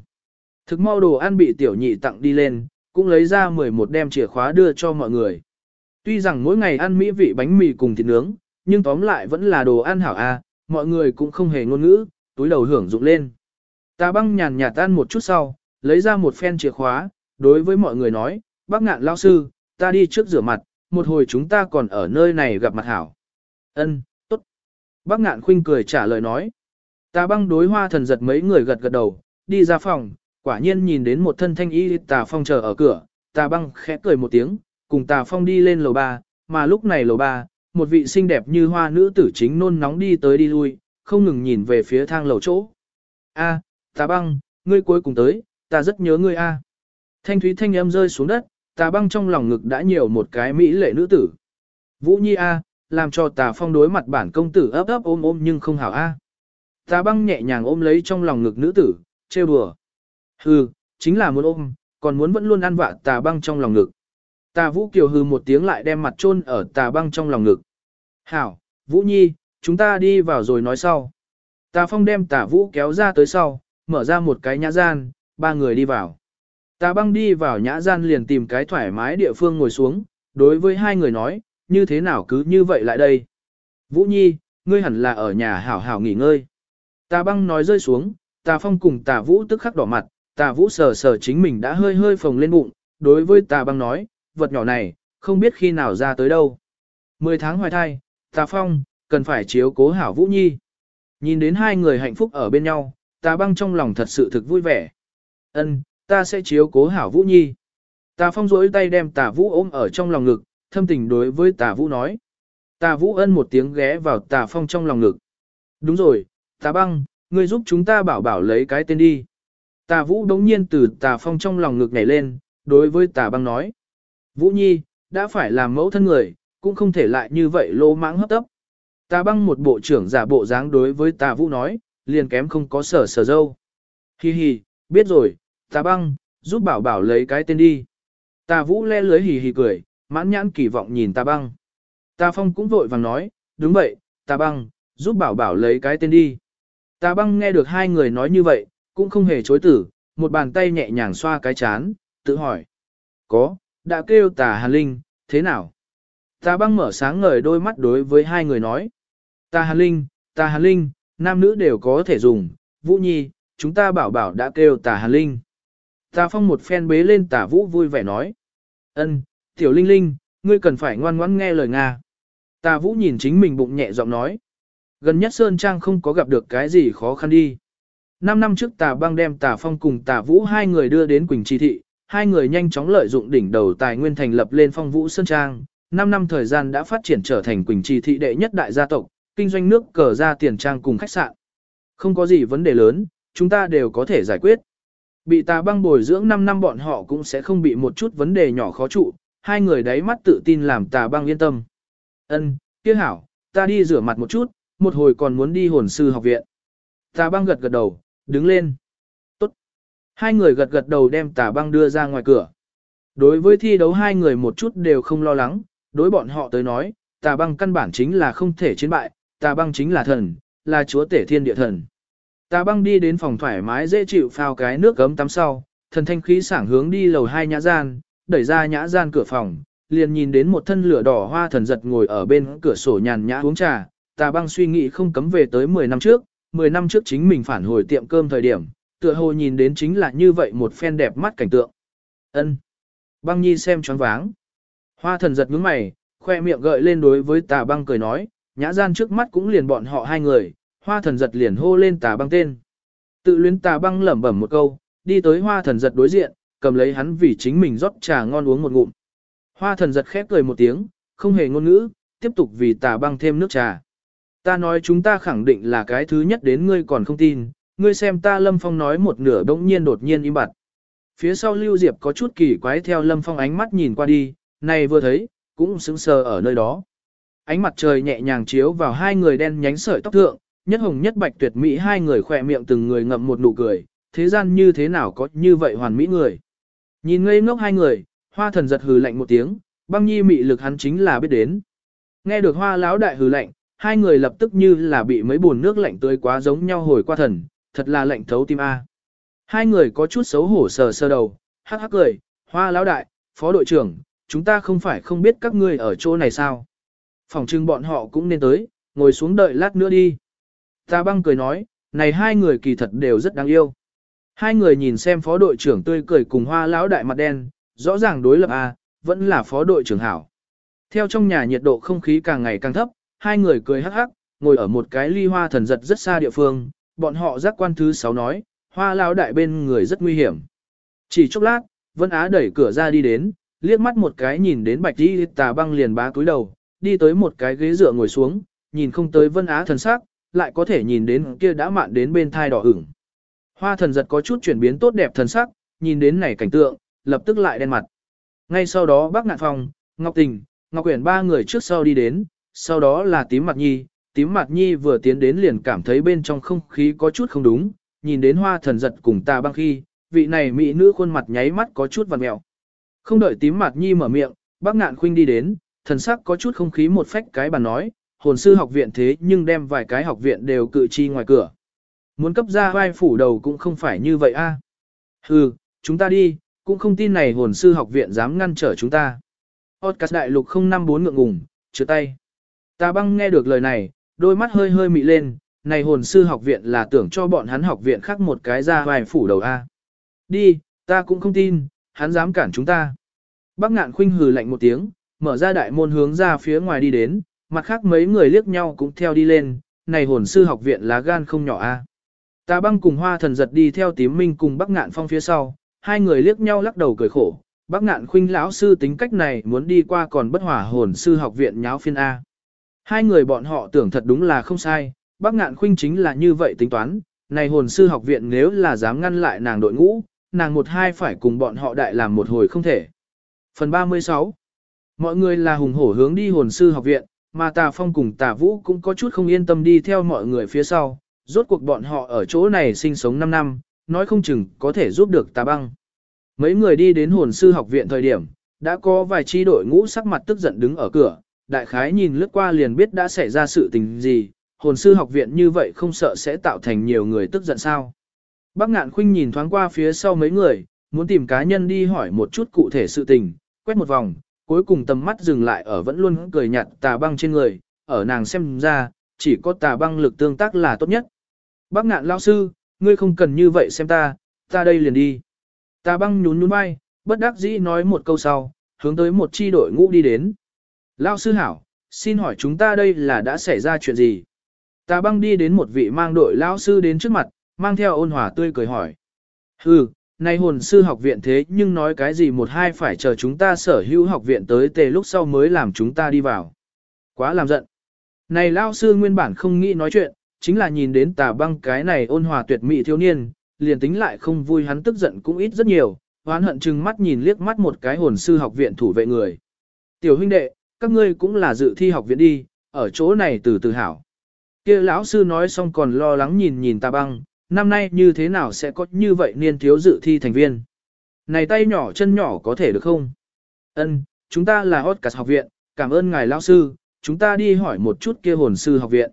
Thực mau đồ ăn bị tiểu nhị tặng đi lên, cũng lấy ra 11 đem chìa khóa đưa cho mọi người. Tuy rằng mỗi ngày ăn mỹ vị bánh mì cùng thịt nướng, nhưng tóm lại vẫn là đồ ăn hảo a, mọi người cũng không hề ngôn ngữ, túi đầu hưởng dụng lên. Tà băng nhàn nhạt tan một chút sau, lấy ra một phen chìa khóa, đối với mọi người nói, bác ngạn lao sư, ta đi trước rửa mặt, một hồi chúng ta còn ở nơi này gặp mặt hảo. Ân, tốt. Bác ngạn khinh cười trả lời nói. Tà băng đối hoa thần giật mấy người gật gật đầu, đi ra phòng, quả nhiên nhìn đến một thân thanh y tà phong chờ ở cửa, tà băng khẽ cười một tiếng, cùng tà phong đi lên lầu ba, mà lúc này lầu ba, một vị xinh đẹp như hoa nữ tử chính nôn nóng đi tới đi lui, không ngừng nhìn về phía thang lầu chỗ. A, tà băng, ngươi cuối cùng tới, ta rất nhớ ngươi a. Thanh thúy thanh âm rơi xuống đất, tà băng trong lòng ngực đã nhiều một cái mỹ lệ nữ tử. Vũ Nhi a, làm cho tà phong đối mặt bản công tử ấp ấp ôm ôm nhưng không hảo a. Tà băng nhẹ nhàng ôm lấy trong lòng ngực nữ tử, trêu đùa. Hừ, chính là muốn ôm, còn muốn vẫn luôn ăn vạ tà băng trong lòng ngực. Tà vũ kiều hừ một tiếng lại đem mặt chôn ở tà băng trong lòng ngực. Hảo, Vũ Nhi, chúng ta đi vào rồi nói sau. Tà phong đem tà vũ kéo ra tới sau, mở ra một cái nhã gian, ba người đi vào. Tà băng đi vào nhã gian liền tìm cái thoải mái địa phương ngồi xuống, đối với hai người nói, như thế nào cứ như vậy lại đây. Vũ Nhi, ngươi hẳn là ở nhà hảo hảo nghỉ ngơi. Tà băng nói rơi xuống, tà phong cùng tà vũ tức khắc đỏ mặt, tà vũ sờ sờ chính mình đã hơi hơi phồng lên bụng, đối với tà băng nói, vật nhỏ này, không biết khi nào ra tới đâu. Mười tháng hoài thai, tà phong, cần phải chiếu cố hảo vũ nhi. Nhìn đến hai người hạnh phúc ở bên nhau, tà băng trong lòng thật sự thực vui vẻ. Ân, ta sẽ chiếu cố hảo vũ nhi. Tà phong rỗi tay đem tà vũ ôm ở trong lòng ngực, thâm tình đối với tà vũ nói. Tà vũ ân một tiếng ghé vào tà phong trong lòng ngực. Đúng rồi, tà băng, ngươi giúp chúng ta bảo bảo lấy cái tên đi. Tà vũ đống nhiên từ tà phong trong lòng ngực nhảy lên, đối với tà băng nói. Vũ nhi, đã phải làm mẫu thân người, cũng không thể lại như vậy lô mãng hấp tấp. Tà băng một bộ trưởng giả bộ dáng đối với tà vũ nói, liền kém không có sở sở dâu. Hi hi, biết rồi, tà băng, giúp bảo bảo lấy cái tên đi. Tà vũ le lưới hì hì cười, mãn nhãn kỳ vọng nhìn tà băng. Tà phong cũng vội vàng nói, đúng vậy, tà băng, giúp bảo bảo lấy cái tên đi. Tà băng nghe được hai người nói như vậy, cũng không hề chối tử, một bàn tay nhẹ nhàng xoa cái chán, tự hỏi. Có, đã kêu tà hàn linh, thế nào? Tà băng mở sáng ngời đôi mắt đối với hai người nói. Tà hàn linh, tà hàn linh, nam nữ đều có thể dùng, vũ nhi, chúng ta bảo bảo đã kêu tà hàn linh. Tà phong một phen bế lên tà vũ vui vẻ nói. ân, tiểu linh linh, ngươi cần phải ngoan ngoãn nghe lời Nga. Tà vũ nhìn chính mình bụng nhẹ giọng nói. Gần nhất Sơn Trang không có gặp được cái gì khó khăn đi. Năm năm trước tà băng đem tà phong cùng tà vũ hai người đưa đến Quỳnh Trì Thị, hai người nhanh chóng lợi dụng đỉnh đầu tài nguyên thành lập lên phong vũ Sơn Trang. Năm năm thời gian đã phát triển trở thành Quỳnh Trì Thị đệ nhất đại gia tộc, kinh doanh nước cờ ra tiền trang cùng khách sạn. Không có gì vấn đề lớn, chúng ta đều có thể giải quyết. Bị tà băng bồi dưỡng 5 năm bọn họ cũng sẽ không bị một chút vấn đề nhỏ khó trụ, hai người đáy mắt tự tin làm tà băng yên tâm. Ân, kia hảo, ta đi rửa mặt một chút, một hồi còn muốn đi hồn sư học viện. Tà băng gật gật đầu, đứng lên. Hai người gật gật đầu đem tà băng đưa ra ngoài cửa. Đối với thi đấu hai người một chút đều không lo lắng, đối bọn họ tới nói, tà băng căn bản chính là không thể chiến bại, tà băng chính là thần, là chúa tể thiên địa thần. Tà băng đi đến phòng thoải mái dễ chịu phao cái nước gấm tắm sau, thần thanh khí sảng hướng đi lầu hai nhã gian, đẩy ra nhã gian cửa phòng, liền nhìn đến một thân lửa đỏ hoa thần giật ngồi ở bên cửa sổ nhàn nhã uống trà, tà băng suy nghĩ không cấm về tới 10 năm trước, 10 năm trước chính mình phản hồi tiệm cơm thời điểm, tựa hồ nhìn đến chính là như vậy một phen đẹp mắt cảnh tượng. Ân. Băng nhi xem choáng váng. Hoa thần giật nhướng mày, khoe miệng gợi lên đối với tà băng cười nói, nhã gian trước mắt cũng liền bọn họ hai người, hoa thần giật liền hô lên tà băng tên. Tự luyến tà băng lẩm bẩm một câu, đi tới hoa thần giật đối diện, cầm lấy hắn vì chính mình rót trà ngon uống một ngụm. Hoa thần giật khép cười một tiếng, không hề ngôn ngữ, tiếp tục vì tà băng thêm nước trà. Ta nói chúng ta khẳng định là cái thứ nhất đến ngươi còn không tin, ngươi xem ta Lâm Phong nói một nửa bỗng nhiên đột nhiên im bặt. Phía sau Lưu Diệp có chút kỳ quái theo Lâm Phong ánh mắt nhìn qua đi, này vừa thấy, cũng sững sờ ở nơi đó. Ánh mặt trời nhẹ nhàng chiếu vào hai người đen nhánh sợi tóc thượng, nhất hồng nhất bạch tuyệt mỹ hai người khỏe miệng từng người ngậm một nụ cười, thế gian như thế nào có như vậy hoàn mỹ người. Nhìn ngây ngốc hai người, hoa thần giật hừ lạnh một tiếng, băng nhi mị lực hắn chính là biết đến. Nghe được hoa lão đại hừ lạnh, hai người lập tức như là bị mấy bồn nước lạnh tươi quá giống nhau hồi qua thần, thật là lệnh thấu tim A. Hai người có chút xấu hổ sờ sơ đầu, hắc hắc cười, hoa lão đại, phó đội trưởng, chúng ta không phải không biết các ngươi ở chỗ này sao. Phòng trưng bọn họ cũng nên tới, ngồi xuống đợi lát nữa đi. Ta băng cười nói, này hai người kỳ thật đều rất đáng yêu. Hai người nhìn xem phó đội trưởng tươi cười cùng hoa lão đại mặt đen, rõ ràng đối lập A, vẫn là phó đội trưởng hảo. Theo trong nhà nhiệt độ không khí càng ngày càng thấp, hai người cười hắc hắc, ngồi ở một cái ly hoa thần giật rất xa địa phương, bọn họ giác quan thứ sáu nói, hoa lão đại bên người rất nguy hiểm. Chỉ chốc lát, Vân Á đẩy cửa ra đi đến, liếc mắt một cái nhìn đến bạch đi tà băng liền bá cúi đầu, đi tới một cái ghế dựa ngồi xuống, nhìn không tới Vân Á thần sắc, lại có thể nhìn đến kia đã mạn đến bên thai đỏ ửng. Hoa thần giật có chút chuyển biến tốt đẹp thần sắc, nhìn đến này cảnh tượng, lập tức lại đen mặt. Ngay sau đó bác ngạn phong, Ngọc Tình, Ngọc Quyển ba người trước sau đi đến, sau đó là tím mặt nhi, tím mặt nhi vừa tiến đến liền cảm thấy bên trong không khí có chút không đúng, nhìn đến hoa thần giật cùng ta băng khi, vị này mỹ nữ khuôn mặt nháy mắt có chút vằn mẹo. Không đợi tím mặt nhi mở miệng, bác ngạn khuynh đi đến, thần sắc có chút không khí một phách cái bàn nói, hồn sư học viện thế nhưng đem vài cái học viện đều cự chi ngoài cửa. Muốn cấp ra vai phủ đầu cũng không phải như vậy a. Hừ, chúng ta đi, cũng không tin này hồn sư học viện dám ngăn trở chúng ta. Podcast đại lục 054 ngượng ngùng, chứa tay. Ta băng nghe được lời này, đôi mắt hơi hơi mị lên, này hồn sư học viện là tưởng cho bọn hắn học viện khác một cái ra vài phủ đầu A. Đi, ta cũng không tin, hắn dám cản chúng ta. Bác ngạn khinh hừ lạnh một tiếng, mở ra đại môn hướng ra phía ngoài đi đến, mặt khác mấy người liếc nhau cũng theo đi lên, này hồn sư học viện là gan không nhỏ A. Ta băng cùng hoa thần giật đi theo tím minh cùng bác ngạn phong phía sau, hai người liếc nhau lắc đầu cười khổ. Bác ngạn khuynh lão sư tính cách này muốn đi qua còn bất hỏa hồn sư học viện nháo phiên A. Hai người bọn họ tưởng thật đúng là không sai, bác ngạn khuynh chính là như vậy tính toán, này hồn sư học viện nếu là dám ngăn lại nàng đội ngũ, nàng một hai phải cùng bọn họ đại làm một hồi không thể. Phần 36 Mọi người là hùng hổ hướng đi hồn sư học viện, mà tà phong cùng tà vũ cũng có chút không yên tâm đi theo mọi người phía sau, rốt cuộc bọn họ ở chỗ này sinh sống 5 năm, nói không chừng có thể giúp được tà băng. Mấy người đi đến hồn sư học viện thời điểm, đã có vài chi đội ngũ sắc mặt tức giận đứng ở cửa, đại khái nhìn lướt qua liền biết đã xảy ra sự tình gì, hồn sư học viện như vậy không sợ sẽ tạo thành nhiều người tức giận sao. Bác ngạn khuynh nhìn thoáng qua phía sau mấy người, muốn tìm cá nhân đi hỏi một chút cụ thể sự tình, quét một vòng, cuối cùng tầm mắt dừng lại ở vẫn luôn cười nhạt tà băng trên người, ở nàng xem ra, chỉ có tà băng lực tương tác là tốt nhất. Bác ngạn lao sư, ngươi không cần như vậy xem ta, ta đây liền đi. Tà băng nhún nhún vai, bất đắc dĩ nói một câu sau, hướng tới một chi đội ngũ đi đến. Lao sư hảo, xin hỏi chúng ta đây là đã xảy ra chuyện gì? Tà băng đi đến một vị mang đội lao sư đến trước mặt, mang theo ôn hòa tươi cười hỏi. Hừ, nay hồn sư học viện thế nhưng nói cái gì một hai phải chờ chúng ta sở hữu học viện tới tề lúc sau mới làm chúng ta đi vào. Quá làm giận. Này lao sư nguyên bản không nghĩ nói chuyện, chính là nhìn đến tà băng cái này ôn hòa tuyệt mỹ thiếu niên, liền tính lại không vui hắn tức giận cũng ít rất nhiều, hoán hận chừng mắt nhìn liếc mắt một cái hồn sư học viện thủ vệ người. Tiểu huynh đệ, các ngươi cũng là dự thi học viện đi, ở chỗ này từ từ hảo. kia lão sư nói xong còn lo lắng nhìn nhìn ta băng, năm nay như thế nào sẽ có như vậy niên thiếu dự thi thành viên. Này tay nhỏ chân nhỏ có thể được không? Ân, chúng ta là hot học viện, cảm ơn ngài lão sư, chúng ta đi hỏi một chút kia hồn sư học viện.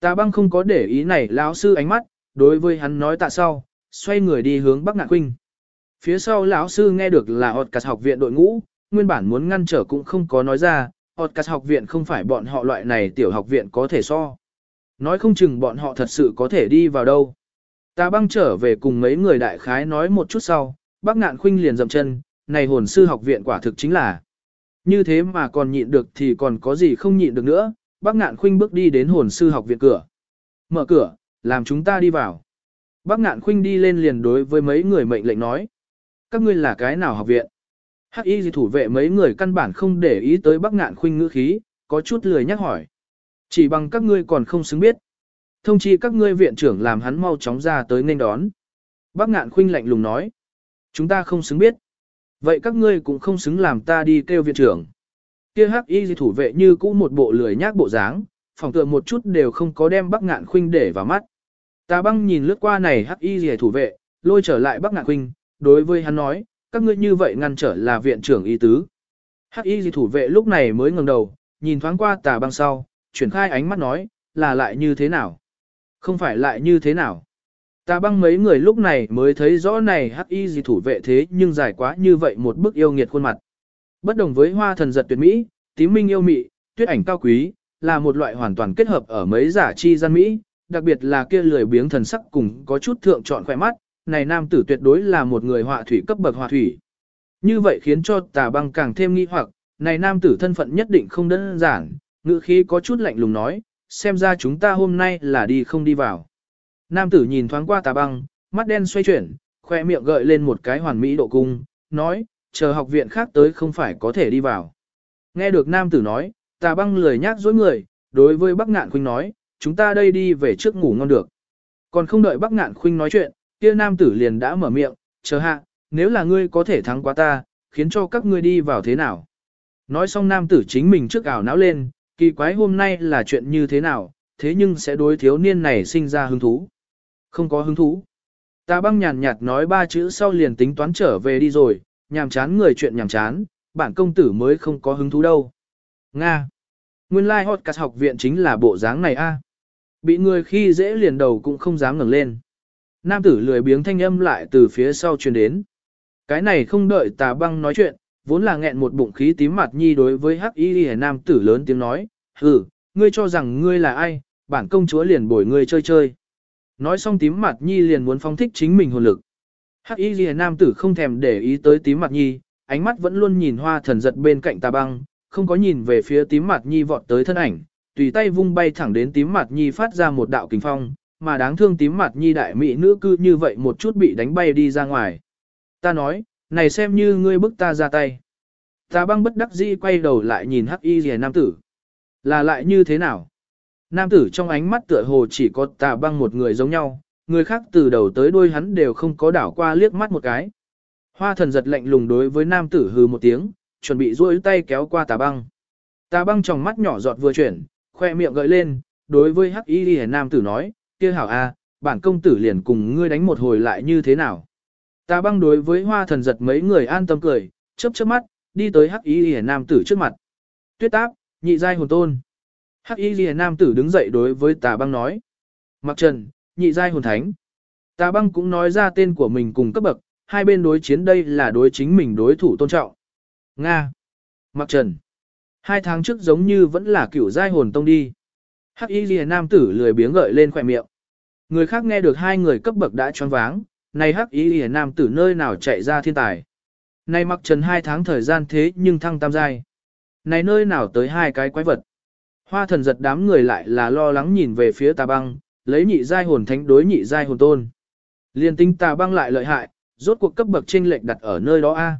Tà băng không có để ý này lão sư ánh mắt, đối với hắn nói tạ sau, xoay người đi hướng Bắc Ngạn Quynh. Phía sau lão sư nghe được là Otcas học viện đội ngũ, nguyên bản muốn ngăn trở cũng không có nói ra, Otcas học viện không phải bọn họ loại này tiểu học viện có thể so. Nói không chừng bọn họ thật sự có thể đi vào đâu. Ta băng trở về cùng mấy người đại khái nói một chút sau, bác ngạn khuynh liền dậm chân, này hồn sư học viện quả thực chính là. Như thế mà còn nhịn được thì còn có gì không nhịn được nữa, bác ngạn khuynh bước đi đến hồn sư học viện cửa. Mở cửa, làm chúng ta đi vào. Bác ngạn khuynh đi lên liền đối với mấy người mệnh lệnh nói. Các ngươi là cái nào học viện? Hắc y gì thủ vệ mấy người căn bản không để ý tới bác ngạn khuynh ngữ khí, có chút lười nhắc hỏi. Chỉ bằng các ngươi còn không xứng biết. Thông chi các ngươi viện trưởng làm hắn mau chóng ra tới nên đón. Bác ngạn khuynh lạnh lùng nói. Chúng ta không xứng biết. Vậy các ngươi cũng không xứng làm ta đi kêu viện trưởng. Kia hắc y gì thủ vệ như cũ một bộ lười nhác bộ dáng, phòng tượng một chút đều không có đem bác ngạn khuynh để vào mắt. Ta băng nhìn lướt qua này hắc y gì thủ vệ, lôi trở lại bác ngạn khuynh, đối với hắn nói, các ngươi như vậy ngăn trở là viện trưởng y tứ. Hắc y gì thủ vệ lúc này mới ngẩng đầu, nhìn thoáng qua tà băng sau, chuyển khai ánh mắt nói, là lại như thế nào? Không phải lại như thế nào? Tà băng mấy người lúc này mới thấy rõ này hắc y gì thủ vệ thế nhưng dài quá như vậy một bức yêu nghiệt khuôn mặt. Bất đồng với hoa thần giật tuyệt mỹ, tím minh yêu mị, tuyết ảnh cao quý, là một loại hoàn toàn kết hợp ở mấy giả chi gian mỹ, đặc biệt là kia lười biếng thần sắc cùng có chút thượng trọn khỏe mắt, này nam tử tuyệt đối là một người họa thủy cấp bậc họa thủy. Như vậy khiến cho tà băng càng thêm nghi hoặc, này nam tử thân phận nhất định không đơn giản, ngữ khí có chút lạnh lùng nói, xem ra chúng ta hôm nay là đi không đi vào. Nam tử nhìn thoáng qua tà băng, mắt đen xoay chuyển, khoe miệng gợi lên một cái hoàn mỹ độ cung, nói, chờ học viện khác tới không phải có thể đi vào. Nghe được nam tử nói, tà băng lười nhác dối người, đối với bác ngạn khuynh nói, chúng ta đây đi về trước ngủ ngon được. Còn không đợi bác ngạn khuynh nói chuyện, kia nam tử liền đã mở miệng, chờ hạ, nếu là ngươi có thể thắng qua ta, khiến cho các ngươi đi vào thế nào. Nói xong nam tử chính mình trước ảo não lên, kỳ quái hôm nay là chuyện như thế nào, thế nhưng sẽ đối thiếu niên này sinh ra hứng thú. Không có hứng thú. Ta băng nhàn nhạt nói ba chữ sau liền tính toán trở về đi rồi, nhàm chán người chuyện nhàm chán, bản công tử mới không có hứng thú đâu. Nga. Nguyên lai like hot cắt học viện chính là bộ dáng này a. Bị người khi dễ liền đầu cũng không dám ngẩng lên. Nam tử lười biếng thanh âm lại từ phía sau truyền đến. Cái này không đợi tà băng nói chuyện, vốn là nghẹn một bụng khí tím mặt nhi đối với hắc y ghi nam tử lớn tiếng nói, hừ, ngươi cho rằng ngươi là ai, bản công chúa liền bồi ngươi chơi chơi. Nói xong tím mặt nhi liền muốn phóng thích chính mình hồn lực. Hắc y ghi nam tử không thèm để ý tới tím mặt nhi, ánh mắt vẫn luôn nhìn hoa thần giật bên cạnh tà băng, không có nhìn về phía tím mặt nhi vọt tới thân ảnh, tùy tay vung bay thẳng đến tím mặt nhi phát ra một đạo kình phong, mà đáng thương tím mặt nhi đại mỹ nữ cư như vậy một chút bị đánh bay đi ra ngoài. Ta nói, này xem như ngươi bức ta ra tay. Ta băng bất đắc dĩ quay đầu lại nhìn hắc y rìa nam tử. Là lại như thế nào? Nam tử trong ánh mắt tựa hồ chỉ có tà băng một người giống nhau, người khác từ đầu tới đuôi hắn đều không có đảo qua liếc mắt một cái. Hoa thần giật lạnh lùng đối với nam tử hừ một tiếng, chuẩn bị duỗi tay kéo qua tà băng. Tà băng trong mắt nhỏ giọt vừa chuyển, khoe miệng gợi lên, đối với hắc y rìa nam tử nói, kia hảo a, bản công tử liền cùng ngươi đánh một hồi lại như thế nào. Ta băng đối với hoa thần giật mấy người an tâm cười, chớp chớp mắt, đi tới hắc y lìa nam tử trước mặt. Tuyết áp, nhị giai hồn tôn. Hắc y lìa nam tử đứng dậy đối với tà băng nói. Mặc trần, nhị giai hồn thánh. Tà băng cũng nói ra tên của mình cùng cấp bậc, hai bên đối chiến đây là đối chính mình đối thủ tôn trọng. Nga. Mặc trần. Hai tháng trước giống như vẫn là cửu giai hồn tông đi. Hắc y lìa nam tử lười biếng gợi lên khỏe miệng. Người khác nghe được hai người cấp bậc đã choáng váng, này hắc y lìa nam tử nơi nào chạy ra thiên tài. Này mặc trần hai tháng thời gian thế nhưng thăng tam giai. Này nơi nào tới hai cái quái vật. Hoa thần giật đám người lại là lo lắng nhìn về phía tà băng, lấy nhị giai hồn thánh đối nhị giai hồn tôn. Liên tinh tà băng lại lợi hại, rốt cuộc cấp bậc trên lệnh đặt ở nơi đó a.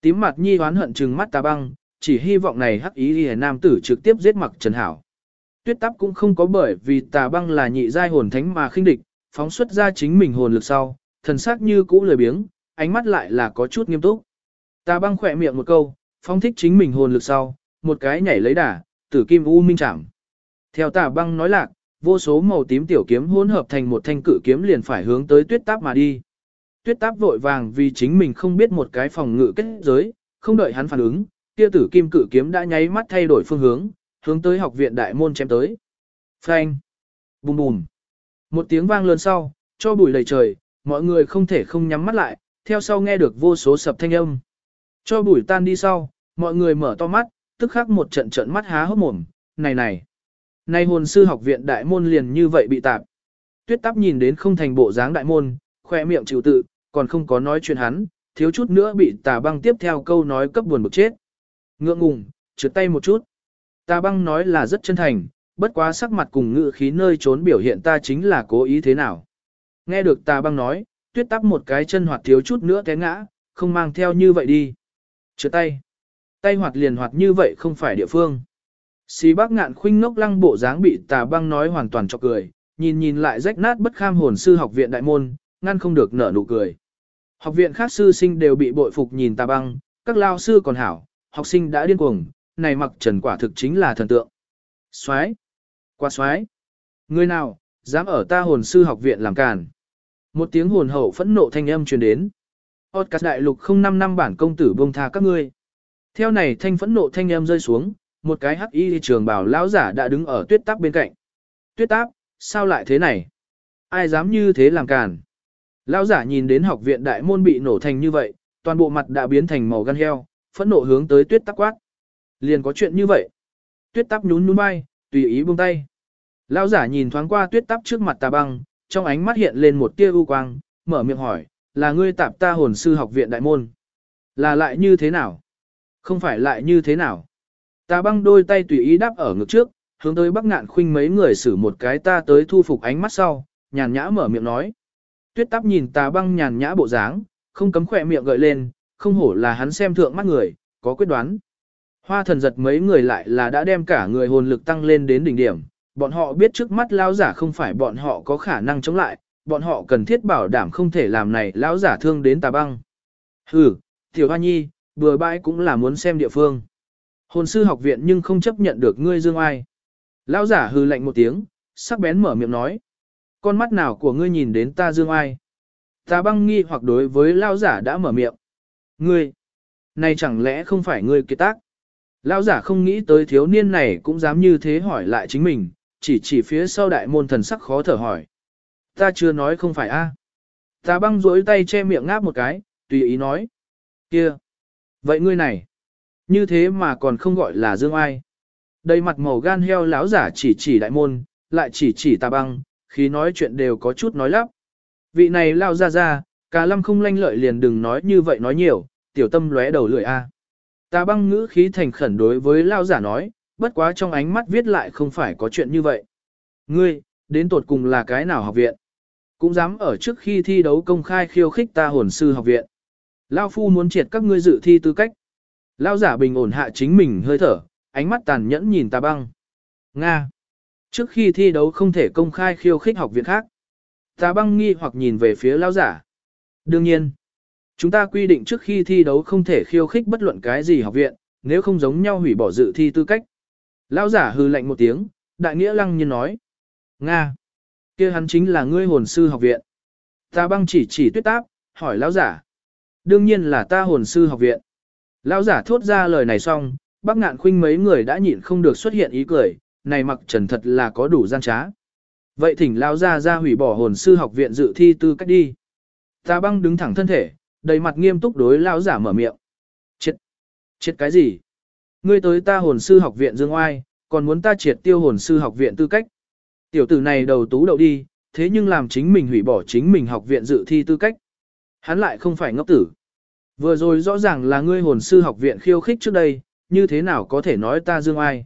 Tím mặt nhi hoán hận trừng mắt tà băng, chỉ hy vọng này hắc ý lìa nam tử trực tiếp giết mặc trần hảo. Tuyết tắp cũng không có bởi vì tà băng là nhị giai hồn thánh mà khinh địch, phóng xuất ra chính mình hồn lực sau, thần sắc như cũ lười biếng, ánh mắt lại là có chút nghiêm túc. Tà băng khỏe miệng một câu, phóng thích chính mình hồn lực sau, một cái nhảy lấy đà, tử kim u minh chạm. Theo tà băng nói lạc, vô số màu tím tiểu kiếm hỗn hợp thành một thanh cử kiếm liền phải hướng tới tuyết táp mà đi. Tuyết táp vội vàng vì chính mình không biết một cái phòng ngự kết giới, không đợi hắn phản ứng, kia tử kim cử kiếm đã nháy mắt thay đổi phương hướng, hướng tới học viện đại môn chém tới. Phanh! Bùm bùm! Một tiếng vang lớn sau, cho bụi đầy trời, mọi người không thể không nhắm mắt lại, theo sau nghe được vô số sập thanh âm. Cho bụi tan đi sau, mọi người mở to mắt, tức khắc một trận trận mắt há hốc mồm, này này. Này hồn sư học viện đại môn liền như vậy bị tạp. Tuyết tắp nhìn đến không thành bộ dáng đại môn, khoe miệng chịu tự, còn không có nói chuyện hắn, thiếu chút nữa bị tà băng tiếp theo câu nói cấp buồn bực chết. Ngượng ngùng, trượt tay một chút. Ta băng nói là rất chân thành, bất quá sắc mặt cùng ngự khí nơi trốn biểu hiện ta chính là cố ý thế nào. Nghe được ta băng nói, tuyết tắp một cái chân hoạt thiếu chút nữa té ngã, không mang theo như vậy đi. Trượt tay. Tay hoạt liền hoạt như vậy không phải địa phương. Xí bác ngạn khuynh ngốc lăng bộ dáng bị tà băng nói hoàn toàn cho cười, nhìn nhìn lại rách nát bất kham hồn sư học viện đại môn, ngăn không được nở nụ cười. Học viện khác sư sinh đều bị bội phục nhìn tà băng, các lao sư còn hảo, học sinh đã điên cuồng, này mặc trần quả thực chính là thần tượng. Xoái! Qua xoái! Người nào, dám ở ta hồn sư học viện làm càn. Một tiếng hồn hậu phẫn nộ thanh âm truyền đến. Otcas đại lục 05 năm bản công tử buông tha các ngươi. Theo này thanh phẫn nộ thanh âm rơi xuống, một cái hắc y trường bảo lão giả đã đứng ở tuyết táp bên cạnh. Tuyết táp, sao lại thế này? Ai dám như thế làm càn? Lão giả nhìn đến học viện đại môn bị nổ thành như vậy, toàn bộ mặt đã biến thành màu gan heo, phẫn nộ hướng tới tuyết táp quát. Liền có chuyện như vậy. Tuyết tắp nhún nhún bay, tùy ý buông tay. Lão giả nhìn thoáng qua tuyết tắp trước mặt tà băng, trong ánh mắt hiện lên một tia u quang, mở miệng hỏi, là ngươi tạp ta hồn sư học viện đại môn. Là lại như thế nào? Không phải lại như thế nào? Tà băng đôi tay tùy ý đáp ở ngực trước, hướng tới bắc ngạn khuynh mấy người xử một cái ta tới thu phục ánh mắt sau, nhàn nhã mở miệng nói. Tuyết tắp nhìn tà băng nhàn nhã bộ dáng, không cấm khỏe miệng gợi lên, không hổ là hắn xem thượng mắt người, có quyết đoán. Hoa thần giật mấy người lại là đã đem cả người hồn lực tăng lên đến đỉnh điểm, bọn họ biết trước mắt lão giả không phải bọn họ có khả năng chống lại, bọn họ cần thiết bảo đảm không thể làm này lão giả thương đến tà băng. Hừ, tiểu hoa nhi, bừa bãi cũng là muốn xem địa phương. Hồn sư học viện nhưng không chấp nhận được ngươi dương ai. Lão giả hừ lạnh một tiếng, sắc bén mở miệng nói. Con mắt nào của ngươi nhìn đến ta dương ai? Ta băng nghi hoặc đối với lão giả đã mở miệng. Ngươi, này chẳng lẽ không phải ngươi kiệt tác? Lão giả không nghĩ tới thiếu niên này cũng dám như thế hỏi lại chính mình, chỉ chỉ phía sau đại môn thần sắc khó thở hỏi. Ta chưa nói không phải a. Ta băng rối tay che miệng ngáp một cái, tùy ý nói. Kia, vậy ngươi này, như thế mà còn không gọi là dương ai. đây mặt màu gan heo lão giả chỉ chỉ đại môn, lại chỉ chỉ ta băng, khi nói chuyện đều có chút nói lắp. Vị này lao ra ra, cả lâm không lanh lợi liền đừng nói như vậy nói nhiều, tiểu tâm lóe đầu lưỡi a. Ta băng ngữ khí thành khẩn đối với lao giả nói, bất quá trong ánh mắt viết lại không phải có chuyện như vậy. Ngươi, đến tột cùng là cái nào học viện? Cũng dám ở trước khi thi đấu công khai khiêu khích ta hồn sư học viện. Lao phu muốn triệt các ngươi dự thi tư cách. Lao giả bình ổn hạ chính mình hơi thở, ánh mắt tàn nhẫn nhìn Ta băng. Nga. Trước khi thi đấu không thể công khai khiêu khích học viện khác. Ta băng nghi hoặc nhìn về phía lao giả. Đương nhiên. Chúng ta quy định trước khi thi đấu không thể khiêu khích bất luận cái gì học viện, nếu không giống nhau hủy bỏ dự thi tư cách. lão giả hư lạnh một tiếng, đại nghĩa lăng nhiên nói. Nga. kia hắn chính là ngươi hồn sư học viện. ta băng chỉ chỉ tuyết táp, hỏi lão giả. Đương nhiên là ta hồn sư học viện. Lão giả thốt ra lời này xong, bác ngạn khuynh mấy người đã nhịn không được xuất hiện ý cười, này mặc trần thật là có đủ gian trá. Vậy thỉnh lão gia ra hủy bỏ hồn sư học viện dự thi tư cách đi. Ta băng đứng thẳng thân thể, đầy mặt nghiêm túc đối Lão giả mở miệng. Chết! Chết cái gì? Ngươi tới ta hồn sư học viện dương oai, còn muốn ta triệt tiêu hồn sư học viện tư cách. Tiểu tử này đầu tú đậu đi, thế nhưng làm chính mình hủy bỏ chính mình học viện dự thi tư cách. Hắn lại không phải ngốc tử. Vừa rồi rõ ràng là ngươi hồn sư học viện khiêu khích trước đây, như thế nào có thể nói ta dương ai?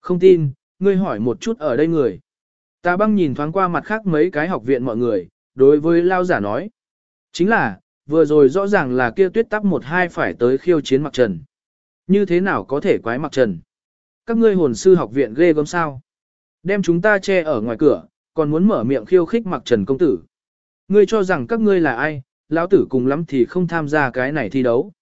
Không tin, ngươi hỏi một chút ở đây người. Ta băng nhìn thoáng qua mặt khác mấy cái học viện mọi người, đối với lao giả nói. Chính là, vừa rồi rõ ràng là kia tuyết tắp một hai phải tới khiêu chiến mặc trần. Như thế nào có thể quái mặc trần? Các ngươi hồn sư học viện ghê gớm sao? Đem chúng ta che ở ngoài cửa, còn muốn mở miệng khiêu khích mặc trần công tử. Ngươi cho rằng các ngươi là ai, lão tử cùng lắm thì không tham gia cái này thi đấu.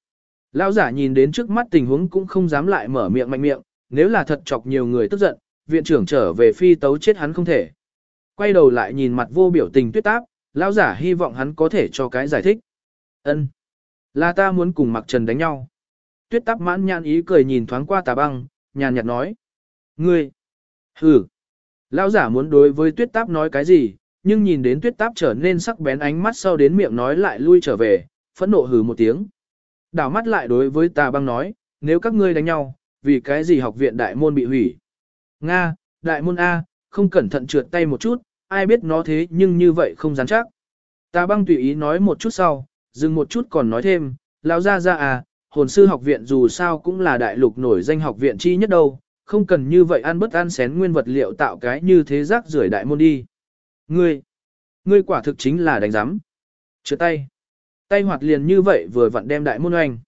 Lão giả nhìn đến trước mắt tình huống cũng không dám lại mở miệng mạnh miệng, nếu là thật chọc nhiều người tức giận, viện trưởng trở về phi tấu chết hắn không thể. Quay đầu lại nhìn mặt vô biểu tình tuyết táp, lão giả hy vọng hắn có thể cho cái giải thích. Ân, Là ta muốn cùng mặc trần đánh nhau. Tuyết táp mãn nhãn ý cười nhìn thoáng qua tà băng, nhàn nhạt nói. Ngươi! Hừ! Lão giả muốn đối với tuyết táp nói cái gì, nhưng nhìn đến tuyết táp trở nên sắc bén ánh mắt sau đến miệng nói lại lui trở về, phẫn nộ hừ một tiếng. Đảo mắt lại đối với tà băng nói, nếu các ngươi đánh nhau, vì cái gì học viện đại môn bị hủy. Nga, đại môn A, không cẩn thận trượt tay một chút, ai biết nó thế nhưng như vậy không dám chắc. Tà băng tùy ý nói một chút sau, dừng một chút còn nói thêm, lão ra ra à, hồn sư học viện dù sao cũng là đại lục nổi danh học viện chi nhất đâu, không cần như vậy ăn bất ăn xén nguyên vật liệu tạo cái như thế rác rưởi đại môn đi. Ngươi, ngươi quả thực chính là đánh giám. Chưa tay. Tay hoạt liền như vậy vừa vặn đem đại môn oanh.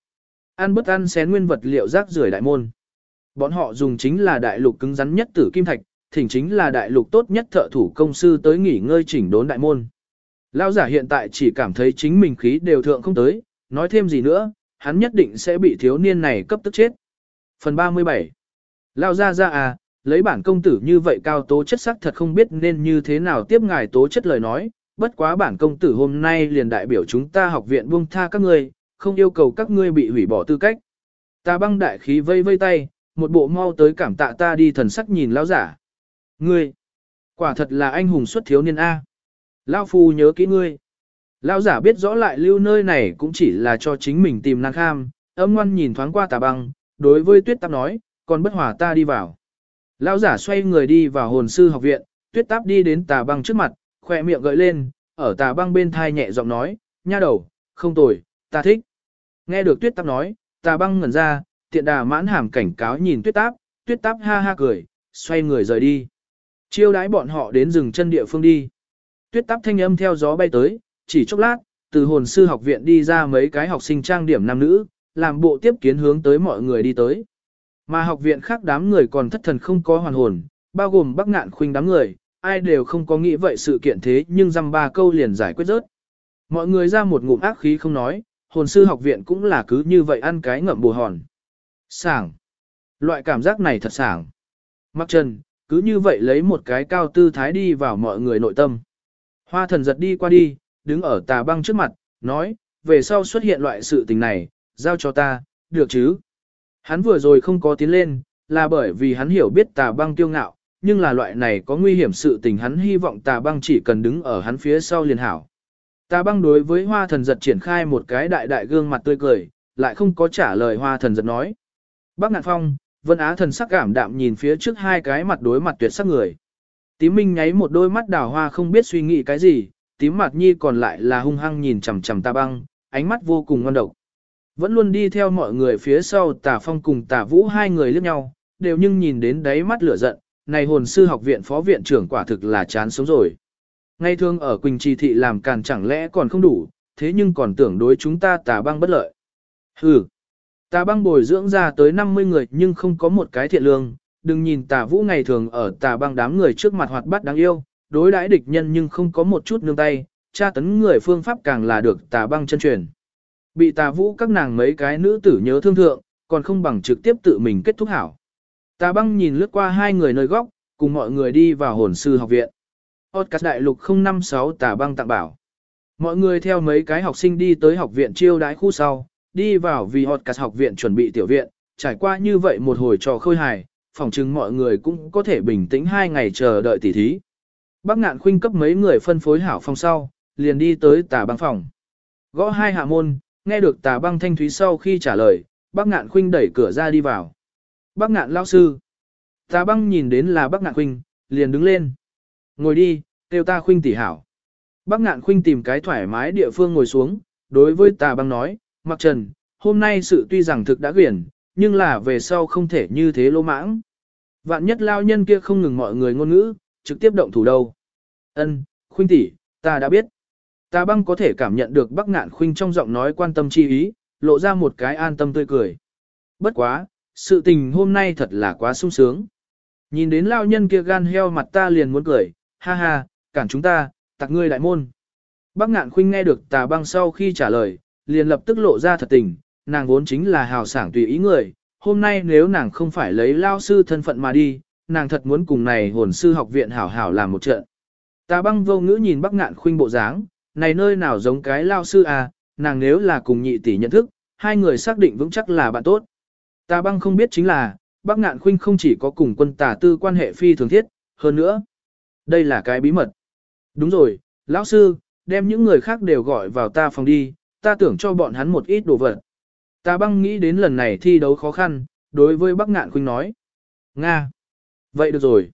Ăn bất ăn xén nguyên vật liệu rác rưởi đại môn. Bọn họ dùng chính là đại lục cứng rắn nhất tử kim thạch, thỉnh chính là đại lục tốt nhất thợ thủ công sư tới nghỉ ngơi chỉnh đốn đại môn. Lão giả hiện tại chỉ cảm thấy chính mình khí đều thượng không tới, nói thêm gì nữa, hắn nhất định sẽ bị thiếu niên này cấp tức chết. Phần 37 Lao ra ra à, lấy bản công tử như vậy cao tố chất sắc thật không biết nên như thế nào tiếp ngài tố chất lời nói, bất quá bản công tử hôm nay liền đại biểu chúng ta học viện buông tha các ngươi, không yêu cầu các ngươi bị hủy bỏ tư cách. Ta băng đại khí vây vây tay, một bộ mau tới cảm tạ ta đi thần sắc nhìn lão giả. Ngươi, quả thật là anh hùng xuất thiếu niên A. Lão phu nhớ kỹ ngươi. Lão giả biết rõ lại lưu nơi này cũng chỉ là cho chính mình tìm năng kham, âm ngoan nhìn thoáng qua tà băng, đối với tuyết tạp nói, còn bất hòa ta đi vào. Lão giả xoay người đi vào hồn sư học viện, tuyết táp đi đến tà băng trước mặt, khoe miệng gợi lên, ở tà băng bên thai nhẹ giọng nói, nha đầu, không tồi, ta thích. Nghe được tuyết táp nói, tà băng ngẩn ra, tiện đà mãn hàm cảnh cáo nhìn tuyết táp, tuyết táp ha ha cười, xoay người rời đi. Chiêu đái bọn họ đến rừng chân địa phương đi. Tuyết táp thanh âm theo gió bay tới, chỉ chốc lát, từ hồn sư học viện đi ra mấy cái học sinh trang điểm nam nữ, làm bộ tiếp kiến hướng tới mọi người đi tới. Mà học viện khác đám người còn thất thần không có hoàn hồn, bao gồm bắc ngạn khuynh đám người, ai đều không có nghĩ vậy sự kiện thế nhưng dăm ba câu liền giải quyết rớt. Mọi người ra một ngụm ác khí không nói, hồn sư học viện cũng là cứ như vậy ăn cái ngậm bù hòn. Sảng. Loại cảm giác này thật sảng. Mặc trần, cứ như vậy lấy một cái cao tư thái đi vào mọi người nội tâm. Hoa thần giật đi qua đi, đứng ở tà băng trước mặt, nói, về sau xuất hiện loại sự tình này, giao cho ta, được chứ? Hắn vừa rồi không có tiến lên, là bởi vì hắn hiểu biết tà băng tiêu ngạo, nhưng là loại này có nguy hiểm sự tình hắn hy vọng tà băng chỉ cần đứng ở hắn phía sau liền hảo. Tà băng đối với hoa thần giật triển khai một cái đại đại gương mặt tươi cười, lại không có trả lời hoa thần giật nói. Bác ngạn phong, vân á thần sắc cảm đạm nhìn phía trước hai cái mặt đối mặt tuyệt sắc người. Tím minh nháy một đôi mắt đào hoa không biết suy nghĩ cái gì, tím mặt nhi còn lại là hung hăng nhìn chằm chằm tà băng, ánh mắt vô cùng ngon độc. Vẫn luôn đi theo mọi người phía sau tà phong cùng tà vũ hai người liếc nhau, đều nhưng nhìn đến đáy mắt lửa giận, này hồn sư học viện phó viện trưởng quả thực là chán sống rồi. Ngay thường ở Quỳnh Trì Thị làm càn chẳng lẽ còn không đủ, thế nhưng còn tưởng đối chúng ta tà băng bất lợi. Hừ, tà băng bồi dưỡng ra tới 50 người nhưng không có một cái thiện lương, đừng nhìn tà vũ ngày thường ở tà băng đám người trước mặt hoạt bát đáng yêu, đối đãi địch nhân nhưng không có một chút nương tay, tra tấn người phương pháp càng là được tà băng chân truyền. Bị tà vũ các nàng mấy cái nữ tử nhớ thương thượng, còn không bằng trực tiếp tự mình kết thúc hảo. Tà băng nhìn lướt qua hai người nơi góc, cùng mọi người đi vào hồn sư học viện. Podcast đại lục 056 tà băng tặng bảo. Mọi người theo mấy cái học sinh đi tới học viện chiêu đái khu sau, đi vào vì Podcast học viện chuẩn bị tiểu viện, trải qua như vậy một hồi trò khơi hài, phỏng chừng mọi người cũng có thể bình tĩnh hai ngày chờ đợi tỉ thí. Bác ngạn khuynh cấp mấy người phân phối hảo phòng sau, liền đi tới tà băng phòng. Gõ hai hạ môn, nghe được tà băng thanh thúy sau khi trả lời, bác ngạn khuynh đẩy cửa ra đi vào. Bác ngạn lao sư. Tà băng nhìn đến là bác ngạn khuynh, liền đứng lên. Ngồi đi, kêu ta khuynh tỉ hảo. Bác ngạn khuynh tìm cái thoải mái địa phương ngồi xuống, đối với tà băng nói, mặc trần, hôm nay sự tuy rằng thực đã quyển, nhưng là về sau không thể như thế lô mãng. Vạn nhất lao nhân kia không ngừng mọi người ngôn ngữ, trực tiếp động thủ đâu. Ân, khuynh tỷ, ta đã biết. Ta băng có thể cảm nhận được bác ngạn khuynh trong giọng nói quan tâm chi ý, lộ ra một cái an tâm tươi cười. Bất quá, sự tình hôm nay thật là quá sung sướng. Nhìn đến lao nhân kia gan heo mặt ta liền muốn cười, ha ha, cản chúng ta, tặc ngươi đại môn. Bác ngạn khuynh nghe được tà băng sau khi trả lời, liền lập tức lộ ra thật tình, nàng vốn chính là hào sảng tùy ý người, hôm nay nếu nàng không phải lấy lao sư thân phận mà đi, nàng thật muốn cùng này hồn sư học viện hảo hảo làm một trận. Tà băng vô ngữ nhìn bác ngạn khuynh bộ dáng, này nơi nào giống cái lao sư à, nàng nếu là cùng nhị tỷ nhận thức, hai người xác định vững chắc là bạn tốt. Tà băng không biết chính là, bác ngạn khuynh không chỉ có cùng quân tà tư quan hệ phi thường thiết, hơn nữa. Đây là cái bí mật. Đúng rồi, lão sư, đem những người khác đều gọi vào ta phòng đi, ta tưởng cho bọn hắn một ít đồ vật. Tà băng nghĩ đến lần này thi đấu khó khăn, đối với bác ngạn khuynh nói. Nga. Vậy được rồi.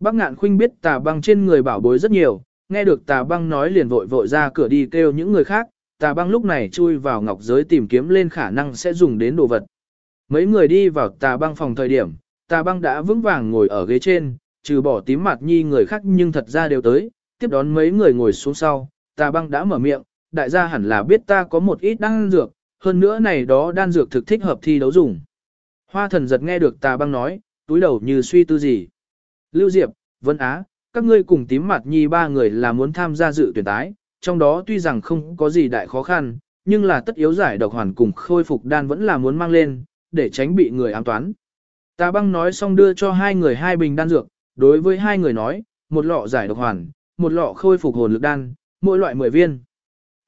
Bác ngạn khuynh biết tà băng trên người bảo bối rất nhiều, nghe được tà băng nói liền vội vội ra cửa đi kêu những người khác, tà băng lúc này chui vào ngọc giới tìm kiếm lên khả năng sẽ dùng đến đồ vật. Mấy người đi vào tà băng phòng thời điểm, tà băng đã vững vàng ngồi ở ghế trên, trừ bỏ tím mặt nhi người khác nhưng thật ra đều tới, tiếp đón mấy người ngồi xuống sau, tà băng đã mở miệng, đại gia hẳn là biết ta có một ít đan dược, hơn nữa này đó đan dược thực thích hợp thi đấu dùng. Hoa thần giật nghe được tà băng nói, túi đầu như suy tư gì. Lưu Diệp, Vân Á, các ngươi cùng tím mặt nhi ba người là muốn tham gia dự tuyển tái, trong đó tuy rằng không có gì đại khó khăn, nhưng là tất yếu giải độc hoàn cùng khôi phục đan vẫn là muốn mang lên, để tránh bị người ám toán. Tà băng nói xong đưa cho hai người hai bình đan dược, đối với hai người nói, một lọ giải độc hoàn, một lọ khôi phục hồn lực đan, mỗi loại 10 viên.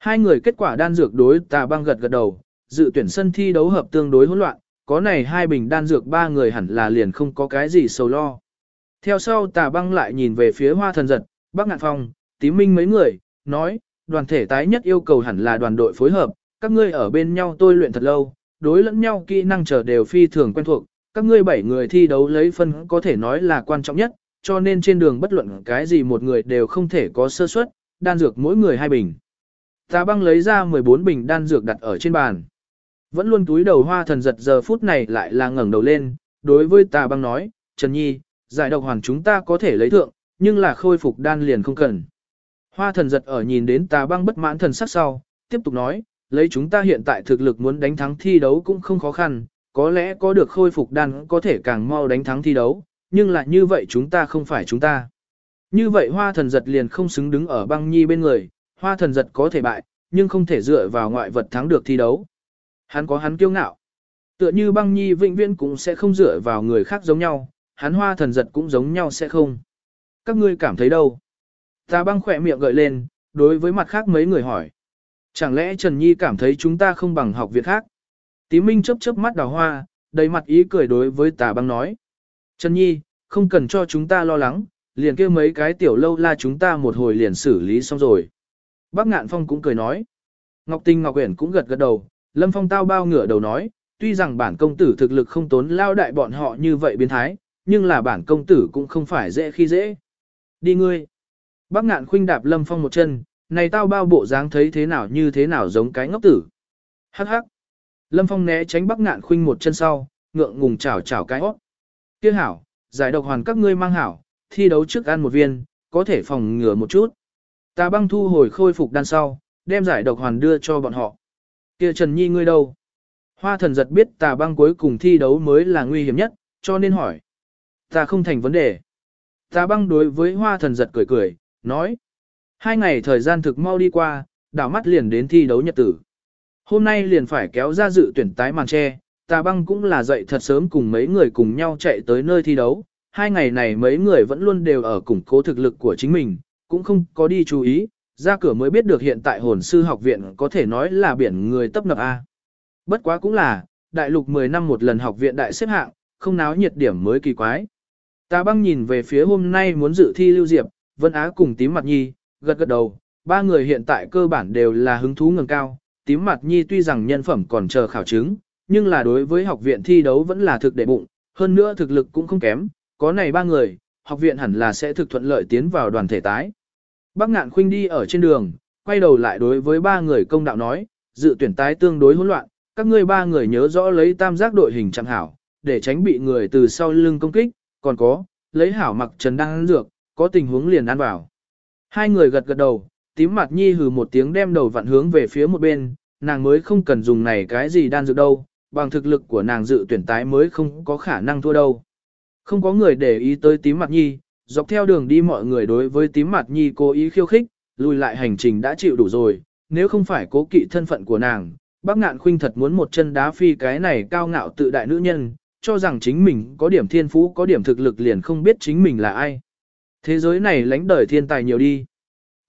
Hai người kết quả đan dược đối tà băng gật gật đầu, dự tuyển sân thi đấu hợp tương đối hỗn loạn, có này hai bình đan dược ba người hẳn là liền không có cái gì sầu lo. Theo sau tà băng lại nhìn về phía hoa thần giật, bác ngạn phong, tím minh mấy người, nói, đoàn thể tái nhất yêu cầu hẳn là đoàn đội phối hợp, các ngươi ở bên nhau tôi luyện thật lâu, đối lẫn nhau kỹ năng trở đều phi thường quen thuộc, các ngươi bảy người thi đấu lấy phân có thể nói là quan trọng nhất, cho nên trên đường bất luận cái gì một người đều không thể có sơ suất, đan dược mỗi người hai bình. Tà băng lấy ra 14 bình đan dược đặt ở trên bàn. Vẫn luôn túi đầu hoa thần giật giờ phút này lại là ngẩng đầu lên, đối với tà băng nói, Trần Nhi, giải độc hoàn chúng ta có thể lấy thượng, nhưng là khôi phục đan liền không cần. Hoa thần giật ở nhìn đến tà băng bất mãn thần sắc sau, tiếp tục nói, lấy chúng ta hiện tại thực lực muốn đánh thắng thi đấu cũng không khó khăn, có lẽ có được khôi phục đan có thể càng mau đánh thắng thi đấu, nhưng là như vậy chúng ta không phải chúng ta. Như vậy hoa thần giật liền không xứng đứng ở băng nhi bên người, hoa thần giật có thể bại, nhưng không thể dựa vào ngoại vật thắng được thi đấu. Hắn có hắn kiêu ngạo. Tựa như băng nhi vĩnh viễn cũng sẽ không dựa vào người khác giống nhau, hắn hoa thần giật cũng giống nhau sẽ không. Các ngươi cảm thấy đâu? Ta băng khỏe miệng gợi lên, đối với mặt khác mấy người hỏi. Chẳng lẽ Trần Nhi cảm thấy chúng ta không bằng học viện khác? Tí Minh chớp chớp mắt đào hoa, đầy mặt ý cười đối với tà băng nói. Trần Nhi, không cần cho chúng ta lo lắng, liền kêu mấy cái tiểu lâu la chúng ta một hồi liền xử lý xong rồi. Bác Ngạn Phong cũng cười nói. Ngọc Tinh Ngọc Uyển cũng gật gật đầu, Lâm Phong tao bao ngửa đầu nói, tuy rằng bản công tử thực lực không tốn lao đại bọn họ như vậy biến thái, nhưng là bản công tử cũng không phải dễ khi dễ. Đi ngươi. Bác Ngạn khuynh đạp Lâm Phong một chân, này tao bao bộ dáng thấy thế nào như thế nào giống cái ngốc tử. Hắc hắc. Lâm Phong né tránh Bác Ngạn khuynh một chân sau, ngượng ngùng chảo chảo cái hót. Kia hảo, giải độc hoàn các ngươi mang hảo, thi đấu trước ăn một viên, có thể phòng ngừa một chút. Tà băng thu hồi khôi phục đan sau, đem giải độc hoàn đưa cho bọn họ. Kia Trần Nhi ngươi đâu? Hoa thần giật biết tà băng cuối cùng thi đấu mới là nguy hiểm nhất, cho nên hỏi. Ta không thành vấn đề. Tà băng đối với hoa thần giật cười cười, nói. Hai ngày thời gian thực mau đi qua, đảo mắt liền đến thi đấu nhật tử. Hôm nay liền phải kéo ra dự tuyển tái màn tre, tà băng cũng là dậy thật sớm cùng mấy người cùng nhau chạy tới nơi thi đấu. Hai ngày này mấy người vẫn luôn đều ở củng cố thực lực của chính mình, cũng không có đi chú ý, ra cửa mới biết được hiện tại hồn sư học viện có thể nói là biển người tấp nập A. Bất quá cũng là, đại lục 10 năm một lần học viện đại xếp hạng, không náo nhiệt điểm mới kỳ quái. Ta băng nhìn về phía hôm nay muốn dự thi Lưu Diệp, Vân Á cùng tím mặt nhi, gật gật đầu, ba người hiện tại cơ bản đều là hứng thú ngầm cao, tím mặt nhi tuy rằng nhân phẩm còn chờ khảo chứng, nhưng là đối với học viện thi đấu vẫn là thực đệ bụng, hơn nữa thực lực cũng không kém, có này ba người, học viện hẳn là sẽ thực thuận lợi tiến vào đoàn thể tái. Bác ngạn khuynh đi ở trên đường, quay đầu lại đối với ba người công đạo nói, dự tuyển tái tương đối hỗn loạn, các ngươi ba người nhớ rõ lấy tam giác đội hình chẳng hảo, để tránh bị người từ sau lưng công kích, còn có, lấy hảo mặc trần đang ăn dược, có tình huống liền ăn vào. Hai người gật gật đầu, tím mặt nhi hừ một tiếng đem đầu vặn hướng về phía một bên, nàng mới không cần dùng này cái gì đan dược đâu, bằng thực lực của nàng dự tuyển tái mới không có khả năng thua đâu. Không có người để ý tới tím mặt nhi, dọc theo đường đi mọi người đối với tím mặt nhi cố ý khiêu khích, lùi lại hành trình đã chịu đủ rồi, nếu không phải cố kỵ thân phận của nàng, bác ngạn khuynh thật muốn một chân đá phi cái này cao ngạo tự đại nữ nhân, cho rằng chính mình có điểm thiên phú có điểm thực lực liền không biết chính mình là ai. Thế giới này lãnh đời thiên tài nhiều đi.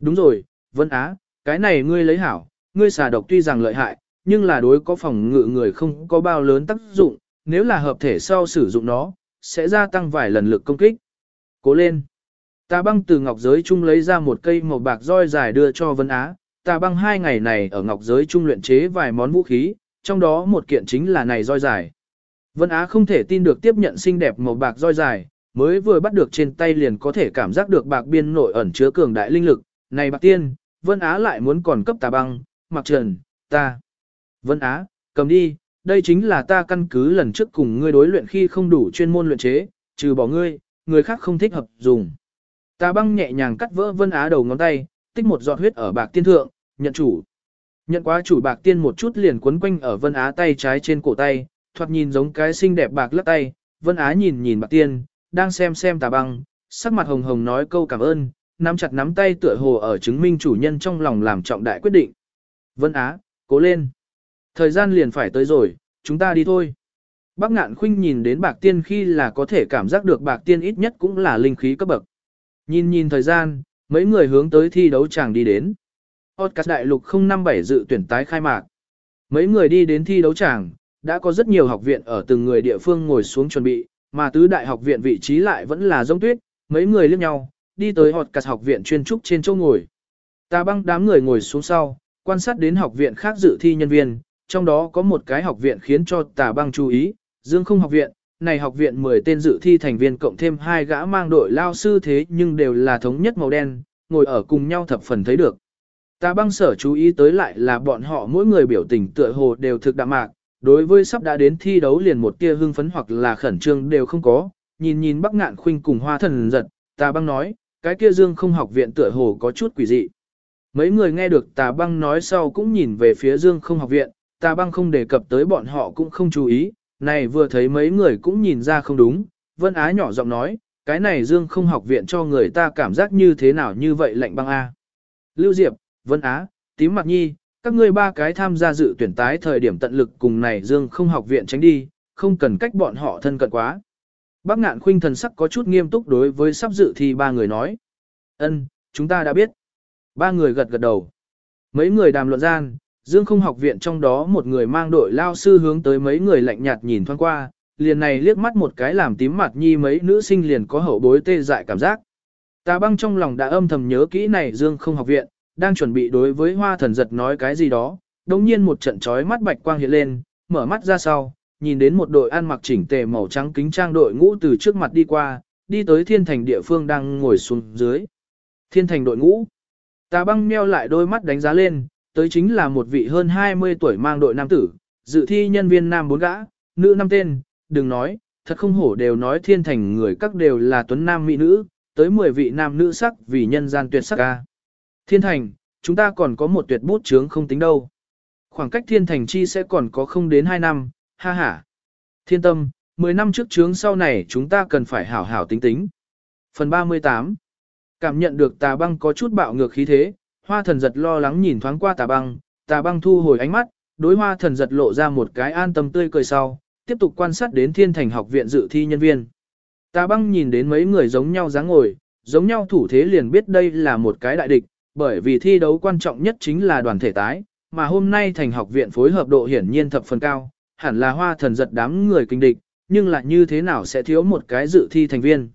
Đúng rồi, Vân Á, cái này ngươi lấy hảo, ngươi xà độc tuy rằng lợi hại, nhưng là đối có phòng ngự người không có bao lớn tác dụng, nếu là hợp thể sau sử dụng nó, sẽ gia tăng vài lần lực công kích. Cố lên. Tà băng từ ngọc giới trung lấy ra một cây màu bạc roi dài đưa cho Vân Á. Tà băng hai ngày này ở ngọc giới trung luyện chế vài món vũ khí, trong đó một kiện chính là này roi dài. Vân Á không thể tin được tiếp nhận xinh đẹp màu bạc roi dài, mới vừa bắt được trên tay liền có thể cảm giác được bạc biên nội ẩn chứa cường đại linh lực. Này bạc tiên, Vân Á lại muốn còn cấp tà băng, mặc trần, ta. Vân Á, cầm đi, đây chính là ta căn cứ lần trước cùng ngươi đối luyện khi không đủ chuyên môn luyện chế, trừ bỏ ngươi, người khác không thích hợp dùng. Tà băng nhẹ nhàng cắt vỡ Vân Á đầu ngón tay, tích một giọt huyết ở bạc tiên thượng, nhận chủ. Nhận quá chủ bạc tiên một chút liền quấn quanh ở Vân Á tay trái trên cổ tay, thoạt nhìn giống cái xinh đẹp bạc lắc tay, Vân Á nhìn nhìn bạc tiên, đang xem xem tà băng, sắc mặt hồng hồng nói câu cảm ơn, nắm chặt nắm tay tựa hồ ở chứng minh chủ nhân trong lòng làm trọng đại quyết định. Vân Á, cố lên. Thời gian liền phải tới rồi, chúng ta đi thôi. Bác ngạn khuynh nhìn đến bạc tiên khi là có thể cảm giác được bạc tiên ít nhất cũng là linh khí cấp bậc. Nhìn nhìn thời gian, mấy người hướng tới thi đấu chàng đi đến. Podcast đại lục 057 dự tuyển tái khai mạc. Mấy người đi đến thi đấu chàng, đã có rất nhiều học viện ở từng người địa phương ngồi xuống chuẩn bị, mà tứ đại học viện vị trí lại vẫn là giống tuyết, mấy người liếc nhau, đi tới Podcast học viện chuyên trúc trên chỗ ngồi. Ta băng đám người ngồi xuống sau, quan sát đến học viện khác dự thi nhân viên, trong đó có một cái học viện khiến cho tà băng chú ý, Dương không học viện, này học viện 10 tên dự thi thành viên cộng thêm hai gã mang đội lao sư thế nhưng đều là thống nhất màu đen, ngồi ở cùng nhau thập phần thấy được. Ta băng sở chú ý tới lại là bọn họ mỗi người biểu tình tựa hồ đều thực đạm mạc, đối với sắp đã đến thi đấu liền một tia hưng phấn hoặc là khẩn trương đều không có, nhìn nhìn bắc ngạn khuynh cùng hoa thần giật, ta băng nói, cái kia dương không học viện tựa hồ có chút quỷ dị. Mấy người nghe được tà băng nói sau cũng nhìn về phía dương không học viện, tà băng không đề cập tới bọn họ cũng không chú ý, này vừa thấy mấy người cũng nhìn ra không đúng, Vân Á nhỏ giọng nói, cái này Dương không học viện cho người ta cảm giác như thế nào như vậy lạnh băng A. Lưu Diệp, Vân Á, Tím Mặc Nhi, các ngươi ba cái tham gia dự tuyển tái thời điểm tận lực cùng này Dương không học viện tránh đi, không cần cách bọn họ thân cận quá. Bác ngạn khuynh thần sắc có chút nghiêm túc đối với sắp dự thì ba người nói. ân chúng ta đã biết. Ba người gật gật đầu. Mấy người đàm luận gian, Dương không học viện trong đó một người mang đội lao sư hướng tới mấy người lạnh nhạt nhìn thoáng qua, liền này liếc mắt một cái làm tím mặt nhi mấy nữ sinh liền có hậu bối tê dại cảm giác. Tà băng trong lòng đã âm thầm nhớ kỹ này Dương không học viện, đang chuẩn bị đối với hoa thần giật nói cái gì đó, đồng nhiên một trận trói mắt bạch quang hiện lên, mở mắt ra sau, nhìn đến một đội ăn mặc chỉnh tề màu trắng kính trang đội ngũ từ trước mặt đi qua, đi tới thiên thành địa phương đang ngồi xuống dưới. Thiên thành đội ngũ. Tà băng meo lại đôi mắt đánh giá lên, tới chính là một vị hơn 20 tuổi mang đội nam tử, dự thi nhân viên nam bốn gã, nữ năm tên, đừng nói, thật không hổ đều nói thiên thành người các đều là tuấn nam mỹ nữ, tới 10 vị nam nữ sắc vì nhân gian tuyệt sắc ca. Thiên thành, chúng ta còn có một tuyệt bút chướng không tính đâu. Khoảng cách thiên thành chi sẽ còn có không đến 2 năm, ha ha. Thiên tâm, 10 năm trước chướng sau này chúng ta cần phải hảo hảo tính tính. Phần 38 Cảm nhận được tà băng có chút bạo ngược khí thế, hoa thần giật lo lắng nhìn thoáng qua tà băng, tà băng thu hồi ánh mắt, đối hoa thần giật lộ ra một cái an tâm tươi cười sau, tiếp tục quan sát đến thiên thành học viện dự thi nhân viên. Tà băng nhìn đến mấy người giống nhau dáng ngồi, giống nhau thủ thế liền biết đây là một cái đại địch, bởi vì thi đấu quan trọng nhất chính là đoàn thể tái, mà hôm nay thành học viện phối hợp độ hiển nhiên thập phần cao, hẳn là hoa thần giật đám người kinh địch, nhưng là như thế nào sẽ thiếu một cái dự thi thành viên.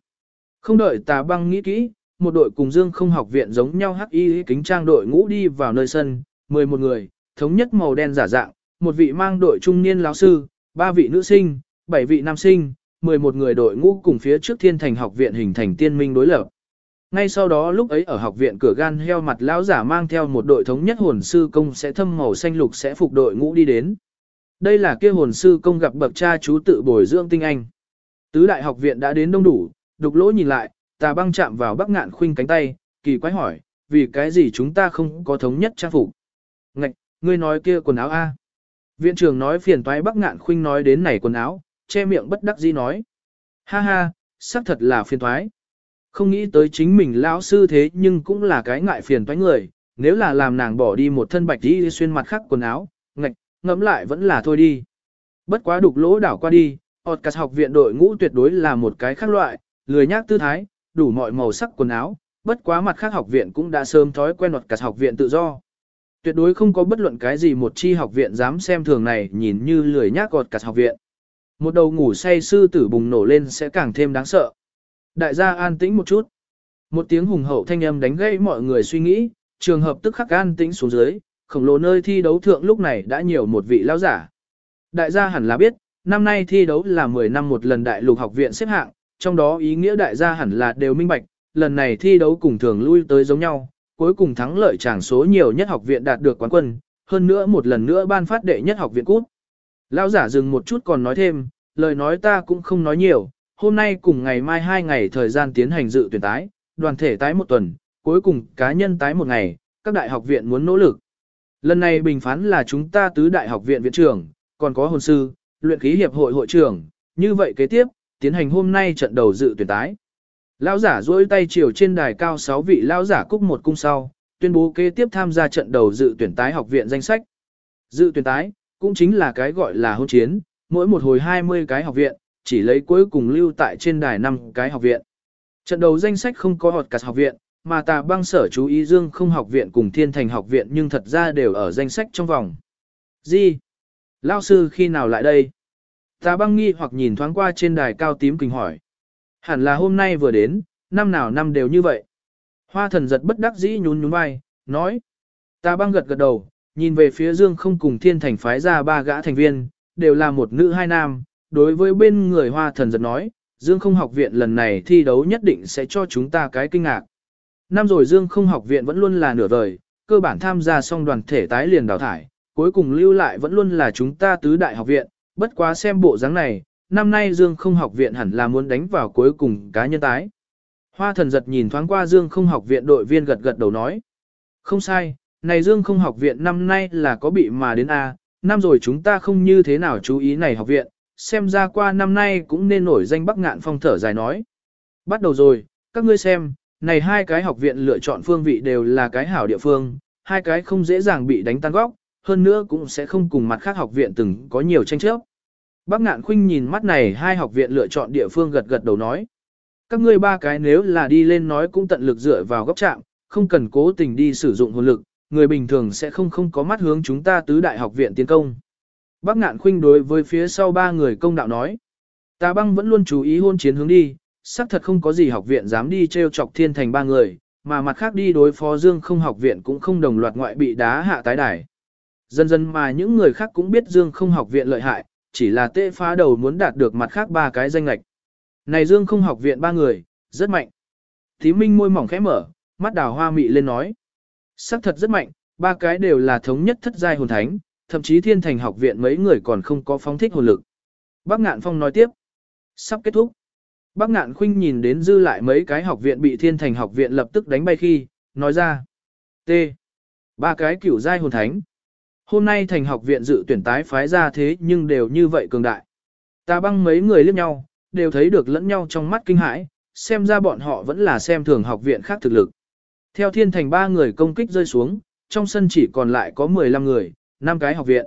Không đợi tà băng nghĩ kỹ, một đội cùng dương không học viện giống nhau hắc y kính trang đội ngũ đi vào nơi sân, 11 người, thống nhất màu đen giả dạng, một vị mang đội trung niên lão sư, ba vị nữ sinh, bảy vị nam sinh, 11 người đội ngũ cùng phía trước thiên thành học viện hình thành tiên minh đối lập. Ngay sau đó lúc ấy ở học viện cửa gan heo mặt lão giả mang theo một đội thống nhất hồn sư công sẽ thâm màu xanh lục sẽ phục đội ngũ đi đến. Đây là kia hồn sư công gặp bậc cha chú tự bồi dưỡng tinh anh. Tứ đại học viện đã đến đông đủ, đục lỗ nhìn lại, tà băng chạm vào bắc ngạn khuynh cánh tay, kỳ quái hỏi, vì cái gì chúng ta không có thống nhất trang phục? Ngạch, ngươi nói kia quần áo A. Viện trưởng nói phiền toái bắc ngạn khuynh nói đến này quần áo, che miệng bất đắc dĩ nói. Ha ha, xác thật là phiền toái. Không nghĩ tới chính mình lão sư thế nhưng cũng là cái ngại phiền toái người, nếu là làm nàng bỏ đi một thân bạch đi xuyên mặt khác quần áo, ngạch, ngẫm lại vẫn là thôi đi. Bất quá đục lỗ đảo qua đi, họt cắt học viện đội ngũ tuyệt đối là một cái khác loại, lười nhác tư thái, đủ mọi màu sắc quần áo, bất quá mặt khác học viện cũng đã sớm thói quen luật cả học viện tự do. Tuyệt đối không có bất luận cái gì một chi học viện dám xem thường này nhìn như lười nhác gọt cả học viện. Một đầu ngủ say sư tử bùng nổ lên sẽ càng thêm đáng sợ. Đại gia an tĩnh một chút. Một tiếng hùng hậu thanh âm đánh gãy mọi người suy nghĩ, trường hợp tức khắc an tĩnh xuống dưới, khổng lồ nơi thi đấu thượng lúc này đã nhiều một vị lão giả. Đại gia hẳn là biết, năm nay thi đấu là 10 năm một lần đại lục học viện xếp hạng, trong đó ý nghĩa đại gia hẳn là đều minh bạch, lần này thi đấu cùng thường lui tới giống nhau, cuối cùng thắng lợi tràng số nhiều nhất học viện đạt được quán quân, hơn nữa một lần nữa ban phát đệ nhất học viện cút. Lão giả dừng một chút còn nói thêm, lời nói ta cũng không nói nhiều, hôm nay cùng ngày mai hai ngày thời gian tiến hành dự tuyển tái, đoàn thể tái một tuần, cuối cùng cá nhân tái một ngày, các đại học viện muốn nỗ lực. Lần này bình phán là chúng ta tứ đại học viện viện trưởng, còn có hồn sư, luyện khí hiệp hội hội trưởng, như vậy kế tiếp, tiến hành hôm nay trận đầu dự tuyển tái. Lão giả duỗi tay chiều trên đài cao 6 vị lão giả cúc một cung sau, tuyên bố kế tiếp tham gia trận đầu dự tuyển tái học viện danh sách. Dự tuyển tái, cũng chính là cái gọi là hôn chiến, mỗi một hồi 20 cái học viện, chỉ lấy cuối cùng lưu tại trên đài 5 cái học viện. Trận đầu danh sách không có họt cả học viện, mà tà băng sở chú ý dương không học viện cùng thiên thành học viện nhưng thật ra đều ở danh sách trong vòng. Gì? Lao sư khi nào lại đây? Tà băng nghi hoặc nhìn thoáng qua trên đài cao tím kinh hỏi. Hẳn là hôm nay vừa đến, năm nào năm đều như vậy. Hoa thần giật bất đắc dĩ nhún nhún vai, nói. Tà băng gật gật đầu, nhìn về phía dương không cùng thiên thành phái ra ba gã thành viên, đều là một nữ hai nam. Đối với bên người hoa thần giật nói, dương không học viện lần này thi đấu nhất định sẽ cho chúng ta cái kinh ngạc. Năm rồi Dương không học viện vẫn luôn là nửa vời, cơ bản tham gia xong đoàn thể tái liền đào thải, cuối cùng lưu lại vẫn luôn là chúng ta tứ đại học viện, bất quá xem bộ dáng này, năm nay Dương không học viện hẳn là muốn đánh vào cuối cùng cá nhân tái. Hoa thần giật nhìn thoáng qua Dương không học viện đội viên gật gật đầu nói. Không sai, này Dương không học viện năm nay là có bị mà đến A, năm rồi chúng ta không như thế nào chú ý này học viện, xem ra qua năm nay cũng nên nổi danh Bắc Ngạn Phong thở dài nói. Bắt đầu rồi, các ngươi xem, này hai cái học viện lựa chọn phương vị đều là cái hảo địa phương, hai cái không dễ dàng bị đánh tan góc, hơn nữa cũng sẽ không cùng mặt khác học viện từng có nhiều tranh chấp. Bác ngạn khuynh nhìn mắt này hai học viện lựa chọn địa phương gật gật đầu nói. Các ngươi ba cái nếu là đi lên nói cũng tận lực dựa vào góc chạm, không cần cố tình đi sử dụng hồn lực, người bình thường sẽ không không có mắt hướng chúng ta tứ đại học viện tiến công. Bác ngạn khuynh đối với phía sau ba người công đạo nói. Ta băng vẫn luôn chú ý hôn chiến hướng đi, xác thật không có gì học viện dám đi treo chọc thiên thành ba người, mà mặt khác đi đối phó Dương không học viện cũng không đồng loạt ngoại bị đá hạ tái đài. Dần dần mà những người khác cũng biết Dương không học viện lợi hại, chỉ là tệ phá đầu muốn đạt được mặt khác ba cái danh lệch. Này Dương không học viện ba người, rất mạnh. Thí Minh môi mỏng khẽ mở, mắt đào hoa mị lên nói. Sắc thật rất mạnh, ba cái đều là thống nhất thất giai hồn thánh, thậm chí thiên thành học viện mấy người còn không có phóng thích hồn lực. Bác Ngạn Phong nói tiếp. Sắp kết thúc. Bác ngạn khuynh nhìn đến dư lại mấy cái học viện bị thiên thành học viện lập tức đánh bay khi, nói ra. T. Ba cái cửu giai hồn thánh. Hôm nay thành học viện dự tuyển tái phái ra thế nhưng đều như vậy cường đại. Ta băng mấy người liếc nhau, đều thấy được lẫn nhau trong mắt kinh hãi, xem ra bọn họ vẫn là xem thường học viện khác thực lực. Theo thiên thành ba người công kích rơi xuống, trong sân chỉ còn lại có 15 người, 5 cái học viện.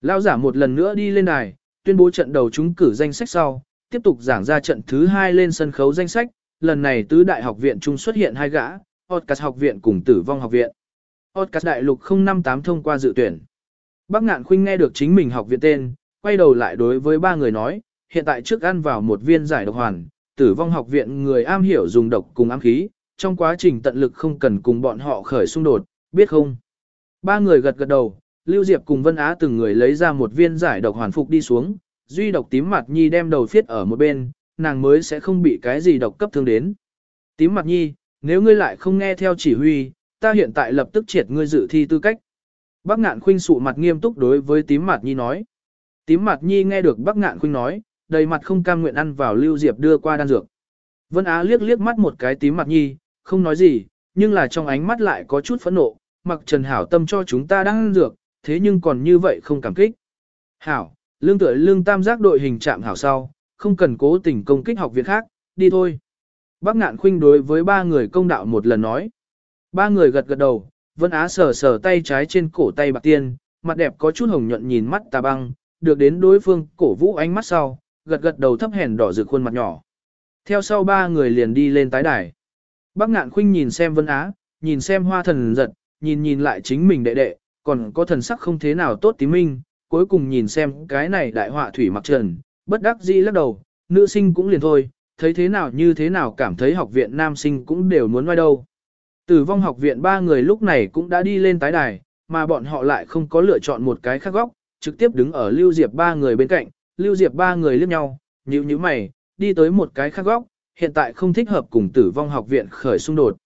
Lao giả một lần nữa đi lên đài, tuyên bố trận đầu chúng cử danh sách sau, tiếp tục giảng ra trận thứ hai lên sân khấu danh sách, lần này tứ đại học viện chung xuất hiện hai gã, Otcas học viện cùng tử vong học viện. Podcast đại lục 058 thông qua dự tuyển. Bác ngạn khuynh nghe được chính mình học viện tên, quay đầu lại đối với ba người nói, hiện tại trước ăn vào một viên giải độc hoàn, tử vong học viện người am hiểu dùng độc cùng ám khí, trong quá trình tận lực không cần cùng bọn họ khởi xung đột, biết không? Ba người gật gật đầu, Lưu Diệp cùng Vân Á từng người lấy ra một viên giải độc hoàn phục đi xuống, duy độc tím mặt nhi đem đầu phiết ở một bên, nàng mới sẽ không bị cái gì độc cấp thương đến. Tím mặt nhi, nếu ngươi lại không nghe theo chỉ huy, ta hiện tại lập tức triệt ngươi dự thi tư cách. Bác ngạn khuynh sụ mặt nghiêm túc đối với tím mặt nhi nói. Tím mặt nhi nghe được bác ngạn khuynh nói, đầy mặt không cam nguyện ăn vào Lưu Diệp đưa qua đan dược. Vân Á liếc liếc mắt một cái tím mặt nhi, không nói gì, nhưng là trong ánh mắt lại có chút phẫn nộ, mặc trần hảo tâm cho chúng ta đang ăn dược, thế nhưng còn như vậy không cảm kích. Hảo, lương tựa lương tam giác đội hình chạm hảo sau, không cần cố tình công kích học viện khác, đi thôi. Bác ngạn khuynh đối với ba người công đạo một lần nói. Ba người gật gật đầu, Vân Á sờ sờ tay trái trên cổ tay bạc tiên, mặt đẹp có chút hồng nhuận nhìn mắt tà băng, được đến đối phương cổ vũ ánh mắt sau, gật gật đầu thấp hèn đỏ rực khuôn mặt nhỏ. Theo sau ba người liền đi lên tái đài. Bác ngạn khuynh nhìn xem Vân Á, nhìn xem hoa thần giật, nhìn nhìn lại chính mình đệ đệ, còn có thần sắc không thế nào tốt tí minh, cuối cùng nhìn xem cái này đại họa thủy mặc trần, bất đắc dĩ lắc đầu, nữ sinh cũng liền thôi, thấy thế nào như thế nào cảm thấy học viện nam sinh cũng đều muốn ngoài đâu. Tử vong học viện ba người lúc này cũng đã đi lên tái đài, mà bọn họ lại không có lựa chọn một cái khác góc, trực tiếp đứng ở Lưu Diệp ba người bên cạnh, Lưu Diệp ba người liếc nhau, nhíu nhíu mày, đi tới một cái khác góc, hiện tại không thích hợp cùng tử vong học viện khởi xung đột.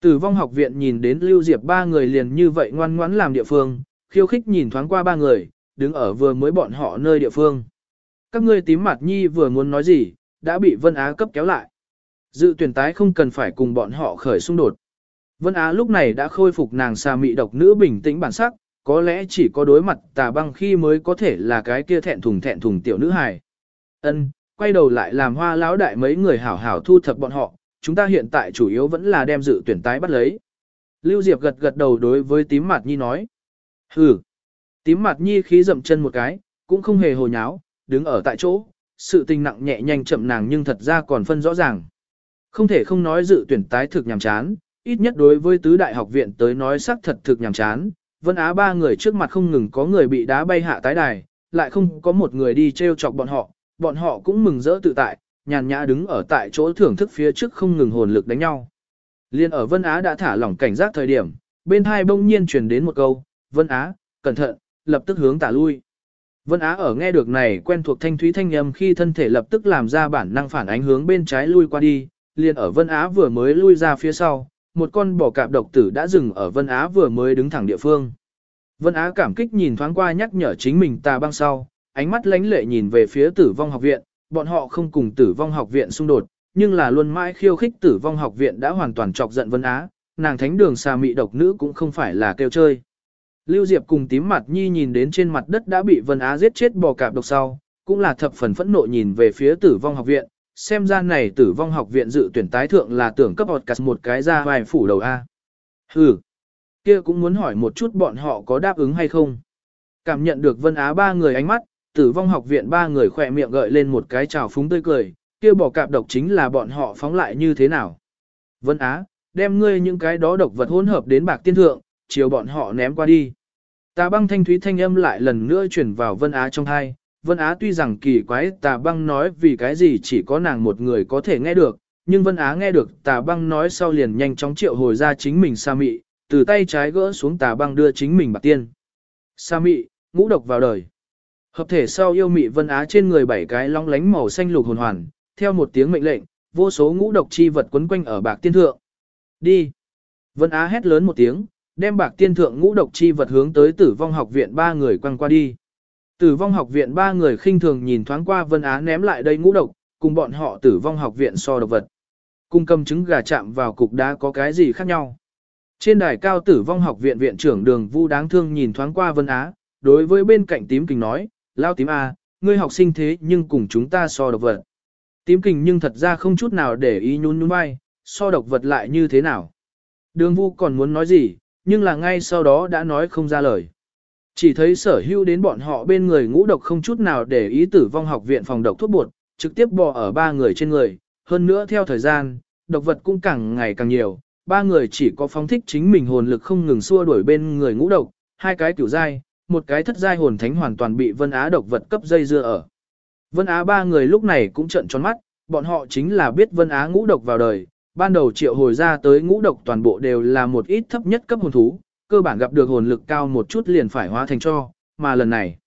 Tử vong học viện nhìn đến Lưu Diệp ba người liền như vậy ngoan ngoãn làm địa phương, khiêu khích nhìn thoáng qua ba người, đứng ở vừa mới bọn họ nơi địa phương. Các ngươi tím mặt nhi vừa muốn nói gì, đã bị Vân Á cấp kéo lại. Dự tuyển tái không cần phải cùng bọn họ khởi xung đột. Vân Á lúc này đã khôi phục nàng xà mị độc nữ bình tĩnh bản sắc, có lẽ chỉ có đối mặt tà băng khi mới có thể là cái kia thẹn thùng thẹn thùng tiểu nữ hài. Ân, quay đầu lại làm hoa lão đại mấy người hảo hảo thu thập bọn họ, chúng ta hiện tại chủ yếu vẫn là đem dự tuyển tái bắt lấy. Lưu Diệp gật gật đầu đối với tím mặt nhi nói. Hừ. Tím mặt nhi khí dậm chân một cái, cũng không hề hồ nháo, đứng ở tại chỗ, sự tình nặng nhẹ nhanh chậm nàng nhưng thật ra còn phân rõ ràng. Không thể không nói dự tuyển tái thực nhàm chán, ít nhất đối với tứ đại học viện tới nói xác thật thực nhàm chán. Vân Á ba người trước mặt không ngừng có người bị đá bay hạ tái đài, lại không có một người đi treo chọc bọn họ, bọn họ cũng mừng rỡ tự tại, nhàn nhã đứng ở tại chỗ thưởng thức phía trước không ngừng hồn lực đánh nhau. Liên ở Vân Á đã thả lỏng cảnh giác thời điểm, bên hai bỗng nhiên truyền đến một câu, Vân Á, cẩn thận, lập tức hướng tả lui. Vân Á ở nghe được này quen thuộc thanh thúy thanh âm khi thân thể lập tức làm ra bản năng phản ánh hướng bên trái lui qua đi, liền ở Vân Á vừa mới lui ra phía sau, một con bò cạp độc tử đã dừng ở Vân Á vừa mới đứng thẳng địa phương. Vân Á cảm kích nhìn thoáng qua nhắc nhở chính mình tà băng sau, ánh mắt lánh lệ nhìn về phía tử vong học viện, bọn họ không cùng tử vong học viện xung đột, nhưng là luôn mãi khiêu khích tử vong học viện đã hoàn toàn chọc giận Vân Á, nàng thánh đường xà mị độc nữ cũng không phải là kêu chơi. Lưu Diệp cùng tím mặt nhi nhìn đến trên mặt đất đã bị Vân Á giết chết bò cạp độc sau, cũng là thập phần phẫn nộ nhìn về phía tử vong học viện, xem ra này tử vong học viện dự tuyển tái thượng là tưởng cấp họt cắt một cái ra vài phủ đầu A. Hừ, kia cũng muốn hỏi một chút bọn họ có đáp ứng hay không. Cảm nhận được Vân Á ba người ánh mắt, tử vong học viện ba người khỏe miệng gợi lên một cái trào phúng tươi cười, kia bỏ cạp độc chính là bọn họ phóng lại như thế nào. Vân Á, đem ngươi những cái đó độc vật hỗn hợp đến bạc tiên thượng, chiều bọn họ ném qua đi. Tà băng thanh thúy thanh âm lại lần nữa chuyển vào Vân Á trong thai. Vân Á tuy rằng kỳ quái tà băng nói vì cái gì chỉ có nàng một người có thể nghe được, nhưng Vân Á nghe được tà băng nói sau liền nhanh chóng triệu hồi ra chính mình sa mị, từ tay trái gỡ xuống tà băng đưa chính mình bạc tiên. Sa mị, ngũ độc vào đời. Hợp thể sau yêu mị Vân Á trên người bảy cái long lánh màu xanh lục hồn hoàn, theo một tiếng mệnh lệnh, vô số ngũ độc chi vật quấn quanh ở bạc tiên thượng. Đi. Vân Á hét lớn một tiếng, đem bạc tiên thượng ngũ độc chi vật hướng tới tử vong học viện ba người quăng qua đi. Tử vong học viện ba người khinh thường nhìn thoáng qua Vân Á ném lại đây ngũ độc, cùng bọn họ tử vong học viện so độc vật. Cung cầm trứng gà chạm vào cục đá có cái gì khác nhau. Trên đài cao tử vong học viện viện trưởng đường vu đáng thương nhìn thoáng qua Vân Á, đối với bên cạnh tím kình nói, lao tím A, ngươi học sinh thế nhưng cùng chúng ta so độc vật. Tím kình nhưng thật ra không chút nào để ý nhún nhún vai, so độc vật lại như thế nào. Đường vu còn muốn nói gì, nhưng là ngay sau đó đã nói không ra lời. Chỉ thấy sở hưu đến bọn họ bên người ngũ độc không chút nào để ý tử vong học viện phòng độc thuốc bột, trực tiếp bò ở ba người trên người, hơn nữa theo thời gian, độc vật cũng càng ngày càng nhiều, ba người chỉ có phóng thích chính mình hồn lực không ngừng xua đuổi bên người ngũ độc, hai cái tiểu giai, một cái thất giai hồn thánh hoàn toàn bị vân á độc vật cấp dây dưa ở. Vân Á ba người lúc này cũng trận tròn mắt, bọn họ chính là biết Vân Á ngũ độc vào đời, ban đầu triệu hồi ra tới ngũ độc toàn bộ đều là một ít thấp nhất cấp hồn thú, cơ bản gặp được hồn lực cao một chút liền phải hóa thành cho, mà lần này.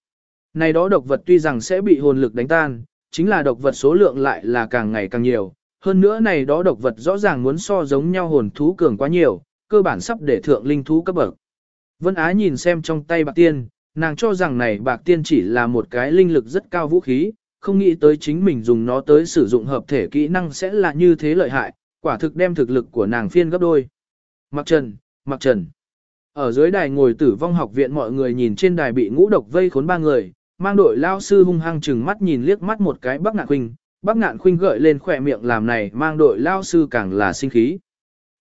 Này đó độc vật tuy rằng sẽ bị hồn lực đánh tan, chính là độc vật số lượng lại là càng ngày càng nhiều, hơn nữa này đó độc vật rõ ràng muốn so giống nhau hồn thú cường quá nhiều, cơ bản sắp để thượng linh thú cấp bậc. Vân Á nhìn xem trong tay bạc tiên, nàng cho rằng này bạc tiên chỉ là một cái linh lực rất cao vũ khí, không nghĩ tới chính mình dùng nó tới sử dụng hợp thể kỹ năng sẽ là như thế lợi hại, quả thực đem thực lực của nàng phiên gấp đôi. Mặc trần, mặc trần. Ở dưới đài ngồi tử vong học viện mọi người nhìn trên đài bị ngũ độc vây khốn ba người, mang đội lao sư hung hăng chừng mắt nhìn liếc mắt một cái bác ngạn khuynh, bác ngạn khuynh gợi lên khỏe miệng làm này mang đội lao sư càng là sinh khí.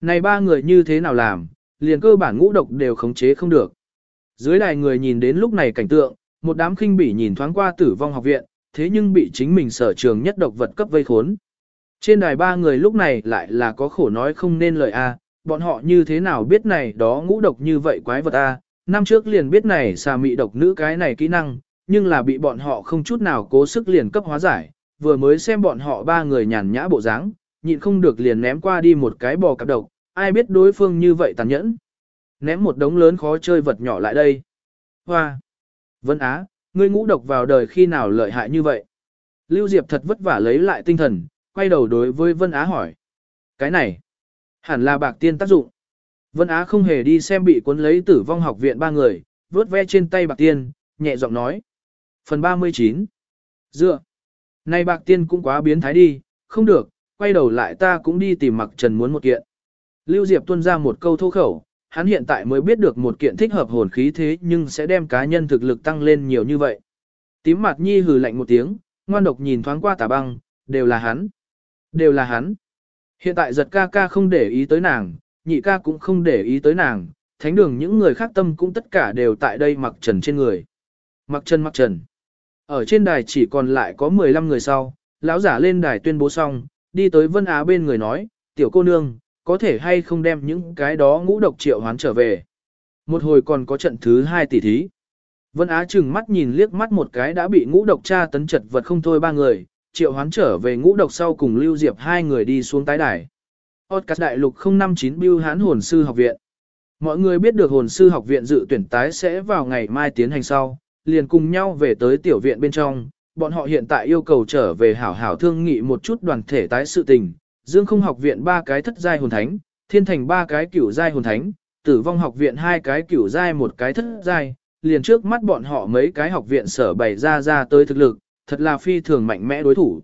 Này ba người như thế nào làm, liền cơ bản ngũ độc đều khống chế không được. Dưới đài người nhìn đến lúc này cảnh tượng, một đám khinh bỉ nhìn thoáng qua tử vong học viện, thế nhưng bị chính mình sở trường nhất độc vật cấp vây khốn. Trên đài ba người lúc này lại là có khổ nói không nên lời a, bọn họ như thế nào biết này đó ngũ độc như vậy quái vật a, năm trước liền biết này xà mị độc nữ cái này kỹ năng, nhưng là bị bọn họ không chút nào cố sức liền cấp hóa giải, vừa mới xem bọn họ ba người nhàn nhã bộ dáng, nhịn không được liền ném qua đi một cái bò cặp độc, ai biết đối phương như vậy tàn nhẫn. Ném một đống lớn khó chơi vật nhỏ lại đây. Hoa! Vân Á, ngươi ngũ độc vào đời khi nào lợi hại như vậy? Lưu Diệp thật vất vả lấy lại tinh thần, quay đầu đối với Vân Á hỏi. Cái này, hẳn là bạc tiên tác dụng. Vân Á không hề đi xem bị cuốn lấy tử vong học viện ba người, vớt ve trên tay bạc tiên, nhẹ giọng nói. Phần 39 Dựa Này bạc tiên cũng quá biến thái đi, không được, quay đầu lại ta cũng đi tìm mặc trần muốn một kiện. Lưu Diệp tuân ra một câu thô khẩu, hắn hiện tại mới biết được một kiện thích hợp hồn khí thế nhưng sẽ đem cá nhân thực lực tăng lên nhiều như vậy. Tím mặt nhi hừ lạnh một tiếng, ngoan độc nhìn thoáng qua tà băng, đều là hắn. Đều là hắn. Hiện tại giật ca ca không để ý tới nàng, nhị ca cũng không để ý tới nàng, thánh đường những người khác tâm cũng tất cả đều tại đây mặc trần trên người. Mặc trần mặc trần. Ở trên đài chỉ còn lại có 15 người sau, lão giả lên đài tuyên bố xong, đi tới Vân Á bên người nói, tiểu cô nương, có thể hay không đem những cái đó ngũ độc triệu hoán trở về. Một hồi còn có trận thứ hai tỷ thí. Vân Á chừng mắt nhìn liếc mắt một cái đã bị ngũ độc tra tấn chật vật không thôi ba người, triệu hoán trở về ngũ độc sau cùng Lưu Diệp hai người đi xuống tái đài. Podcast đại lục 059 Biêu Hán Hồn Sư Học Viện. Mọi người biết được Hồn Sư Học Viện dự tuyển tái sẽ vào ngày mai tiến hành sau, liền cùng nhau về tới tiểu viện bên trong. Bọn họ hiện tại yêu cầu trở về hảo hảo thương nghị một chút đoàn thể tái sự tình. Dương không học viện ba cái thất giai hồn thánh, thiên thành ba cái cửu giai hồn thánh, tử vong học viện hai cái cửu giai một cái thất giai, liền trước mắt bọn họ mấy cái học viện sở bày ra ra tới thực lực, thật là phi thường mạnh mẽ đối thủ.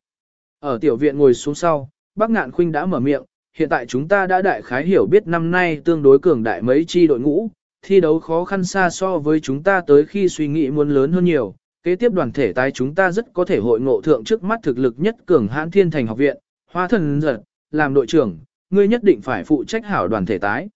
Ở tiểu viện ngồi xuống sau, bác ngạn khuynh đã mở miệng, hiện tại chúng ta đã đại khái hiểu biết năm nay tương đối cường đại mấy chi đội ngũ, thi đấu khó khăn xa so với chúng ta tới khi suy nghĩ muốn lớn hơn nhiều. Kế tiếp đoàn thể tái chúng ta rất có thể hội ngộ thượng trước mắt thực lực nhất cường hãn thiên thành học viện, hoa thần giật, làm đội trưởng, ngươi nhất định phải phụ trách hảo đoàn thể tái.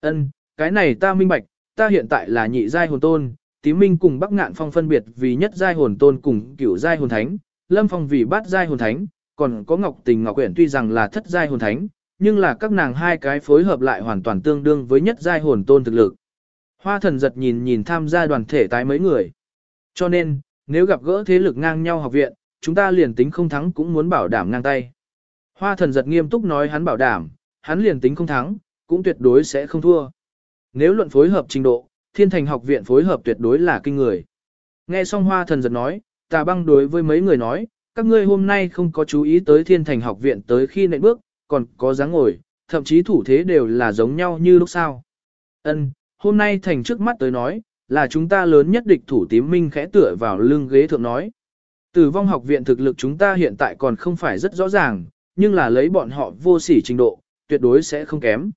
Ân, cái này ta minh bạch, ta hiện tại là nhị giai hồn tôn, tím minh cùng bắc ngạn phong phân biệt vì nhất giai hồn tôn cùng cửu giai hồn thánh, lâm phong vì bát giai hồn thánh, còn có ngọc tình ngọc quyển tuy rằng là thất giai hồn thánh, nhưng là các nàng hai cái phối hợp lại hoàn toàn tương đương với nhất giai hồn tôn thực lực. Hoa thần giật nhìn nhìn tham gia đoàn thể tái mấy người. Cho nên, nếu gặp gỡ thế lực ngang nhau học viện, chúng ta liền tính không thắng cũng muốn bảo đảm ngang tay. Hoa thần giật nghiêm túc nói hắn bảo đảm, hắn liền tính không thắng, cũng tuyệt đối sẽ không thua. Nếu luận phối hợp trình độ, thiên thành học viện phối hợp tuyệt đối là kinh người. Nghe xong hoa thần giật nói, tà băng đối với mấy người nói, các ngươi hôm nay không có chú ý tới thiên thành học viện tới khi nệnh bước, còn có dáng ngồi, thậm chí thủ thế đều là giống nhau như lúc sau. Ân, hôm nay thành trước mắt tới nói, là chúng ta lớn nhất địch thủ tím minh khẽ tựa vào lưng ghế thượng nói. Tử vong học viện thực lực chúng ta hiện tại còn không phải rất rõ ràng, nhưng là lấy bọn họ vô sỉ trình độ, tuyệt đối sẽ không kém.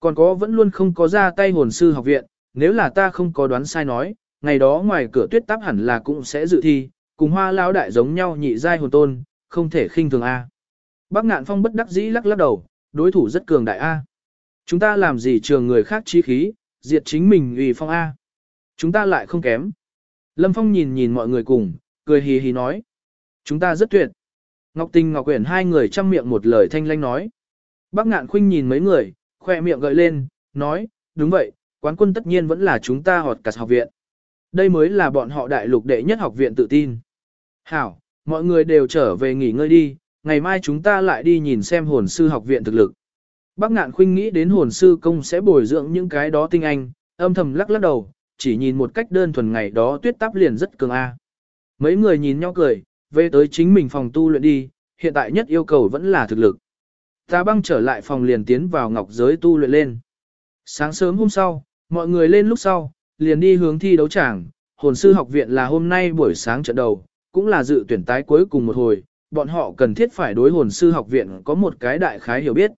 Còn có vẫn luôn không có ra tay hồn sư học viện, nếu là ta không có đoán sai nói, ngày đó ngoài cửa tuyết táp hẳn là cũng sẽ dự thi, cùng hoa lão đại giống nhau nhị giai hồn tôn, không thể khinh thường A. Bác ngạn phong bất đắc dĩ lắc lắc đầu, đối thủ rất cường đại A. Chúng ta làm gì trường người khác trí khí, diệt chính mình ủy phong A. Chúng ta lại không kém. Lâm Phong nhìn nhìn mọi người cùng, cười hì hì nói. Chúng ta rất tuyệt. Ngọc Tình Ngọc Quyển hai người chăm miệng một lời thanh lanh nói. Bác ngạn khuynh nhìn mấy người, khoe miệng gợi lên, nói, đúng vậy, quán quân tất nhiên vẫn là chúng ta họt cả học viện. Đây mới là bọn họ đại lục đệ nhất học viện tự tin. Hảo, mọi người đều trở về nghỉ ngơi đi, ngày mai chúng ta lại đi nhìn xem hồn sư học viện thực lực. Bác ngạn khuynh nghĩ đến hồn sư công sẽ bồi dưỡng những cái đó tinh anh, âm thầm lắc lắc đầu, chỉ nhìn một cách đơn thuần ngày đó tuyết táp liền rất cường a. Mấy người nhìn nhau cười, về tới chính mình phòng tu luyện đi, hiện tại nhất yêu cầu vẫn là thực lực. Ta băng trở lại phòng liền tiến vào ngọc giới tu luyện lên. Sáng sớm hôm sau, mọi người lên lúc sau, liền đi hướng thi đấu tràng, hồn sư học viện là hôm nay buổi sáng trận đầu, cũng là dự tuyển tái cuối cùng một hồi, bọn họ cần thiết phải đối hồn sư học viện có một cái đại khái hiểu biết.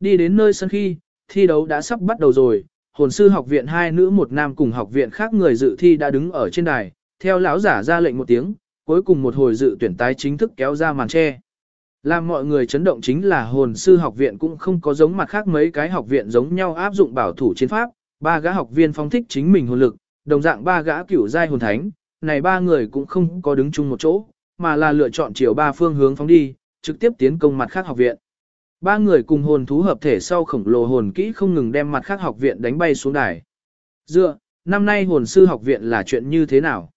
Đi đến nơi sân khi, thi đấu đã sắp bắt đầu rồi, hồn sư học viện hai nữ một nam cùng học viện khác người dự thi đã đứng ở trên đài, theo lão giả ra lệnh một tiếng, cuối cùng một hồi dự tuyển tái chính thức kéo ra màn che. Làm mọi người chấn động chính là hồn sư học viện cũng không có giống mặt khác mấy cái học viện giống nhau áp dụng bảo thủ chiến pháp, ba gã học viên phong thích chính mình hồn lực, đồng dạng ba gã cửu giai hồn thánh, này ba người cũng không có đứng chung một chỗ, mà là lựa chọn chiều ba phương hướng phóng đi, trực tiếp tiến công mặt khác học viện. Ba người cùng hồn thú hợp thể sau khổng lồ hồn kỹ không ngừng đem mặt khác học viện đánh bay xuống đài. Dựa, năm nay hồn sư học viện là chuyện như thế nào?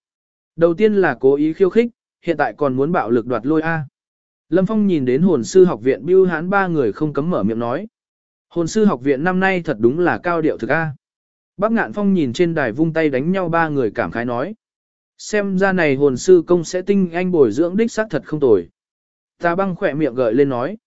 Đầu tiên là cố ý khiêu khích, hiện tại còn muốn bạo lực đoạt lôi A. Lâm Phong nhìn đến hồn sư học viện bưu hán ba người không cấm mở miệng nói. Hồn sư học viện năm nay thật đúng là cao điệu thực A. Bác ngạn phong nhìn trên đài vung tay đánh nhau ba người cảm khái nói. Xem ra này hồn sư công sẽ tinh anh bồi dưỡng đích xác thật không tồi. Ta băng khỏe miệng gợi lên nói.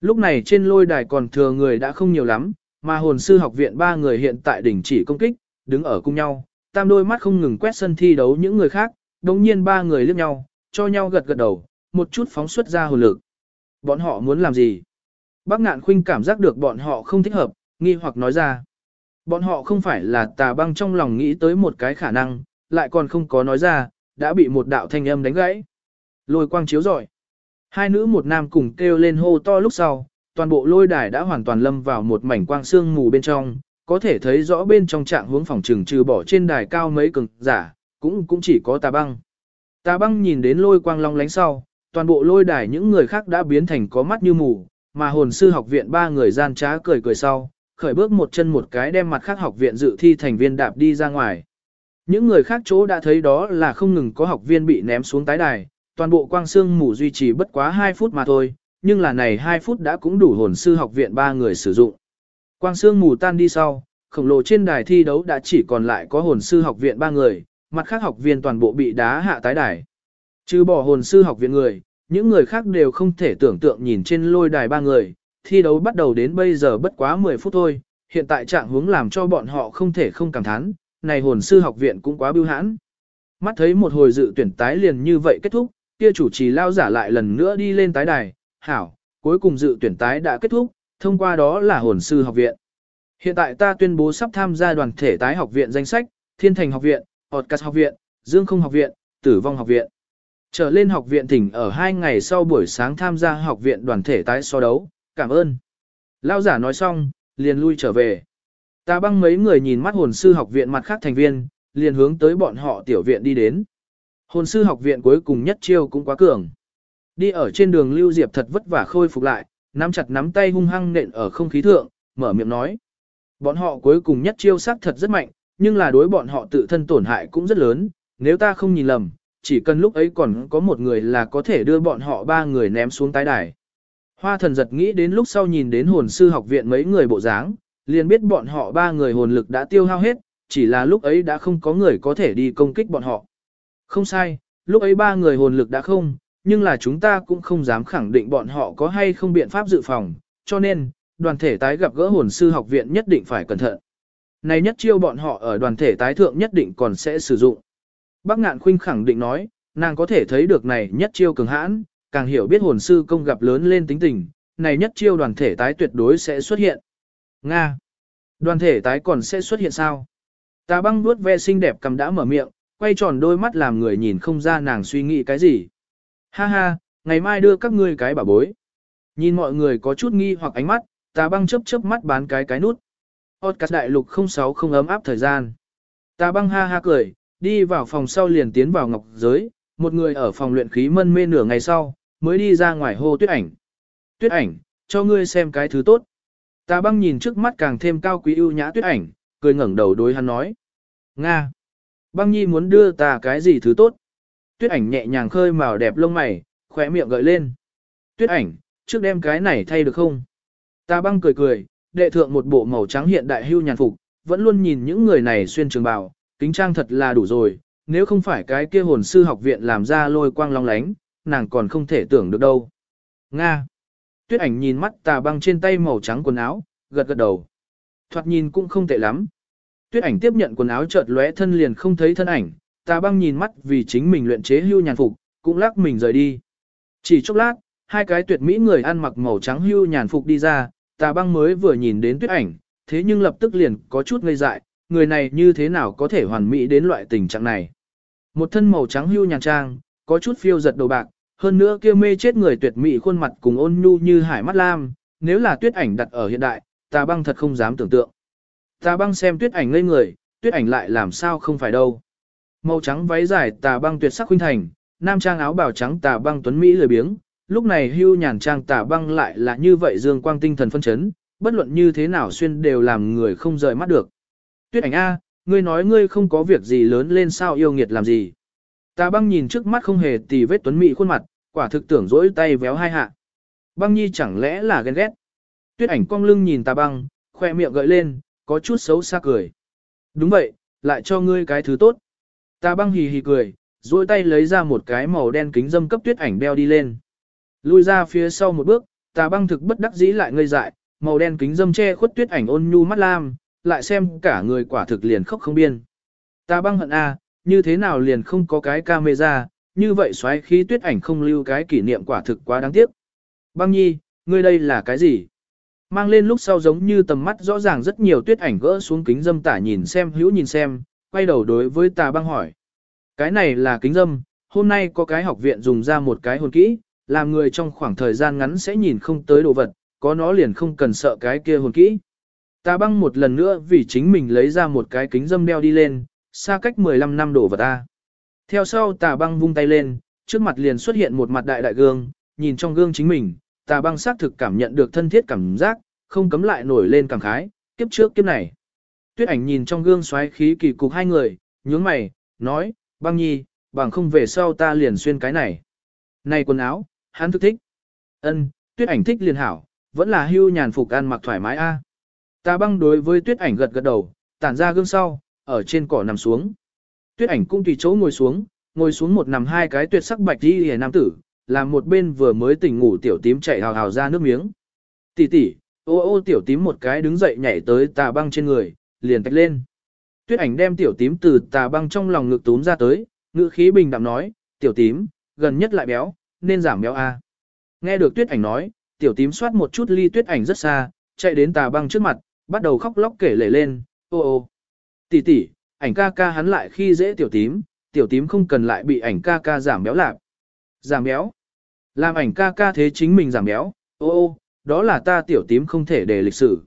Lúc này trên lôi đài còn thừa người đã không nhiều lắm, mà hồn sư học viện ba người hiện tại đỉnh chỉ công kích, đứng ở cùng nhau, tam đôi mắt không ngừng quét sân thi đấu những người khác, đồng nhiên ba người liếc nhau, cho nhau gật gật đầu, một chút phóng xuất ra hồn lực. Bọn họ muốn làm gì? Bác ngạn khuynh cảm giác được bọn họ không thích hợp, nghi hoặc nói ra. Bọn họ không phải là tà băng trong lòng nghĩ tới một cái khả năng, lại còn không có nói ra, đã bị một đạo thanh âm đánh gãy. Lôi quang chiếu rọi. Hai nữ một nam cùng kêu lên hô to lúc sau, toàn bộ lôi đài đã hoàn toàn lâm vào một mảnh quang sương mù bên trong, có thể thấy rõ bên trong trạng hướng phòng trừng trừ bỏ trên đài cao mấy cường giả, cũng cũng chỉ có tà băng. Tà băng nhìn đến lôi quang long lánh sau, toàn bộ lôi đài những người khác đã biến thành có mắt như mù, mà hồn sư học viện ba người gian trá cười cười sau, khởi bước một chân một cái đem mặt khác học viện dự thi thành viên đạp đi ra ngoài. Những người khác chỗ đã thấy đó là không ngừng có học viên bị ném xuống tái đài, toàn bộ quang xương mù duy trì bất quá 2 phút mà thôi, nhưng là này 2 phút đã cũng đủ hồn sư học viện ba người sử dụng. Quang xương mù tan đi sau, khổng lồ trên đài thi đấu đã chỉ còn lại có hồn sư học viện ba người, mặt khác học viên toàn bộ bị đá hạ tái đài. Trừ bỏ hồn sư học viện người, những người khác đều không thể tưởng tượng nhìn trên lôi đài ba người, thi đấu bắt đầu đến bây giờ bất quá 10 phút thôi, hiện tại trạng hướng làm cho bọn họ không thể không cảm thán, này hồn sư học viện cũng quá bưu hãn. Mắt thấy một hồi dự tuyển tái liền như vậy kết thúc, kia chủ trì lao giả lại lần nữa đi lên tái đài, hảo, cuối cùng dự tuyển tái đã kết thúc, thông qua đó là hồn sư học viện. Hiện tại ta tuyên bố sắp tham gia đoàn thể tái học viện danh sách, Thiên Thành học viện, Otcas học viện, Dương Không học viện, Tử Vong học viện. Trở lên học viện thỉnh ở hai ngày sau buổi sáng tham gia học viện đoàn thể tái so đấu, cảm ơn. Lao giả nói xong, liền lui trở về. Ta băng mấy người nhìn mắt hồn sư học viện mặt khác thành viên, liền hướng tới bọn họ tiểu viện đi đến. Hồn sư học viện cuối cùng nhất chiêu cũng quá cường. Đi ở trên đường Lưu Diệp thật vất vả khôi phục lại, nắm chặt nắm tay hung hăng nện ở không khí thượng, mở miệng nói. Bọn họ cuối cùng nhất chiêu sắc thật rất mạnh, nhưng là đối bọn họ tự thân tổn hại cũng rất lớn, nếu ta không nhìn lầm, chỉ cần lúc ấy còn có một người là có thể đưa bọn họ ba người ném xuống tái đài. Hoa thần giật nghĩ đến lúc sau nhìn đến hồn sư học viện mấy người bộ dáng, liền biết bọn họ ba người hồn lực đã tiêu hao hết, chỉ là lúc ấy đã không có người có thể đi công kích bọn họ. Không sai, lúc ấy ba người hồn lực đã không, nhưng là chúng ta cũng không dám khẳng định bọn họ có hay không biện pháp dự phòng, cho nên, đoàn thể tái gặp gỡ hồn sư học viện nhất định phải cẩn thận. Này nhất chiêu bọn họ ở đoàn thể tái thượng nhất định còn sẽ sử dụng. Bác ngạn khuynh khẳng định nói, nàng có thể thấy được này nhất chiêu cường hãn, càng hiểu biết hồn sư công gặp lớn lên tính tình, này nhất chiêu đoàn thể tái tuyệt đối sẽ xuất hiện. Nga. Đoàn thể tái còn sẽ xuất hiện sao? Tà băng vuốt ve xinh đẹp cầm đã mở miệng, quay tròn đôi mắt làm người nhìn không ra nàng suy nghĩ cái gì. Ha ha, ngày mai đưa các ngươi cái bảo bối. Nhìn mọi người có chút nghi hoặc ánh mắt, tà băng chớp chớp mắt bán cái cái nút. Podcast đại lục 06 không ấm áp thời gian. Tà băng ha ha cười, đi vào phòng sau liền tiến vào ngọc giới, một người ở phòng luyện khí mân mê nửa ngày sau, mới đi ra ngoài hô tuyết ảnh. Tuyết ảnh, cho ngươi xem cái thứ tốt. Tà băng nhìn trước mắt càng thêm cao quý ưu nhã tuyết ảnh, cười ngẩng đầu đối hắn nói. Nga. Băng nhi muốn đưa ta cái gì thứ tốt? tuyết ảnh nhẹ nhàng khơi màu đẹp lông mày, khỏe miệng gợi lên. Tuyết ảnh, trước đem cái này thay được không? Ta băng cười cười, đệ thượng một bộ màu trắng hiện đại hưu nhàn phục, vẫn luôn nhìn những người này xuyên trường bào, kính trang thật là đủ rồi, nếu không phải cái kia hồn sư học viện làm ra lôi quang long lánh, nàng còn không thể tưởng được đâu. Nga. Tuyết ảnh nhìn mắt tà băng trên tay màu trắng quần áo, gật gật đầu. Thoạt nhìn cũng không tệ lắm. Tuyết ảnh tiếp nhận quần áo chợt lóe thân liền không thấy thân ảnh, tà băng nhìn mắt vì chính mình luyện chế hưu nhàn phục, cũng lắc mình rời đi. Chỉ chốc lát, hai cái tuyệt mỹ người ăn mặc màu trắng hưu nhàn phục đi ra, tà băng mới vừa nhìn đến tuyết ảnh, thế nhưng lập tức liền có chút ngây dại, người này như thế nào có thể hoàn mỹ đến loại tình trạng này. Một thân màu trắng hưu nhàn trang, có chút phiêu giật đầu bạc, hơn nữa kia mê chết người tuyệt mỹ khuôn mặt cùng ôn nhu như hải mắt lam, nếu là tuyết ảnh đặt ở hiện đại, tà băng thật không dám tưởng tượng. Tà băng xem tuyết ảnh ngây người, tuyết ảnh lại làm sao không phải đâu. Màu trắng váy dài tà băng tuyệt sắc khuynh thành, nam trang áo bào trắng tà băng tuấn Mỹ lười biếng, lúc này hưu nhàn trang tà băng lại là như vậy dương quang tinh thần phân chấn, bất luận như thế nào xuyên đều làm người không rời mắt được. Tuyết ảnh A, ngươi nói ngươi không có việc gì lớn lên sao yêu nghiệt làm gì. Ta băng nhìn trước mắt không hề tì vết tuấn Mỹ khuôn mặt, quả thực tưởng dỗi tay véo hai hạ. Băng nhi chẳng lẽ là ghen ghét. Tuyết ảnh cong lưng nhìn Ta băng, khoe miệng gợi lên, có chút xấu xa cười. Đúng vậy, lại cho ngươi cái thứ tốt. Ta băng hì hì cười, dỗi tay lấy ra một cái màu đen kính dâm cấp tuyết ảnh đeo đi lên. Lui ra phía sau một bước, Ta băng thực bất đắc dĩ lại ngây dại, màu đen kính dâm che khuất tuyết ảnh ôn nhu mắt lam, lại xem cả người quả thực liền khóc không biên. Ta băng hận a, như thế nào liền không có cái camera, như vậy xoáy khí tuyết ảnh không lưu cái kỷ niệm quả thực quá đáng tiếc. Băng nhi, ngươi đây là cái gì? Mang lên lúc sau giống như tầm mắt rõ ràng rất nhiều tuyết ảnh gỡ xuống kính dâm tả nhìn xem hữu nhìn xem, quay đầu đối với tà băng hỏi. Cái này là kính dâm, hôm nay có cái học viện dùng ra một cái hồn kỹ, làm người trong khoảng thời gian ngắn sẽ nhìn không tới đồ vật, có nó liền không cần sợ cái kia hồn kỹ. Tà băng một lần nữa vì chính mình lấy ra một cái kính dâm đeo đi lên, xa cách 15 năm đổ vật ta. Theo sau tà băng vung tay lên, trước mặt liền xuất hiện một mặt đại đại gương, nhìn trong gương chính mình, tà băng xác thực cảm nhận được thân thiết cảm giác, không cấm lại nổi lên cảm khái, kiếp trước kiếp này. Tuyết ảnh nhìn trong gương xoáy khí kỳ cục hai người, nhướng mày, nói, băng nhi, bằng không về sau ta liền xuyên cái này. Này quần áo, hắn thức thích. Ân, tuyết ảnh thích liền hảo, vẫn là hưu nhàn phục ăn mặc thoải mái a. À. Ta băng đối với tuyết ảnh gật gật đầu, tản ra gương sau, ở trên cỏ nằm xuống. Tuyết ảnh cũng tùy chỗ ngồi xuống, ngồi xuống một nằm hai cái tuyệt sắc bạch đi hề nam tử, làm một bên vừa mới tỉnh ngủ tiểu tím chạy hào hào ra nước miếng. Tỷ tỷ, ô ô tiểu tím một cái đứng dậy nhảy tới tà băng trên người, liền tách lên. Tuyết ảnh đem tiểu tím từ tà băng trong lòng ngực túm ra tới, ngữ khí bình đạm nói, tiểu tím, gần nhất lại béo, nên giảm béo a. Nghe được tuyết ảnh nói, tiểu tím xoát một chút ly tuyết ảnh rất xa, chạy đến tà băng trước mặt, bắt đầu khóc lóc kể lể lên, ô ô. Tỷ tỷ, ảnh ca ca hắn lại khi dễ tiểu tím, tiểu tím không cần lại bị ảnh ca ca giảm béo lạc. Giảm béo. Làm ảnh ca ca thế chính mình giảm béo, ô ô, đó là ta tiểu tím không thể để lịch sử.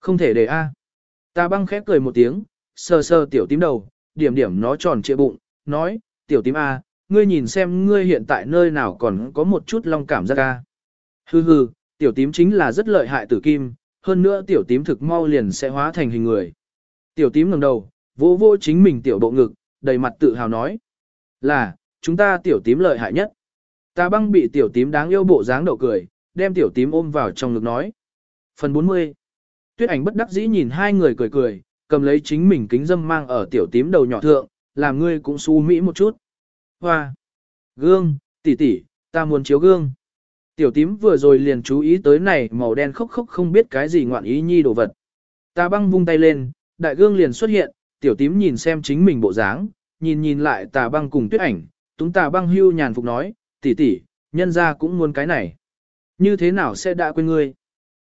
Không thể để A. Ta băng khép cười một tiếng, sờ sờ tiểu tím đầu, điểm điểm nó tròn trịa bụng, nói, tiểu tím A, ngươi nhìn xem ngươi hiện tại nơi nào còn có một chút long cảm giác A. Hừ hừ, tiểu tím chính là rất lợi hại tử kim, hơn nữa tiểu tím thực mau liền sẽ hóa thành hình người. Tiểu tím ngẩng đầu, vỗ vỗ chính mình tiểu bộ ngực, đầy mặt tự hào nói. Là, chúng ta tiểu tím lợi hại nhất. Ta băng bị tiểu tím đáng yêu bộ dáng đậu cười, đem tiểu tím ôm vào trong ngực nói. Phần 40 Tuyết ảnh bất đắc dĩ nhìn hai người cười cười, cầm lấy chính mình kính dâm mang ở tiểu tím đầu nhỏ thượng, làm ngươi cũng su mỹ một chút. Hoa! Gương, tỷ tỷ, ta muốn chiếu gương. Tiểu tím vừa rồi liền chú ý tới này màu đen khốc khốc không biết cái gì ngoạn ý nhi đồ vật. Ta băng vung tay lên, đại gương liền xuất hiện, tiểu tím nhìn xem chính mình bộ dáng, nhìn nhìn lại tà băng cùng tuyết ảnh, túng tà băng hưu nhàn phục nói, tỷ tỷ, nhân ra cũng muốn cái này. Như thế nào sẽ đã quên ngươi?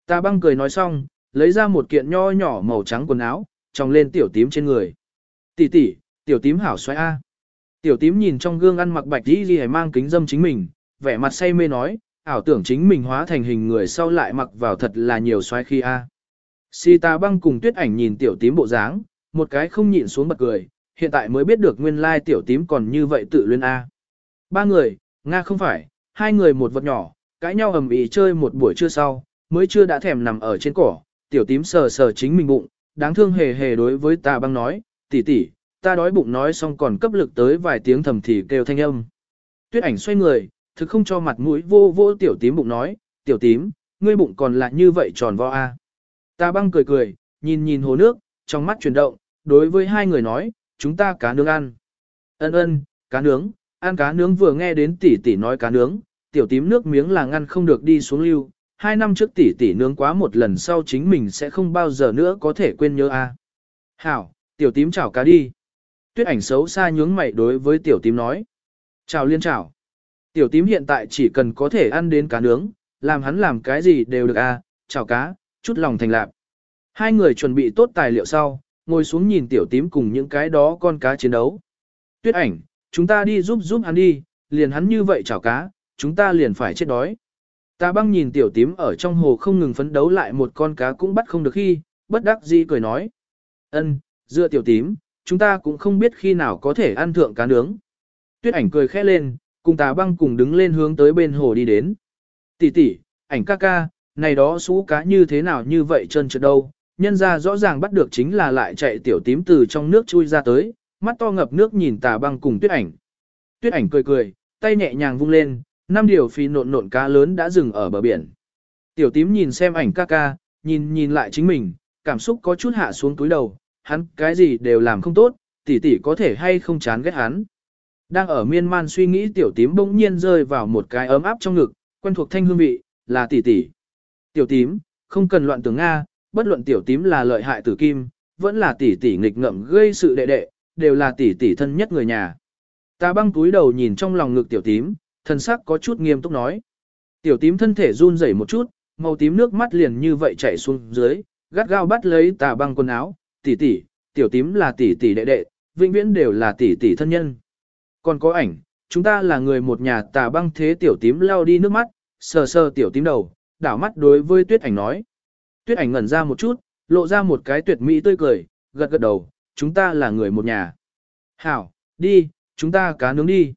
Tà băng cười nói xong, lấy ra một kiện nho nhỏ màu trắng quần áo, tròng lên tiểu tím trên người. Tỷ tỷ, tiểu tím hảo xoay A. Tiểu tím nhìn trong gương ăn mặc bạch đi gì mang kính dâm chính mình, vẻ mặt say mê nói, ảo tưởng chính mình hóa thành hình người sau lại mặc vào thật là nhiều xoay khi A. Si ta băng cùng tuyết ảnh nhìn tiểu tím bộ dáng, một cái không nhịn xuống bật cười, hiện tại mới biết được nguyên lai tiểu tím còn như vậy tự luyên A. Ba người, Nga không phải, hai người một vật nhỏ, cãi nhau ầm ĩ chơi một buổi trưa sau, mới chưa đã thèm nằm ở trên cỏ, tiểu tím sờ sờ chính mình bụng, đáng thương hề hề đối với Ta băng nói, tỷ tỷ, ta đói bụng nói xong còn cấp lực tới vài tiếng thầm thì kêu thanh âm. Tuyết ảnh xoay người, thực không cho mặt mũi vô vô tiểu tím bụng nói, tiểu tím, ngươi bụng còn lại như vậy tròn vo a. Ta băng cười cười, nhìn nhìn hồ nước, trong mắt chuyển động, đối với hai người nói, chúng ta cá nướng ăn. Ân ân, cá nướng, ăn cá nướng vừa nghe đến tỷ tỷ nói cá nướng, tiểu tím nước miếng là ngăn không được đi xuống lưu. Hai năm trước tỷ tỷ nướng quá một lần sau chính mình sẽ không bao giờ nữa có thể quên nhớ a. Hảo, tiểu tím chảo cá đi. Tuyết ảnh xấu xa nhướng mày đối với tiểu tím nói. Chào liên chào. Tiểu tím hiện tại chỉ cần có thể ăn đến cá nướng, làm hắn làm cái gì đều được a. chào cá, chút lòng thành lạc. Hai người chuẩn bị tốt tài liệu sau, ngồi xuống nhìn tiểu tím cùng những cái đó con cá chiến đấu. Tuyết ảnh, chúng ta đi giúp giúp hắn đi, liền hắn như vậy chảo cá, chúng ta liền phải chết đói. Ta băng nhìn tiểu tím ở trong hồ không ngừng phấn đấu lại một con cá cũng bắt không được khi, bất đắc dĩ cười nói. ân, dựa tiểu tím, chúng ta cũng không biết khi nào có thể ăn thượng cá nướng. Tuyết ảnh cười khẽ lên, cùng tà băng cùng đứng lên hướng tới bên hồ đi đến. Tỷ tỷ, ảnh ca ca, này đó xú cá như thế nào như vậy chân trượt đâu, nhân ra rõ ràng bắt được chính là lại chạy tiểu tím từ trong nước chui ra tới, mắt to ngập nước nhìn tà băng cùng tuyết ảnh. Tuyết ảnh cười cười, tay nhẹ nhàng vung lên, năm điều phi nộn nộn cá lớn đã dừng ở bờ biển. Tiểu tím nhìn xem ảnh ca ca, nhìn nhìn lại chính mình, cảm xúc có chút hạ xuống túi đầu, hắn cái gì đều làm không tốt, tỷ tỷ có thể hay không chán ghét hắn. Đang ở miên man suy nghĩ tiểu tím bỗng nhiên rơi vào một cái ấm áp trong ngực, quen thuộc thanh hương vị, là tỷ tỷ. Tiểu tím, không cần loạn tưởng Nga, bất luận tiểu tím là lợi hại tử kim, vẫn là tỷ tỷ nghịch ngợm gây sự đệ đệ, đều là tỷ tỷ thân nhất người nhà. Ta băng túi đầu nhìn trong lòng ngực tiểu tím, thân sắc có chút nghiêm túc nói. Tiểu tím thân thể run rẩy một chút, màu tím nước mắt liền như vậy chảy xuống dưới, gắt gao bắt lấy tà băng quần áo, tỷ tỷ, tiểu tím là tỷ tỷ đệ đệ, vĩnh viễn đều là tỷ tỷ thân nhân. Còn có ảnh, chúng ta là người một nhà tà băng thế tiểu tím lao đi nước mắt, sờ sờ tiểu tím đầu, đảo mắt đối với tuyết ảnh nói. Tuyết ảnh ngẩn ra một chút, lộ ra một cái tuyệt mỹ tươi cười, gật gật đầu, chúng ta là người một nhà. Hảo, đi, chúng ta cá nướng đi.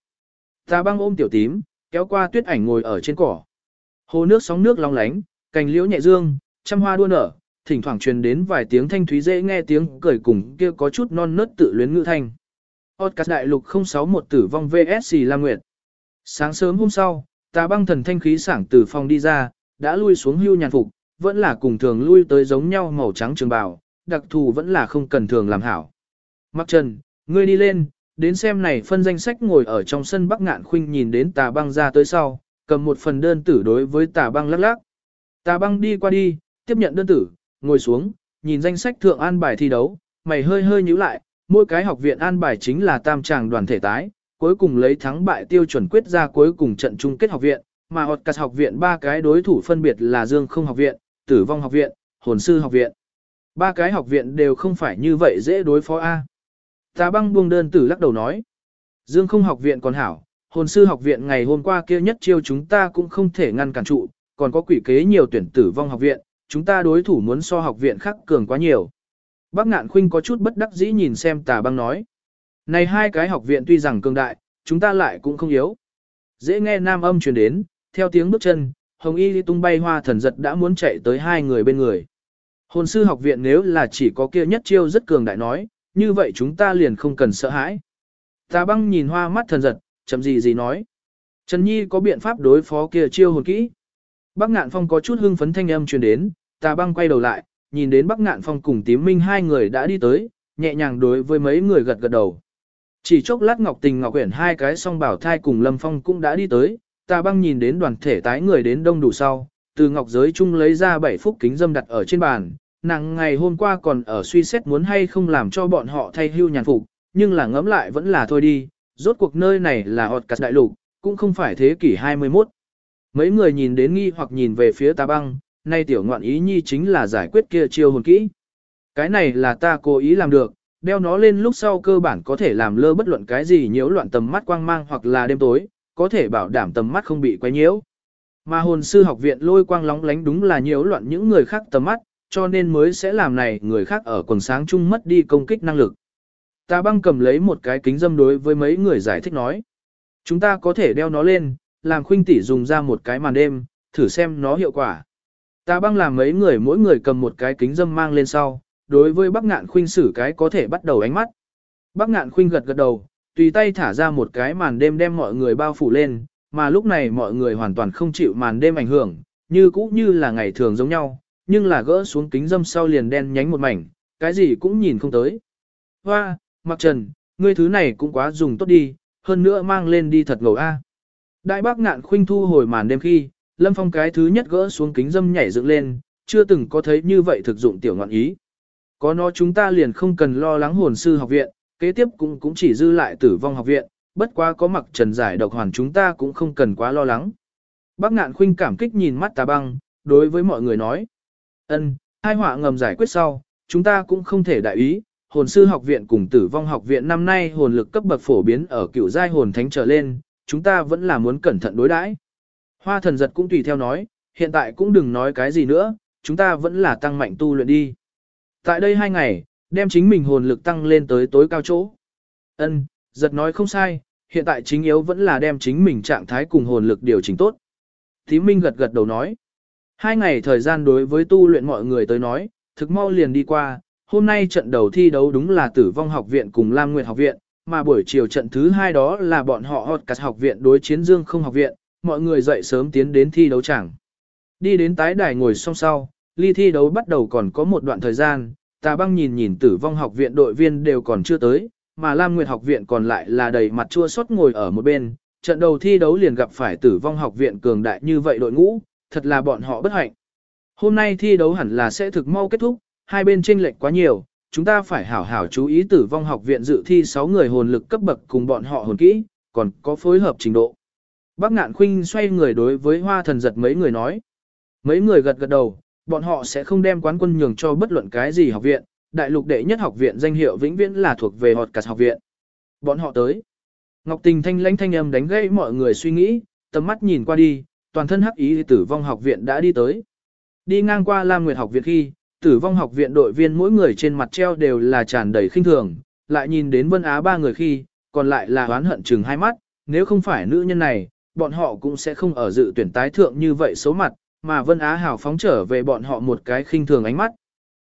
Ta băng ôm tiểu tím, kéo qua tuyết ảnh ngồi ở trên cỏ. Hồ nước sóng nước long lánh, cành liễu nhẹ dương, trăm hoa đua nở, thỉnh thoảng truyền đến vài tiếng thanh thúy dễ nghe tiếng cười cùng kia có chút non nớt tự luyến ngữ thanh. Podcast đại lục 061 tử vong VSC Lam Nguyệt. Sáng sớm hôm sau, tà băng thần thanh khí sảng từ phòng đi ra, đã lui xuống hưu nhàn phục, vẫn là cùng thường lui tới giống nhau màu trắng trường bào, đặc thù vẫn là không cần thường làm hảo. Mặc trần, ngươi đi lên, đến xem này phân danh sách ngồi ở trong sân Bắc Ngạn Khuynh nhìn đến tà băng ra tới sau, cầm một phần đơn tử đối với tà băng lắc lắc. Tà băng đi qua đi, tiếp nhận đơn tử, ngồi xuống, nhìn danh sách thượng an bài thi đấu, mày hơi hơi nhíu lại, mỗi cái học viện an bài chính là tam tràng đoàn thể tái, cuối cùng lấy thắng bại tiêu chuẩn quyết ra cuối cùng trận chung kết học viện, mà họt cắt học viện ba cái đối thủ phân biệt là Dương không học viện, Tử vong học viện, Hồn sư học viện. Ba cái học viện đều không phải như vậy dễ đối phó A. Tà băng buông đơn tử lắc đầu nói. Dương không học viện còn hảo, hồn sư học viện ngày hôm qua kia nhất chiêu chúng ta cũng không thể ngăn cản trụ, còn có quỷ kế nhiều tuyển tử vong học viện, chúng ta đối thủ muốn so học viện khác cường quá nhiều. Bác ngạn khuynh có chút bất đắc dĩ nhìn xem tà băng nói. Này hai cái học viện tuy rằng cường đại, chúng ta lại cũng không yếu. Dễ nghe nam âm truyền đến, theo tiếng bước chân, hồng y tung bay hoa thần giật đã muốn chạy tới hai người bên người. Hồn sư học viện nếu là chỉ có kia nhất chiêu rất cường đại nói, như vậy chúng ta liền không cần sợ hãi. Tà băng nhìn hoa mắt thần giật, chậm gì gì nói. Trần Nhi có biện pháp đối phó kia chiêu hồn kỹ. Bắc ngạn phong có chút hưng phấn thanh âm truyền đến, tà băng quay đầu lại, nhìn đến Bắc ngạn phong cùng tím minh hai người đã đi tới, nhẹ nhàng đối với mấy người gật gật đầu. Chỉ chốc lát Ngọc Tình Ngọc Uyển hai cái song bảo thai cùng Lâm Phong cũng đã đi tới, tà băng nhìn đến đoàn thể tái người đến đông đủ sau, từ ngọc giới chung lấy ra bảy phúc kính dâm đặt ở trên bàn, nàng ngày hôm qua còn ở suy xét muốn hay không làm cho bọn họ thay hưu nhàn phục, nhưng là ngẫm lại vẫn là thôi đi, rốt cuộc nơi này là họt cắt đại lục, cũng không phải thế kỷ 21. Mấy người nhìn đến nghi hoặc nhìn về phía tà băng, nay tiểu ngoạn ý nhi chính là giải quyết kia chiêu hồn kỹ. Cái này là ta cố ý làm được, đeo nó lên lúc sau cơ bản có thể làm lơ bất luận cái gì nhiễu loạn tầm mắt quang mang hoặc là đêm tối, có thể bảo đảm tầm mắt không bị quấy nhiễu. Mà hồn sư học viện lôi quang lóng lánh đúng là nhiễu loạn những người khác tầm mắt, cho nên mới sẽ làm này người khác ở quần sáng chung mất đi công kích năng lực. Ta băng cầm lấy một cái kính dâm đối với mấy người giải thích nói. Chúng ta có thể đeo nó lên, làm khuynh tỷ dùng ra một cái màn đêm, thử xem nó hiệu quả. Ta băng làm mấy người mỗi người cầm một cái kính dâm mang lên sau, đối với bắc ngạn khuynh sử cái có thể bắt đầu ánh mắt. Bác ngạn khuynh gật gật đầu, tùy tay thả ra một cái màn đêm đem mọi người bao phủ lên, mà lúc này mọi người hoàn toàn không chịu màn đêm ảnh hưởng, như cũ như là ngày thường giống nhau, nhưng là gỡ xuống kính dâm sau liền đen nhánh một mảnh, cái gì cũng nhìn không tới. Hoa, Mặc Trần, ngươi thứ này cũng quá dùng tốt đi, hơn nữa mang lên đi thật ngầu a. Đại bác ngạn khuynh thu hồi màn đêm khi, Lâm Phong cái thứ nhất gỡ xuống kính dâm nhảy dựng lên, chưa từng có thấy như vậy thực dụng tiểu ngọn ý. Có nó chúng ta liền không cần lo lắng hồn sư học viện, kế tiếp cũng cũng chỉ dư lại tử vong học viện, bất quá có mặc trần giải độc hoàn chúng ta cũng không cần quá lo lắng. Bác ngạn khuynh cảm kích nhìn mắt tà băng, đối với mọi người nói. ân hai họa ngầm giải quyết sau, chúng ta cũng không thể đại ý, hồn sư học viện cùng tử vong học viện năm nay hồn lực cấp bậc phổ biến ở cựu giai hồn thánh trở lên, chúng ta vẫn là muốn cẩn thận đối đãi. Hoa thần giật cũng tùy theo nói, hiện tại cũng đừng nói cái gì nữa, chúng ta vẫn là tăng mạnh tu luyện đi. Tại đây hai ngày, đem chính mình hồn lực tăng lên tới tối cao chỗ. Ân, giật nói không sai, hiện tại chính yếu vẫn là đem chính mình trạng thái cùng hồn lực điều chỉnh tốt. Thí Minh gật gật đầu nói. Hai ngày thời gian đối với tu luyện mọi người tới nói, thực mau liền đi qua, hôm nay trận đầu thi đấu đúng là tử vong học viện cùng Lam Nguyệt học viện, mà buổi chiều trận thứ hai đó là bọn họ hot cắt học viện đối chiến dương không học viện, mọi người dậy sớm tiến đến thi đấu chẳng. Đi đến tái đài ngồi song sau, ly thi đấu bắt đầu còn có một đoạn thời gian, tà băng nhìn nhìn tử vong học viện đội viên đều còn chưa tới, mà Lam Nguyệt học viện còn lại là đầy mặt chua xót ngồi ở một bên, trận đầu thi đấu liền gặp phải tử vong học viện cường đại như vậy đội ngũ, thật là bọn họ bất hạnh. Hôm nay thi đấu hẳn là sẽ thực mau kết thúc, hai bên chênh lệch quá nhiều, chúng ta phải hảo hảo chú ý tử vong học viện dự thi 6 người hồn lực cấp bậc cùng bọn họ hồn kỹ, còn có phối hợp trình độ. Bác ngạn khuynh xoay người đối với hoa thần giật mấy người nói. Mấy người gật gật đầu, bọn họ sẽ không đem quán quân nhường cho bất luận cái gì học viện, đại lục đệ nhất học viện danh hiệu vĩnh viễn là thuộc về họt cả học viện. Bọn họ tới. Ngọc Tình thanh lãnh thanh âm đánh gãy mọi người suy nghĩ, tầm mắt nhìn qua đi, toàn thân hắc ý tử vong học viện đã đi tới. Đi ngang qua Lam Nguyệt học viện khi, tử vong học viện đội viên mỗi người trên mặt treo đều là tràn đầy khinh thường, lại nhìn đến Vân Á ba người khi, còn lại là oán hận chừng hai mắt, nếu không phải nữ nhân này, bọn họ cũng sẽ không ở dự tuyển tái thượng như vậy số mặt, mà Vân Á hào phóng trở về bọn họ một cái khinh thường ánh mắt.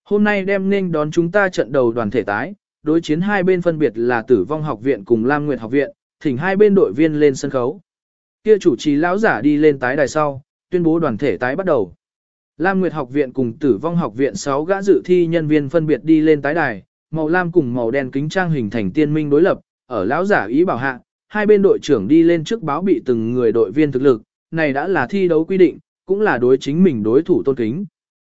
Hôm nay đem nên đón chúng ta trận đầu đoàn thể tái, đối chiến hai bên phân biệt là Tử Vong Học viện cùng Lam Nguyệt Học viện, thỉnh hai bên đội viên lên sân khấu. Kia chủ trì lão giả đi lên tái đài sau, tuyên bố đoàn thể tái bắt đầu. Lam Nguyệt Học viện cùng Tử Vong Học viện 6 gã dự thi nhân viên phân biệt đi lên tái đài, màu lam cùng màu đen kính trang hình thành tiên minh đối lập, ở lão giả ý bảo hạ, hai bên đội trưởng đi lên trước báo bị từng người đội viên thực lực, này đã là thi đấu quy định, cũng là đối chính mình đối thủ tôn kính.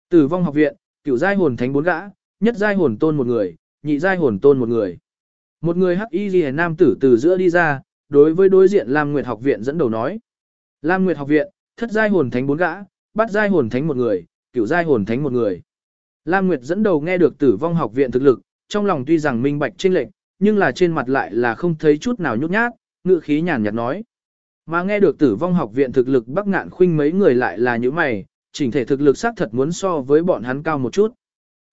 Tử vong học viện, cửu giai hồn thánh bốn gã, nhất giai hồn tôn một người, nhị giai hồn tôn một người. Một người hắc y liễu nam tử từ giữa đi ra, đối với đối diện Lam Nguyệt học viện dẫn đầu nói. Lam Nguyệt học viện, thất giai hồn thánh bốn gã, bát giai hồn thánh một người, cửu giai hồn thánh một người. Lam Nguyệt dẫn đầu nghe được tử vong học viện thực lực, trong lòng tuy rằng minh bạch chênh lệch nhưng là trên mặt lại là không thấy chút nào nhút nhát, ngữ khí nhàn nhạt nói. Mà nghe được tử vong học viện thực lực bắc ngạn khuynh mấy người lại là những mày, chỉnh thể thực lực xác thật muốn so với bọn hắn cao một chút.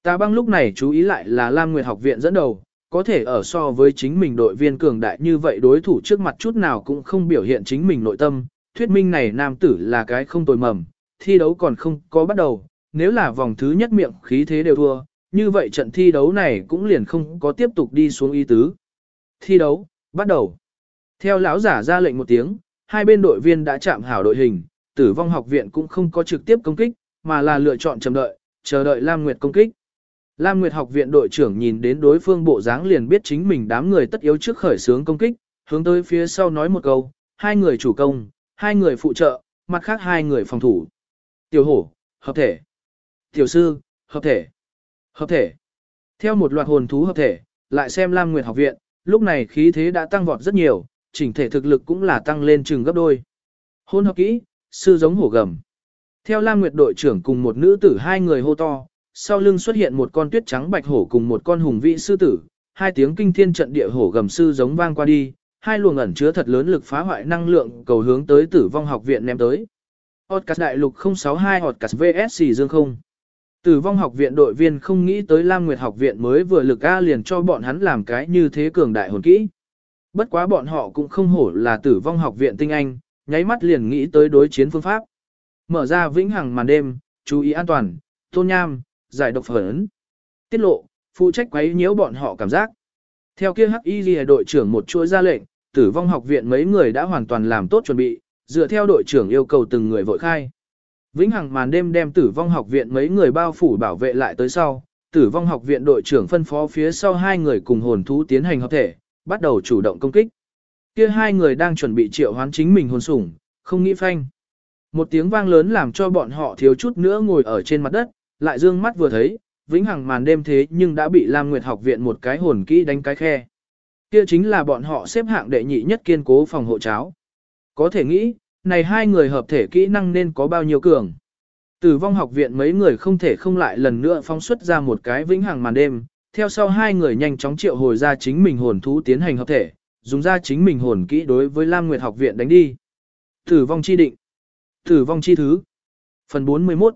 Tà băng lúc này chú ý lại là Lam Nguyệt học viện dẫn đầu, có thể ở so với chính mình đội viên cường đại như vậy đối thủ trước mặt chút nào cũng không biểu hiện chính mình nội tâm, thuyết minh này nam tử là cái không tồi mầm, thi đấu còn không có bắt đầu, nếu là vòng thứ nhất miệng khí thế đều thua, như vậy trận thi đấu này cũng liền không có tiếp tục đi xuống y tứ. Thi đấu, bắt đầu. Theo lão giả ra lệnh một tiếng, hai bên đội viên đã chạm hảo đội hình, tử vong học viện cũng không có trực tiếp công kích, mà là lựa chọn chờ đợi, chờ đợi Lam Nguyệt công kích. Lam Nguyệt học viện đội trưởng nhìn đến đối phương bộ dáng liền biết chính mình đám người tất yếu trước khởi xướng công kích, hướng tới phía sau nói một câu, hai người chủ công, hai người phụ trợ, mặt khác hai người phòng thủ. Tiểu hổ, hợp thể. Tiểu sư, hợp thể. Hợp thể. Theo một loạt hồn thú hợp thể, lại xem Lam Nguyệt học viện, lúc này khí thế đã tăng vọt rất nhiều, chỉnh thể thực lực cũng là tăng lên chừng gấp đôi. Hôn hợp kỹ, sư giống hổ gầm. Theo Lam Nguyệt đội trưởng cùng một nữ tử hai người hô to, sau lưng xuất hiện một con tuyết trắng bạch hổ cùng một con hùng vĩ sư tử, hai tiếng kinh thiên trận địa hổ gầm sư giống vang qua đi, hai luồng ẩn chứa thật lớn lực phá hoại năng lượng cầu hướng tới tử vong học viện ném tới. Hotcast đại lục 062 Hotcast VSC Dương không. Tử vong học viện đội viên không nghĩ tới Lam Nguyệt học viện mới vừa lực A liền cho bọn hắn làm cái như thế cường đại hồn kỹ. Bất quá bọn họ cũng không hổ là tử vong học viện tinh anh, nháy mắt liền nghĩ tới đối chiến phương pháp. Mở ra vĩnh hằng màn đêm, chú ý an toàn, tôn nham, giải độc phởn. Tiết lộ, phụ trách quấy nhiễu bọn họ cảm giác. Theo kia hắc y đội trưởng một chuỗi ra lệnh, tử vong học viện mấy người đã hoàn toàn làm tốt chuẩn bị, dựa theo đội trưởng yêu cầu từng người vội khai. Vĩnh Hằng màn đêm đem tử vong học viện mấy người bao phủ bảo vệ lại tới sau, tử vong học viện đội trưởng phân phó phía sau hai người cùng hồn thú tiến hành hợp thể, bắt đầu chủ động công kích. Kia hai người đang chuẩn bị triệu hoán chính mình hồn sủng, không nghĩ phanh. Một tiếng vang lớn làm cho bọn họ thiếu chút nữa ngồi ở trên mặt đất, lại dương mắt vừa thấy, vĩnh hằng màn đêm thế nhưng đã bị Lam Nguyệt học viện một cái hồn kỹ đánh cái khe. Kia chính là bọn họ xếp hạng đệ nhị nhất kiên cố phòng hộ cháo. Có thể nghĩ, này hai người hợp thể kỹ năng nên có bao nhiêu cường. Tử vong học viện mấy người không thể không lại lần nữa phóng xuất ra một cái vĩnh hằng màn đêm, theo sau hai người nhanh chóng triệu hồi ra chính mình hồn thú tiến hành hợp thể, dùng ra chính mình hồn kỹ đối với Lam Nguyệt học viện đánh đi. Tử vong chi định. Tử vong chi thứ. Phần 41.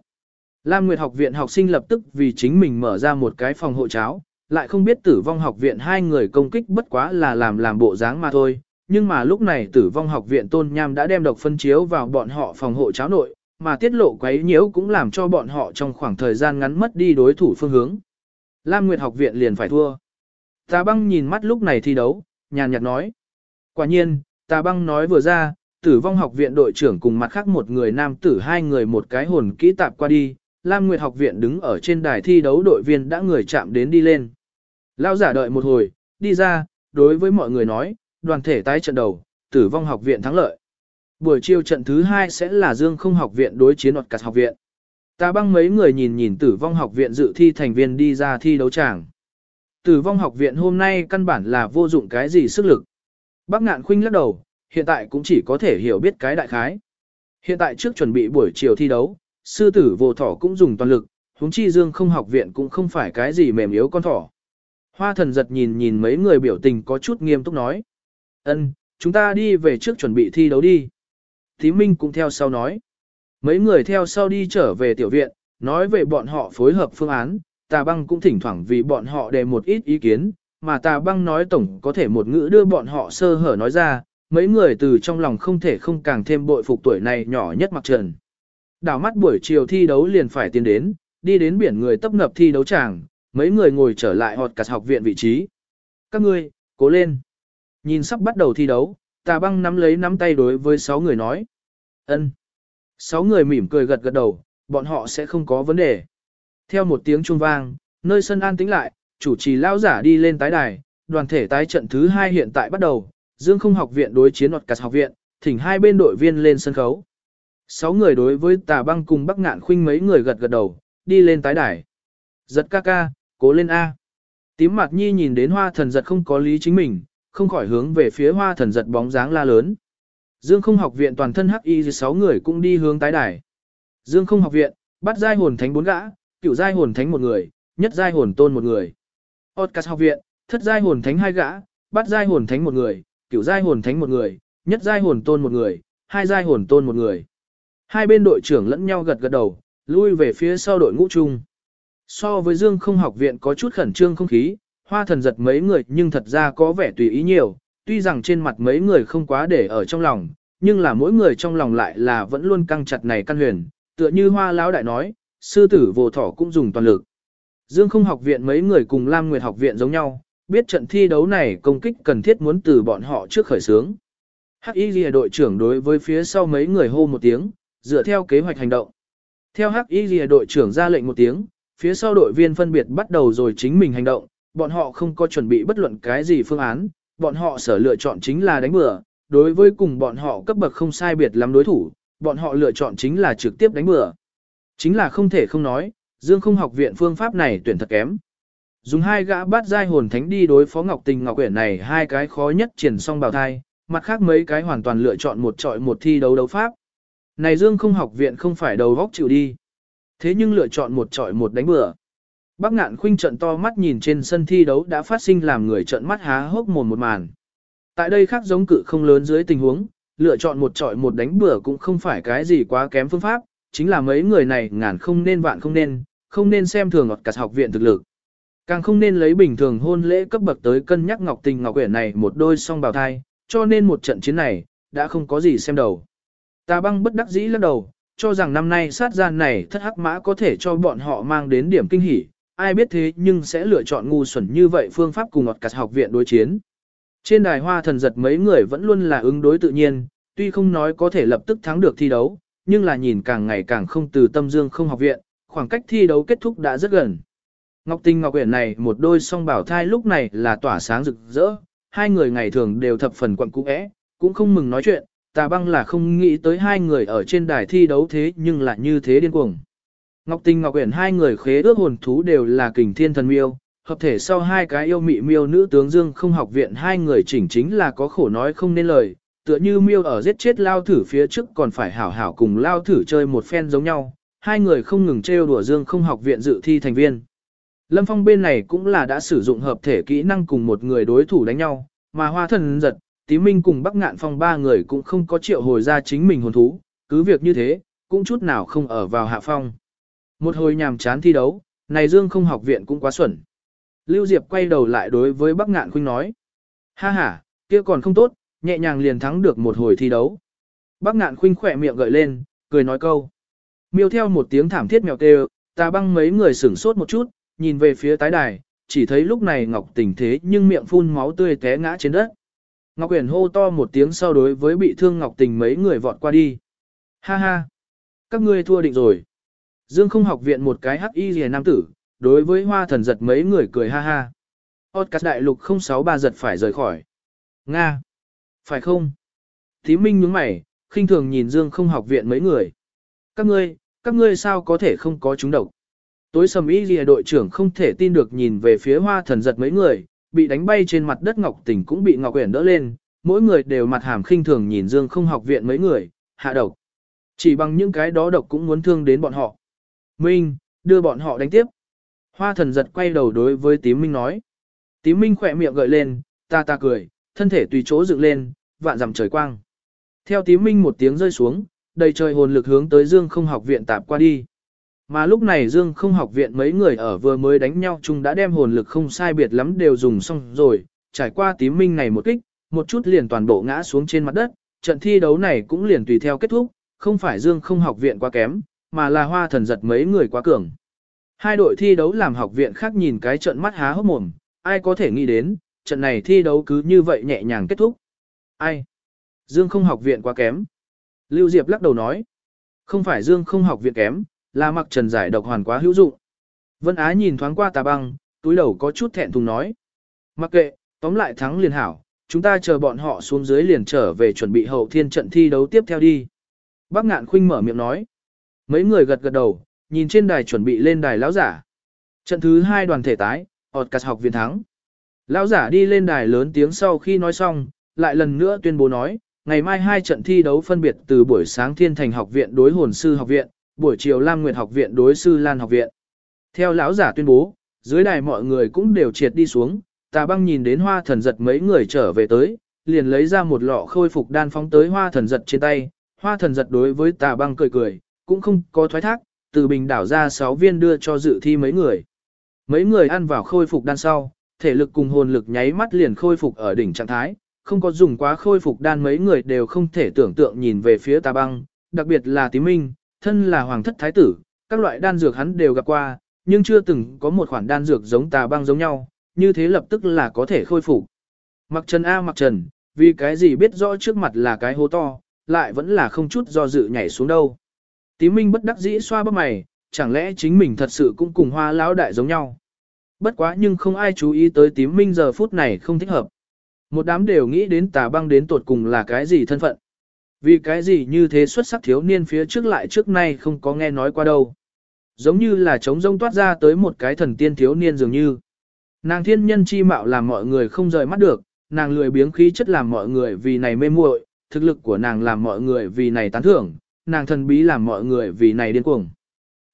Lam Nguyệt học viện học sinh lập tức vì chính mình mở ra một cái phòng hộ cháo, lại không biết tử vong học viện hai người công kích bất quá là làm làm bộ dáng mà thôi. Nhưng mà lúc này tử vong học viện tôn nham đã đem độc phân chiếu vào bọn họ phòng hộ cháo nội, mà tiết lộ quấy nhiễu cũng làm cho bọn họ trong khoảng thời gian ngắn mất đi đối thủ phương hướng. Lam Nguyệt học viện liền phải thua. Tà băng nhìn mắt lúc này thi đấu, nhàn nhạt nói. Quả nhiên, tà băng nói vừa ra, tử vong học viện đội trưởng cùng mặt khác một người nam tử hai người một cái hồn kỹ tạp qua đi, Lam Nguyệt học viện đứng ở trên đài thi đấu đội viên đã người chạm đến đi lên. Lao giả đợi một hồi, đi ra, đối với mọi người nói, đoàn thể tái trận đầu, tử vong học viện thắng lợi. Buổi chiều trận thứ hai sẽ là Dương không học viện đối chiến hoặc cắt học viện. Ta băng mấy người nhìn nhìn tử vong học viện dự thi thành viên đi ra thi đấu tràng. Tử vong học viện hôm nay căn bản là vô dụng cái gì sức lực. Bác ngạn khuynh lắc đầu, hiện tại cũng chỉ có thể hiểu biết cái đại khái. Hiện tại trước chuẩn bị buổi chiều thi đấu, sư tử vô thỏ cũng dùng toàn lực, huống chi dương không học viện cũng không phải cái gì mềm yếu con thỏ. Hoa thần giật nhìn nhìn mấy người biểu tình có chút nghiêm túc nói. ân chúng ta đi về trước chuẩn bị thi đấu đi. Thí Minh cũng theo sau nói. Mấy người theo sau đi trở về tiểu viện, nói về bọn họ phối hợp phương án, tà băng cũng thỉnh thoảng vì bọn họ đề một ít ý kiến, mà tà băng nói tổng có thể một ngữ đưa bọn họ sơ hở nói ra, mấy người từ trong lòng không thể không càng thêm bội phục tuổi này nhỏ nhất mặc trần. Đảo mắt buổi chiều thi đấu liền phải tiến đến, đi đến biển người tấp nập thi đấu tràng, mấy người ngồi trở lại họt cả học viện vị trí. Các ngươi, cố lên. Nhìn sắp bắt đầu thi đấu, tà băng nắm lấy nắm tay đối với sáu người nói. ân. Sáu người mỉm cười gật gật đầu, bọn họ sẽ không có vấn đề. Theo một tiếng chuông vang, nơi sân an tĩnh lại, chủ trì lao giả đi lên tái đài, đoàn thể tái trận thứ hai hiện tại bắt đầu, Dương không học viện đối chiến hoặc cả học viện, thỉnh hai bên đội viên lên sân khấu. Sáu người đối với tà băng cùng bắc ngạn khuynh mấy người gật gật đầu, đi lên tái đài. Giật ca ca, cố lên A. Tím mặt nhi nhìn đến hoa thần giật không có lý chính mình, không khỏi hướng về phía hoa thần giật bóng dáng la lớn. Dương không học viện toàn thân hắc y sáu người cũng đi hướng tái đài. Dương không học viện, bắt giai hồn thánh bốn gã, cửu giai hồn thánh một người, nhất giai hồn tôn một người. Otcas học viện, thất giai hồn thánh hai gã, bắt giai hồn thánh một người, cửu giai hồn thánh một người, nhất giai hồn tôn một người, hai giai hồn tôn một người. Hai bên đội trưởng lẫn nhau gật gật đầu, lui về phía sau đội ngũ chung. So với Dương không học viện có chút khẩn trương không khí, hoa thần giật mấy người nhưng thật ra có vẻ tùy ý nhiều, tuy rằng trên mặt mấy người không quá để ở trong lòng, nhưng là mỗi người trong lòng lại là vẫn luôn căng chặt này căn huyền, tựa như hoa lão đại nói, sư tử vô thỏ cũng dùng toàn lực. Dương không học viện mấy người cùng Lam Nguyệt học viện giống nhau, biết trận thi đấu này công kích cần thiết muốn từ bọn họ trước khởi sướng. Hắc Y Lìa đội trưởng đối với phía sau mấy người hô một tiếng, dựa theo kế hoạch hành động. Theo Hắc Y Lìa đội trưởng ra lệnh một tiếng, phía sau đội viên phân biệt bắt đầu rồi chính mình hành động, bọn họ không có chuẩn bị bất luận cái gì phương án, bọn họ sở lựa chọn chính là đánh bừa, đối với cùng bọn họ cấp bậc không sai biệt lắm đối thủ, bọn họ lựa chọn chính là trực tiếp đánh bừa. Chính là không thể không nói, Dương không học viện phương pháp này tuyển thật kém. Dùng hai gã bát giai hồn thánh đi đối phó Ngọc Tình Ngọc Uyển này hai cái khó nhất triển song bào thai, mặt khác mấy cái hoàn toàn lựa chọn một trọi một thi đấu đấu pháp. Này Dương không học viện không phải đầu góc chịu đi. Thế nhưng lựa chọn một trọi một đánh bừa. Bác ngạn khuynh trận to mắt nhìn trên sân thi đấu đã phát sinh làm người trận mắt há hốc mồm một màn. Tại đây khác giống cự không lớn dưới tình huống, lựa chọn một trọi một đánh bừa cũng không phải cái gì quá kém phương pháp, chính là mấy người này ngàn không nên vạn không nên, không nên xem thường ngọt cả học viện thực lực. Càng không nên lấy bình thường hôn lễ cấp bậc tới cân nhắc Ngọc Tình Ngọc quyển này một đôi song bào thai, cho nên một trận chiến này, đã không có gì xem đầu. Tà băng bất đắc dĩ lắc đầu, cho rằng năm nay sát gian này thất hắc mã có thể cho bọn họ mang đến điểm kinh hỉ, ai biết thế nhưng sẽ lựa chọn ngu xuẩn như vậy phương pháp cùng ngọt cắt học viện đối chiến. Trên đài hoa thần giật mấy người vẫn luôn là ứng đối tự nhiên, tuy không nói có thể lập tức thắng được thi đấu, nhưng là nhìn càng ngày càng không từ tâm dương không học viện, khoảng cách thi đấu kết thúc đã rất gần. Ngọc Tinh Ngọc Uyển này một đôi song bảo thai lúc này là tỏa sáng rực rỡ, hai người ngày thường đều thập phần quặn cũ é, cũng không mừng nói chuyện, tà băng là không nghĩ tới hai người ở trên đài thi đấu thế nhưng lại như thế điên cuồng. Ngọc Tinh Ngọc Uyển hai người khế ước hồn thú đều là kình thiên thần miêu, hợp thể sau hai cái yêu mị miêu nữ tướng dương không học viện hai người chỉnh chính là có khổ nói không nên lời, tựa như miêu ở giết chết lao thử phía trước còn phải hảo hảo cùng lao thử chơi một phen giống nhau, hai người không ngừng trêu đùa dương không học viện dự thi thành viên. Lâm Phong bên này cũng là đã sử dụng hợp thể kỹ năng cùng một người đối thủ đánh nhau, mà hoa thần giật, tí minh cùng bắc ngạn phong ba người cũng không có triệu hồi ra chính mình hồn thú, cứ việc như thế, cũng chút nào không ở vào hạ phong. Một hồi nhàm chán thi đấu, này dương không học viện cũng quá xuẩn. Lưu Diệp quay đầu lại đối với bắc ngạn khuynh nói. Ha ha, kia còn không tốt, nhẹ nhàng liền thắng được một hồi thi đấu. Bắc ngạn khuynh khỏe miệng gợi lên, cười nói câu. Miêu theo một tiếng thảm thiết mèo kêu, ta băng mấy người sửng sốt một chút, nhìn về phía tái đài, chỉ thấy lúc này Ngọc Tình thế nhưng miệng phun máu tươi té ngã trên đất. Ngọc Uyển hô to một tiếng sau đối với bị thương Ngọc Tình mấy người vọt qua đi. Ha ha! Các ngươi thua định rồi. Dương không học viện một cái hắc y rìa nam tử, đối với hoa thần giật mấy người cười ha ha. Otcas đại lục 063 giật phải rời khỏi. Nga! Phải không? Thí Minh nhướng mày, khinh thường nhìn Dương không học viện mấy người. Các ngươi, các ngươi sao có thể không có chúng độc? Tối sầm y rìa đội trưởng không thể tin được nhìn về phía hoa thần giật mấy người, bị đánh bay trên mặt đất Ngọc Tỉnh cũng bị Ngọc Uyển đỡ lên, mỗi người đều mặt hàm khinh thường nhìn Dương không học viện mấy người, hạ độc. Chỉ bằng những cái đó độc cũng muốn thương đến bọn họ. Minh, đưa bọn họ đánh tiếp. Hoa thần giật quay đầu đối với tím Minh nói. Tím Minh khỏe miệng gợi lên, ta ta cười, thân thể tùy chỗ dựng lên, vạn dặm trời quang. Theo tím Minh một tiếng rơi xuống, đầy trời hồn lực hướng tới Dương không học viện tạp qua đi. Mà lúc này Dương không học viện mấy người ở vừa mới đánh nhau chung đã đem hồn lực không sai biệt lắm đều dùng xong rồi, trải qua tím minh này một kích, một chút liền toàn bộ ngã xuống trên mặt đất, trận thi đấu này cũng liền tùy theo kết thúc, không phải Dương không học viện quá kém, mà là hoa thần giật mấy người quá cường. Hai đội thi đấu làm học viện khác nhìn cái trận mắt há hốc mồm, ai có thể nghĩ đến, trận này thi đấu cứ như vậy nhẹ nhàng kết thúc. Ai? Dương không học viện quá kém. Lưu Diệp lắc đầu nói. Không phải Dương không học viện kém, là mặc trần giải độc hoàn quá hữu dụng. Vân Á nhìn thoáng qua tà băng, túi đầu có chút thẹn thùng nói. Mặc kệ, tóm lại thắng liền hảo, chúng ta chờ bọn họ xuống dưới liền trở về chuẩn bị hậu thiên trận thi đấu tiếp theo đi. Bác ngạn khuynh mở miệng nói. Mấy người gật gật đầu, nhìn trên đài chuẩn bị lên đài lão giả. Trận thứ hai đoàn thể tái, ọt cắt học viên thắng. Lão giả đi lên đài lớn tiếng sau khi nói xong, lại lần nữa tuyên bố nói, ngày mai hai trận thi đấu phân biệt từ buổi sáng thiên thành học viện đối hồn sư học viện, buổi chiều Lam Nguyệt học viện đối sư Lan học viện. Theo lão giả tuyên bố, dưới đài mọi người cũng đều triệt đi xuống, tà băng nhìn đến hoa thần giật mấy người trở về tới, liền lấy ra một lọ khôi phục đan phóng tới hoa thần giật trên tay, hoa thần giật đối với tà băng cười cười, cũng không có thoái thác, từ bình đảo ra 6 viên đưa cho dự thi mấy người. Mấy người ăn vào khôi phục đan sau, thể lực cùng hồn lực nháy mắt liền khôi phục ở đỉnh trạng thái, không có dùng quá khôi phục đan mấy người đều không thể tưởng tượng nhìn về phía tà băng, đặc biệt là tí minh, thân là hoàng thất thái tử, các loại đan dược hắn đều gặp qua, nhưng chưa từng có một khoản đan dược giống tà băng giống nhau, như thế lập tức là có thể khôi phục. Mặc trần A mặc trần, vì cái gì biết rõ trước mặt là cái hố to, lại vẫn là không chút do dự nhảy xuống đâu. Tí minh bất đắc dĩ xoa bắp mày, chẳng lẽ chính mình thật sự cũng cùng hoa lão đại giống nhau. Bất quá nhưng không ai chú ý tới tím minh giờ phút này không thích hợp. Một đám đều nghĩ đến tà băng đến tột cùng là cái gì thân phận. Vì cái gì như thế xuất sắc thiếu niên phía trước lại trước nay không có nghe nói qua đâu. Giống như là trống rông toát ra tới một cái thần tiên thiếu niên dường như. Nàng thiên nhân chi mạo làm mọi người không rời mắt được, nàng lười biếng khí chất làm mọi người vì này mê muội, thực lực của nàng làm mọi người vì này tán thưởng, nàng thần bí làm mọi người vì này điên cuồng.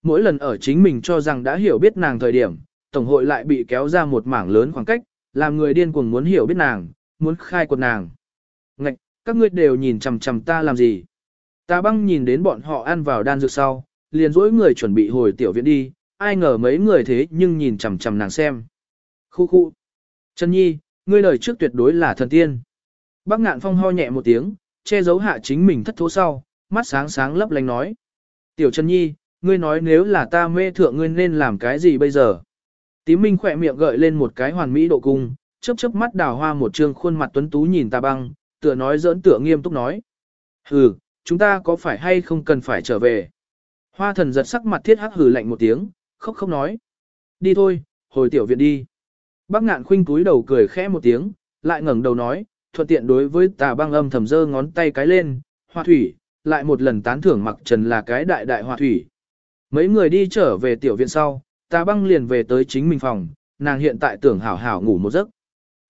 Mỗi lần ở chính mình cho rằng đã hiểu biết nàng thời điểm, tổng hội lại bị kéo ra một mảng lớn khoảng cách, làm người điên cuồng muốn hiểu biết nàng, muốn khai quật nàng. Ngạch, các ngươi đều nhìn chằm chằm ta làm gì? Ta băng nhìn đến bọn họ ăn vào đan dược sau, liền dỗi người chuẩn bị hồi tiểu viện đi, ai ngờ mấy người thế nhưng nhìn chằm chằm nàng xem. Khu khu. Trần Nhi, ngươi lời trước tuyệt đối là thần tiên. Bác ngạn phong ho nhẹ một tiếng, che giấu hạ chính mình thất thố sau, mắt sáng sáng lấp lánh nói. Tiểu Trần Nhi, ngươi nói nếu là ta mê thượng ngươi nên làm cái gì bây giờ? Tím Minh khỏe miệng gợi lên một cái hoàn mỹ độ cung, chớp chớp mắt đào hoa một trương khuôn mặt tuấn tú nhìn ta băng, tựa nói giỡn tựa nghiêm túc nói. Hừ, chúng ta có phải hay không cần phải trở về? Hoa thần giật sắc mặt thiết hắc hừ lạnh một tiếng, khóc khóc nói. Đi thôi, hồi tiểu viện đi. Bác ngạn khuynh túi đầu cười khẽ một tiếng, lại ngẩng đầu nói, thuận tiện đối với tà băng âm thầm dơ ngón tay cái lên, hoa thủy, lại một lần tán thưởng mặc trần là cái đại đại hòa thủy. Mấy người đi trở về tiểu viện sau, ta băng liền về tới chính mình phòng, nàng hiện tại tưởng hảo hảo ngủ một giấc.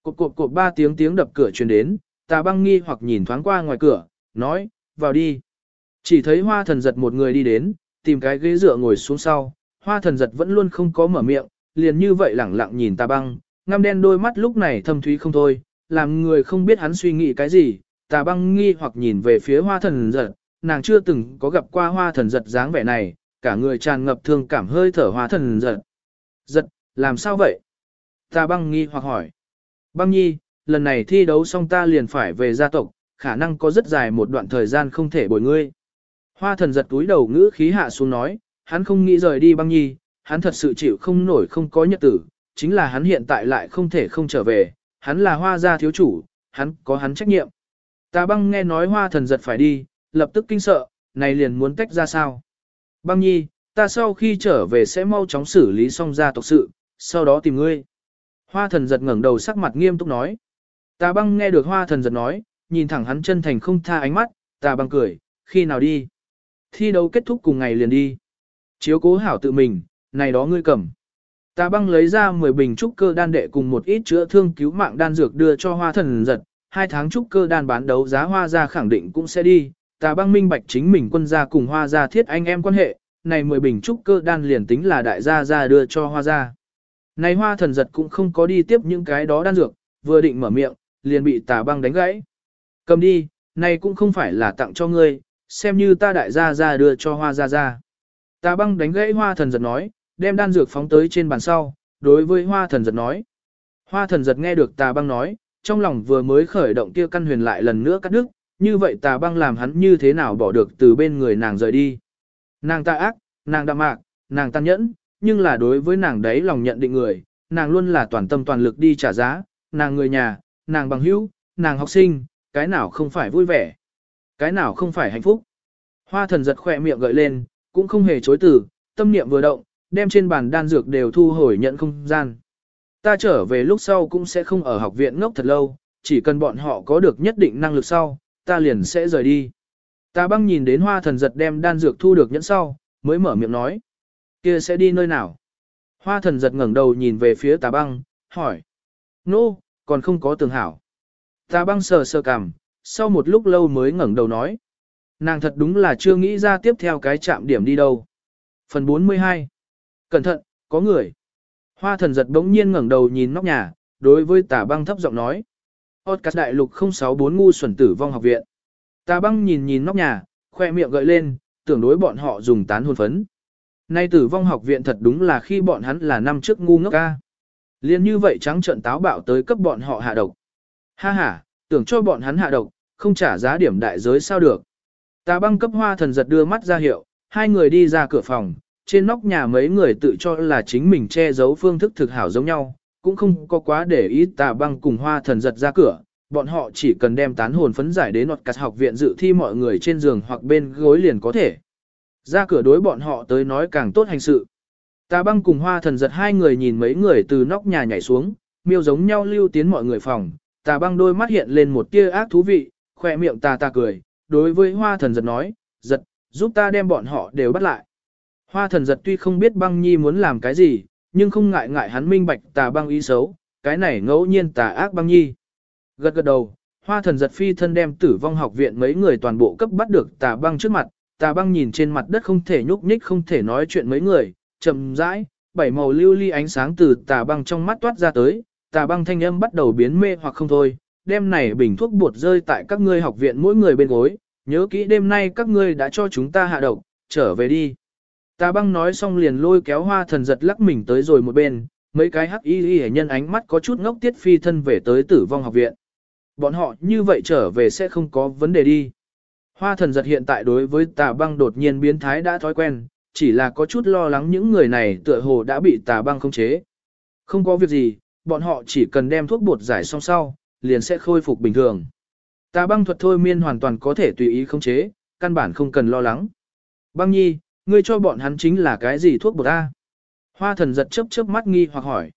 Cộp cộp cộp ba tiếng tiếng đập cửa truyền đến, ta băng nghi hoặc nhìn thoáng qua ngoài cửa, nói, vào đi. Chỉ thấy hoa thần giật một người đi đến, tìm cái ghế dựa ngồi xuống sau, hoa thần giật vẫn luôn không có mở miệng, liền như vậy lẳng lặng nhìn ta băng, ngăm đen đôi mắt lúc này thâm thúy không thôi, làm người không biết hắn suy nghĩ cái gì, tà băng nghi hoặc nhìn về phía hoa thần giật, nàng chưa từng có gặp qua hoa thần giật dáng vẻ này, cả người tràn ngập thương cảm hơi thở hoa thần giật. Giật, làm sao vậy? Ta băng nghi hoặc hỏi. Băng nhi, lần này thi đấu xong ta liền phải về gia tộc, khả năng có rất dài một đoạn thời gian không thể bồi ngươi. Hoa thần giật túi đầu ngữ khí hạ xuống nói, hắn không nghĩ rời đi băng nhi, hắn thật sự chịu không nổi không có nhật tử, chính là hắn hiện tại lại không thể không trở về, hắn là hoa gia thiếu chủ, hắn có hắn trách nhiệm. Ta băng nghe nói hoa thần giật phải đi, lập tức kinh sợ, này liền muốn tách ra sao. Băng nhi, ta sau khi trở về sẽ mau chóng xử lý xong gia tộc sự, sau đó tìm ngươi. Hoa thần giật ngẩng đầu sắc mặt nghiêm túc nói. Ta băng nghe được hoa thần giật nói, nhìn thẳng hắn chân thành không tha ánh mắt, ta băng cười, khi nào đi. Thi đấu kết thúc cùng ngày liền đi. Chiếu cố hảo tự mình, này đó ngươi cầm. Ta băng lấy ra 10 bình trúc cơ đan đệ cùng một ít chữa thương cứu mạng đan dược đưa cho hoa thần giật, hai tháng trúc cơ đan bán đấu giá hoa ra khẳng định cũng sẽ đi. Tà băng minh bạch chính mình quân gia cùng hoa gia thiết anh em quan hệ, này 10 bình trúc cơ đan liền tính là đại gia gia đưa cho hoa gia. Này hoa thần giật cũng không có đi tiếp những cái đó đan dược, vừa định mở miệng, liền bị tà băng đánh gãy. Cầm đi, này cũng không phải là tặng cho ngươi, xem như ta đại gia gia đưa cho hoa gia gia. Tà băng đánh gãy hoa thần giật nói, đem đan dược phóng tới trên bàn sau, đối với hoa thần giật nói. Hoa thần giật nghe được tà băng nói, trong lòng vừa mới khởi động kia căn huyền lại lần nữa cắt đứt, như vậy tà băng làm hắn như thế nào bỏ được từ bên người nàng rời đi. Nàng ta ác, nàng đạm mạc, nàng tàn nhẫn, nhưng là đối với nàng đấy lòng nhận định người, nàng luôn là toàn tâm toàn lực đi trả giá, nàng người nhà, nàng bằng hữu, nàng học sinh, cái nào không phải vui vẻ, cái nào không phải hạnh phúc. Hoa thần giật khỏe miệng gợi lên, cũng không hề chối từ, tâm niệm vừa động, đem trên bàn đan dược đều thu hồi nhận không gian. Ta trở về lúc sau cũng sẽ không ở học viện ngốc thật lâu, chỉ cần bọn họ có được nhất định năng lực sau, ta liền sẽ rời đi. Ta băng nhìn đến hoa thần giật đem đan dược thu được nhẫn sau, mới mở miệng nói. kia sẽ đi nơi nào? Hoa thần giật ngẩng đầu nhìn về phía tà băng, hỏi. Nô, no, còn không có tường hảo. Tà băng sờ sờ cằm, sau một lúc lâu mới ngẩng đầu nói. Nàng thật đúng là chưa nghĩ ra tiếp theo cái chạm điểm đi đâu. Phần 42 Cẩn thận, có người. Hoa thần giật bỗng nhiên ngẩng đầu nhìn nóc nhà, đối với tà băng thấp giọng nói. Podcast đại lục 064 ngu xuẩn tử vong học viện. Tà băng nhìn nhìn nóc nhà, khoe miệng gợi lên, tưởng đối bọn họ dùng tán hồn phấn. Nay tử vong học viện thật đúng là khi bọn hắn là năm trước ngu ngốc ca. Liên như vậy trắng trợn táo bạo tới cấp bọn họ hạ độc. Ha ha, tưởng cho bọn hắn hạ độc, không trả giá điểm đại giới sao được. Tà băng cấp hoa thần giật đưa mắt ra hiệu, hai người đi ra cửa phòng, trên nóc nhà mấy người tự cho là chính mình che giấu phương thức thực hảo giống nhau, cũng không có quá để ý tà băng cùng hoa thần giật ra cửa, bọn họ chỉ cần đem tán hồn phấn giải đến nọt cắt học viện dự thi mọi người trên giường hoặc bên gối liền có thể. Ra cửa đối bọn họ tới nói càng tốt hành sự. Tà băng cùng hoa thần giật hai người nhìn mấy người từ nóc nhà nhảy xuống, miêu giống nhau lưu tiến mọi người phòng, tà băng đôi mắt hiện lên một tia ác thú vị, khoe miệng tà tà cười, đối với hoa thần giật nói, giật, giúp ta đem bọn họ đều bắt lại. Hoa thần giật tuy không biết băng nhi muốn làm cái gì, nhưng không ngại ngại hắn minh bạch tà băng ý xấu, cái này ngẫu nhiên tà ác băng nhi. Gật gật đầu, hoa thần giật phi thân đem tử vong học viện mấy người toàn bộ cấp bắt được tà băng trước mặt, tà băng nhìn trên mặt đất không thể nhúc nhích không thể nói chuyện mấy người, chậm rãi, bảy màu lưu ly ánh sáng từ tà băng trong mắt toát ra tới, tà băng thanh âm bắt đầu biến mê hoặc không thôi, đêm này bình thuốc bột rơi tại các ngươi học viện mỗi người bên gối, nhớ kỹ đêm nay các ngươi đã cho chúng ta hạ độc, trở về đi. Tà băng nói xong liền lôi kéo hoa thần giật lắc mình tới rồi một bên, mấy cái hắc y y nhân ánh mắt có chút ngốc tiết phi thân về tới tử vong học viện. Bọn họ như vậy trở về sẽ không có vấn đề đi. Hoa thần giật hiện tại đối với tà băng đột nhiên biến thái đã thói quen, chỉ là có chút lo lắng những người này tựa hồ đã bị tà băng khống chế. Không có việc gì, bọn họ chỉ cần đem thuốc bột giải xong sau, liền sẽ khôi phục bình thường. Tà băng thuật thôi miên hoàn toàn có thể tùy ý khống chế, căn bản không cần lo lắng. Băng nhi, ngươi cho bọn hắn chính là cái gì thuốc bột A? Hoa thần giật chớp chớp mắt nghi hoặc hỏi.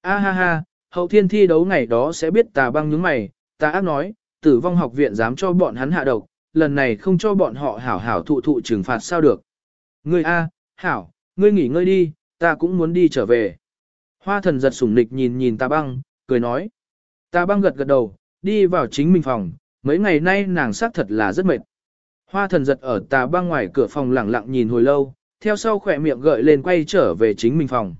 A ha ha, hậu thiên thi đấu ngày đó sẽ biết tà băng nhướng mày, tà ác nói, tử vong học viện dám cho bọn hắn hạ độc, lần này không cho bọn họ hảo hảo thụ thụ trừng phạt sao được. Ngươi A, hảo, ngươi nghỉ ngơi đi, ta cũng muốn đi trở về. Hoa thần giật sủng nịch nhìn nhìn tà băng, cười nói. Tà băng gật gật đầu, đi vào chính mình phòng, mấy ngày nay nàng xác thật là rất mệt. Hoa thần giật ở tà băng ngoài cửa phòng lặng lặng nhìn hồi lâu, theo sau khỏe miệng gợi lên quay trở về chính mình phòng.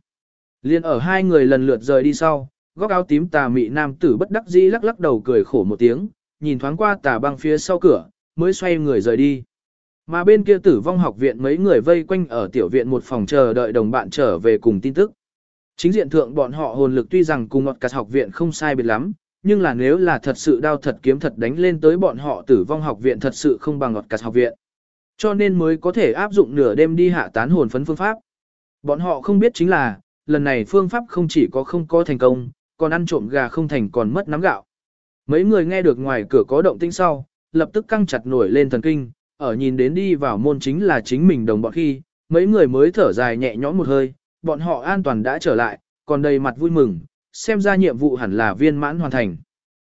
Liên ở hai người lần lượt rời đi sau, góc áo tím tà mị nam tử bất đắc dĩ lắc lắc đầu cười khổ một tiếng, nhìn thoáng qua tà băng phía sau cửa, mới xoay người rời đi. Mà bên kia tử vong học viện mấy người vây quanh ở tiểu viện một phòng chờ đợi đồng bạn trở về cùng tin tức. Chính diện thượng bọn họ hồn lực tuy rằng cùng ngọt cắt học viện không sai biệt lắm, nhưng là nếu là thật sự đao thật kiếm thật đánh lên tới bọn họ tử vong học viện thật sự không bằng ngọt cặt học viện. Cho nên mới có thể áp dụng nửa đêm đi hạ tán hồn phấn phương pháp. Bọn họ không biết chính là, lần này phương pháp không chỉ có không có thành công, còn ăn trộm gà không thành còn mất nắm gạo. Mấy người nghe được ngoài cửa có động tĩnh sau, lập tức căng chặt nổi lên thần kinh, ở nhìn đến đi vào môn chính là chính mình đồng bọn khi, mấy người mới thở dài nhẹ nhõm một hơi, bọn họ an toàn đã trở lại, còn đầy mặt vui mừng, xem ra nhiệm vụ hẳn là viên mãn hoàn thành.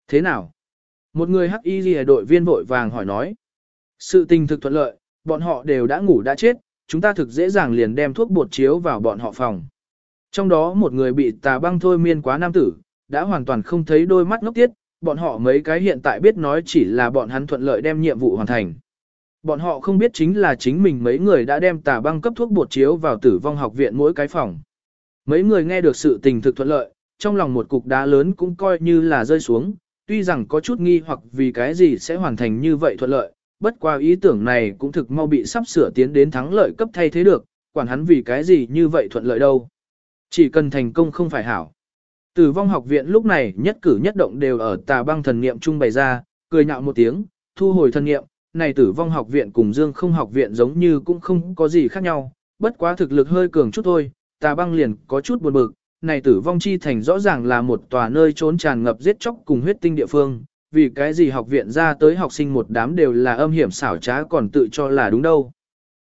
Thế nào? Một người hắc y lìa đội viên vội vàng hỏi nói. Sự tình thực thuận lợi, bọn họ đều đã ngủ đã chết, chúng ta thực dễ dàng liền đem thuốc bột chiếu vào bọn họ phòng. Trong đó một người bị tà băng thôi miên quá nam tử, đã hoàn toàn không thấy đôi mắt ngốc tiết, bọn họ mấy cái hiện tại biết nói chỉ là bọn hắn thuận lợi đem nhiệm vụ hoàn thành. Bọn họ không biết chính là chính mình mấy người đã đem tà băng cấp thuốc bột chiếu vào tử vong học viện mỗi cái phòng. Mấy người nghe được sự tình thực thuận lợi, trong lòng một cục đá lớn cũng coi như là rơi xuống, tuy rằng có chút nghi hoặc vì cái gì sẽ hoàn thành như vậy thuận lợi, bất qua ý tưởng này cũng thực mau bị sắp sửa tiến đến thắng lợi cấp thay thế được, quản hắn vì cái gì như vậy thuận lợi đâu. Chỉ cần thành công không phải hảo. Tử vong học viện lúc này nhất cử nhất động đều ở tà băng thần niệm trung bày ra, cười nhạo một tiếng, thu hồi thần niệm, này tử vong học viện cùng dương không học viện giống như cũng không có gì khác nhau, bất quá thực lực hơi cường chút thôi, tà băng liền có chút buồn bực, này tử vong chi thành rõ ràng là một tòa nơi trốn tràn ngập giết chóc cùng huyết tinh địa phương, vì cái gì học viện ra tới học sinh một đám đều là âm hiểm xảo trá còn tự cho là đúng đâu.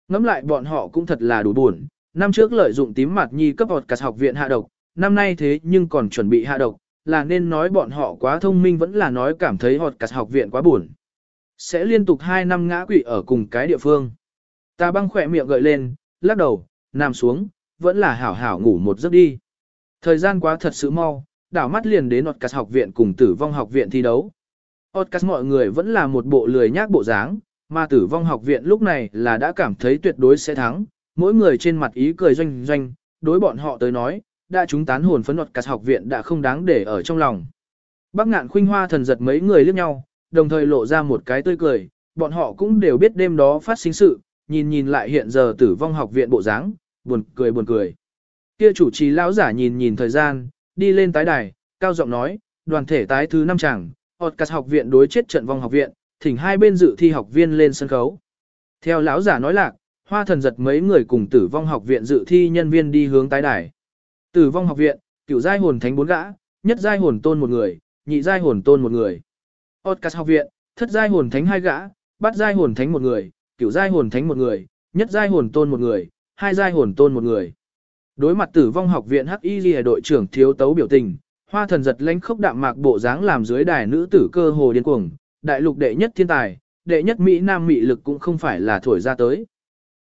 Ngắm lại bọn họ cũng thật là đủ buồn, năm trước lợi dụng tím mặt nhi cấp vọt cả học viện hạ độc, năm nay thế nhưng còn chuẩn bị hạ độc, là nên nói bọn họ quá thông minh vẫn là nói cảm thấy họt cả học viện quá buồn. Sẽ liên tục 2 năm ngã quỵ ở cùng cái địa phương. Ta băng khỏe miệng gợi lên, lắc đầu, nằm xuống, vẫn là hảo hảo ngủ một giấc đi. Thời gian quá thật sự mau, đảo mắt liền đến Otcas học viện cùng tử vong học viện thi đấu. Otcas mọi người vẫn là một bộ lười nhác bộ dáng, mà tử vong học viện lúc này là đã cảm thấy tuyệt đối sẽ thắng, mỗi người trên mặt ý cười doanh doanh, đối bọn họ tới nói, đã chúng tán hồn phấn Otcas học viện đã không đáng để ở trong lòng. Bác ngạn khuynh hoa thần giật mấy người liếc nhau, đồng thời lộ ra một cái tươi cười, bọn họ cũng đều biết đêm đó phát sinh sự, nhìn nhìn lại hiện giờ tử vong học viện bộ dáng, buồn cười buồn cười. Kia chủ trì lão giả nhìn nhìn thời gian, đi lên tái đài, cao giọng nói, đoàn thể tái thứ năm chẳng, Otcas học viện đối chết trận vong học viện, thỉnh hai bên dự thi học viên lên sân khấu. Theo lão giả nói lạc, hoa thần giật mấy người cùng tử vong học viện dự thi nhân viên đi hướng tái đài. Tử vong học viện, cửu giai hồn thánh bốn gã, nhất giai hồn tôn một người, nhị giai hồn tôn một người. Otcas học viện, thất giai hồn thánh hai gã, bát giai hồn thánh một người, cửu giai hồn thánh một người, nhất giai hồn tôn một người, hai giai hồn tôn một người. Đối mặt tử vong học viện Hắc Y Lìa đội trưởng thiếu tấu biểu tình, hoa thần giật lánh khốc đạm mạc bộ dáng làm dưới đài nữ tử cơ hồ điên cuồng, đại lục đệ nhất thiên tài, đệ nhất Mỹ Nam Mỹ lực cũng không phải là thổi ra tới.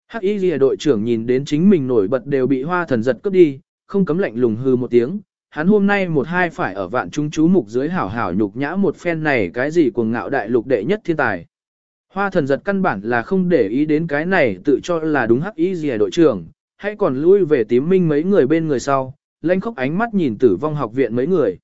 Hắc Y Lìa đội trưởng nhìn đến chính mình nổi bật đều bị hoa thần giật cướp đi, không cấm lạnh lùng hư một tiếng, hắn hôm nay một hai phải ở vạn chúng chú mục dưới hảo hảo nhục nhã một phen này cái gì cuồng ngạo đại lục đệ nhất thiên tài. Hoa thần giật căn bản là không để ý đến cái này tự cho là đúng hắc y gì đội trưởng, hãy còn lui về tím minh mấy người bên người sau, lanh khóc ánh mắt nhìn tử vong học viện mấy người.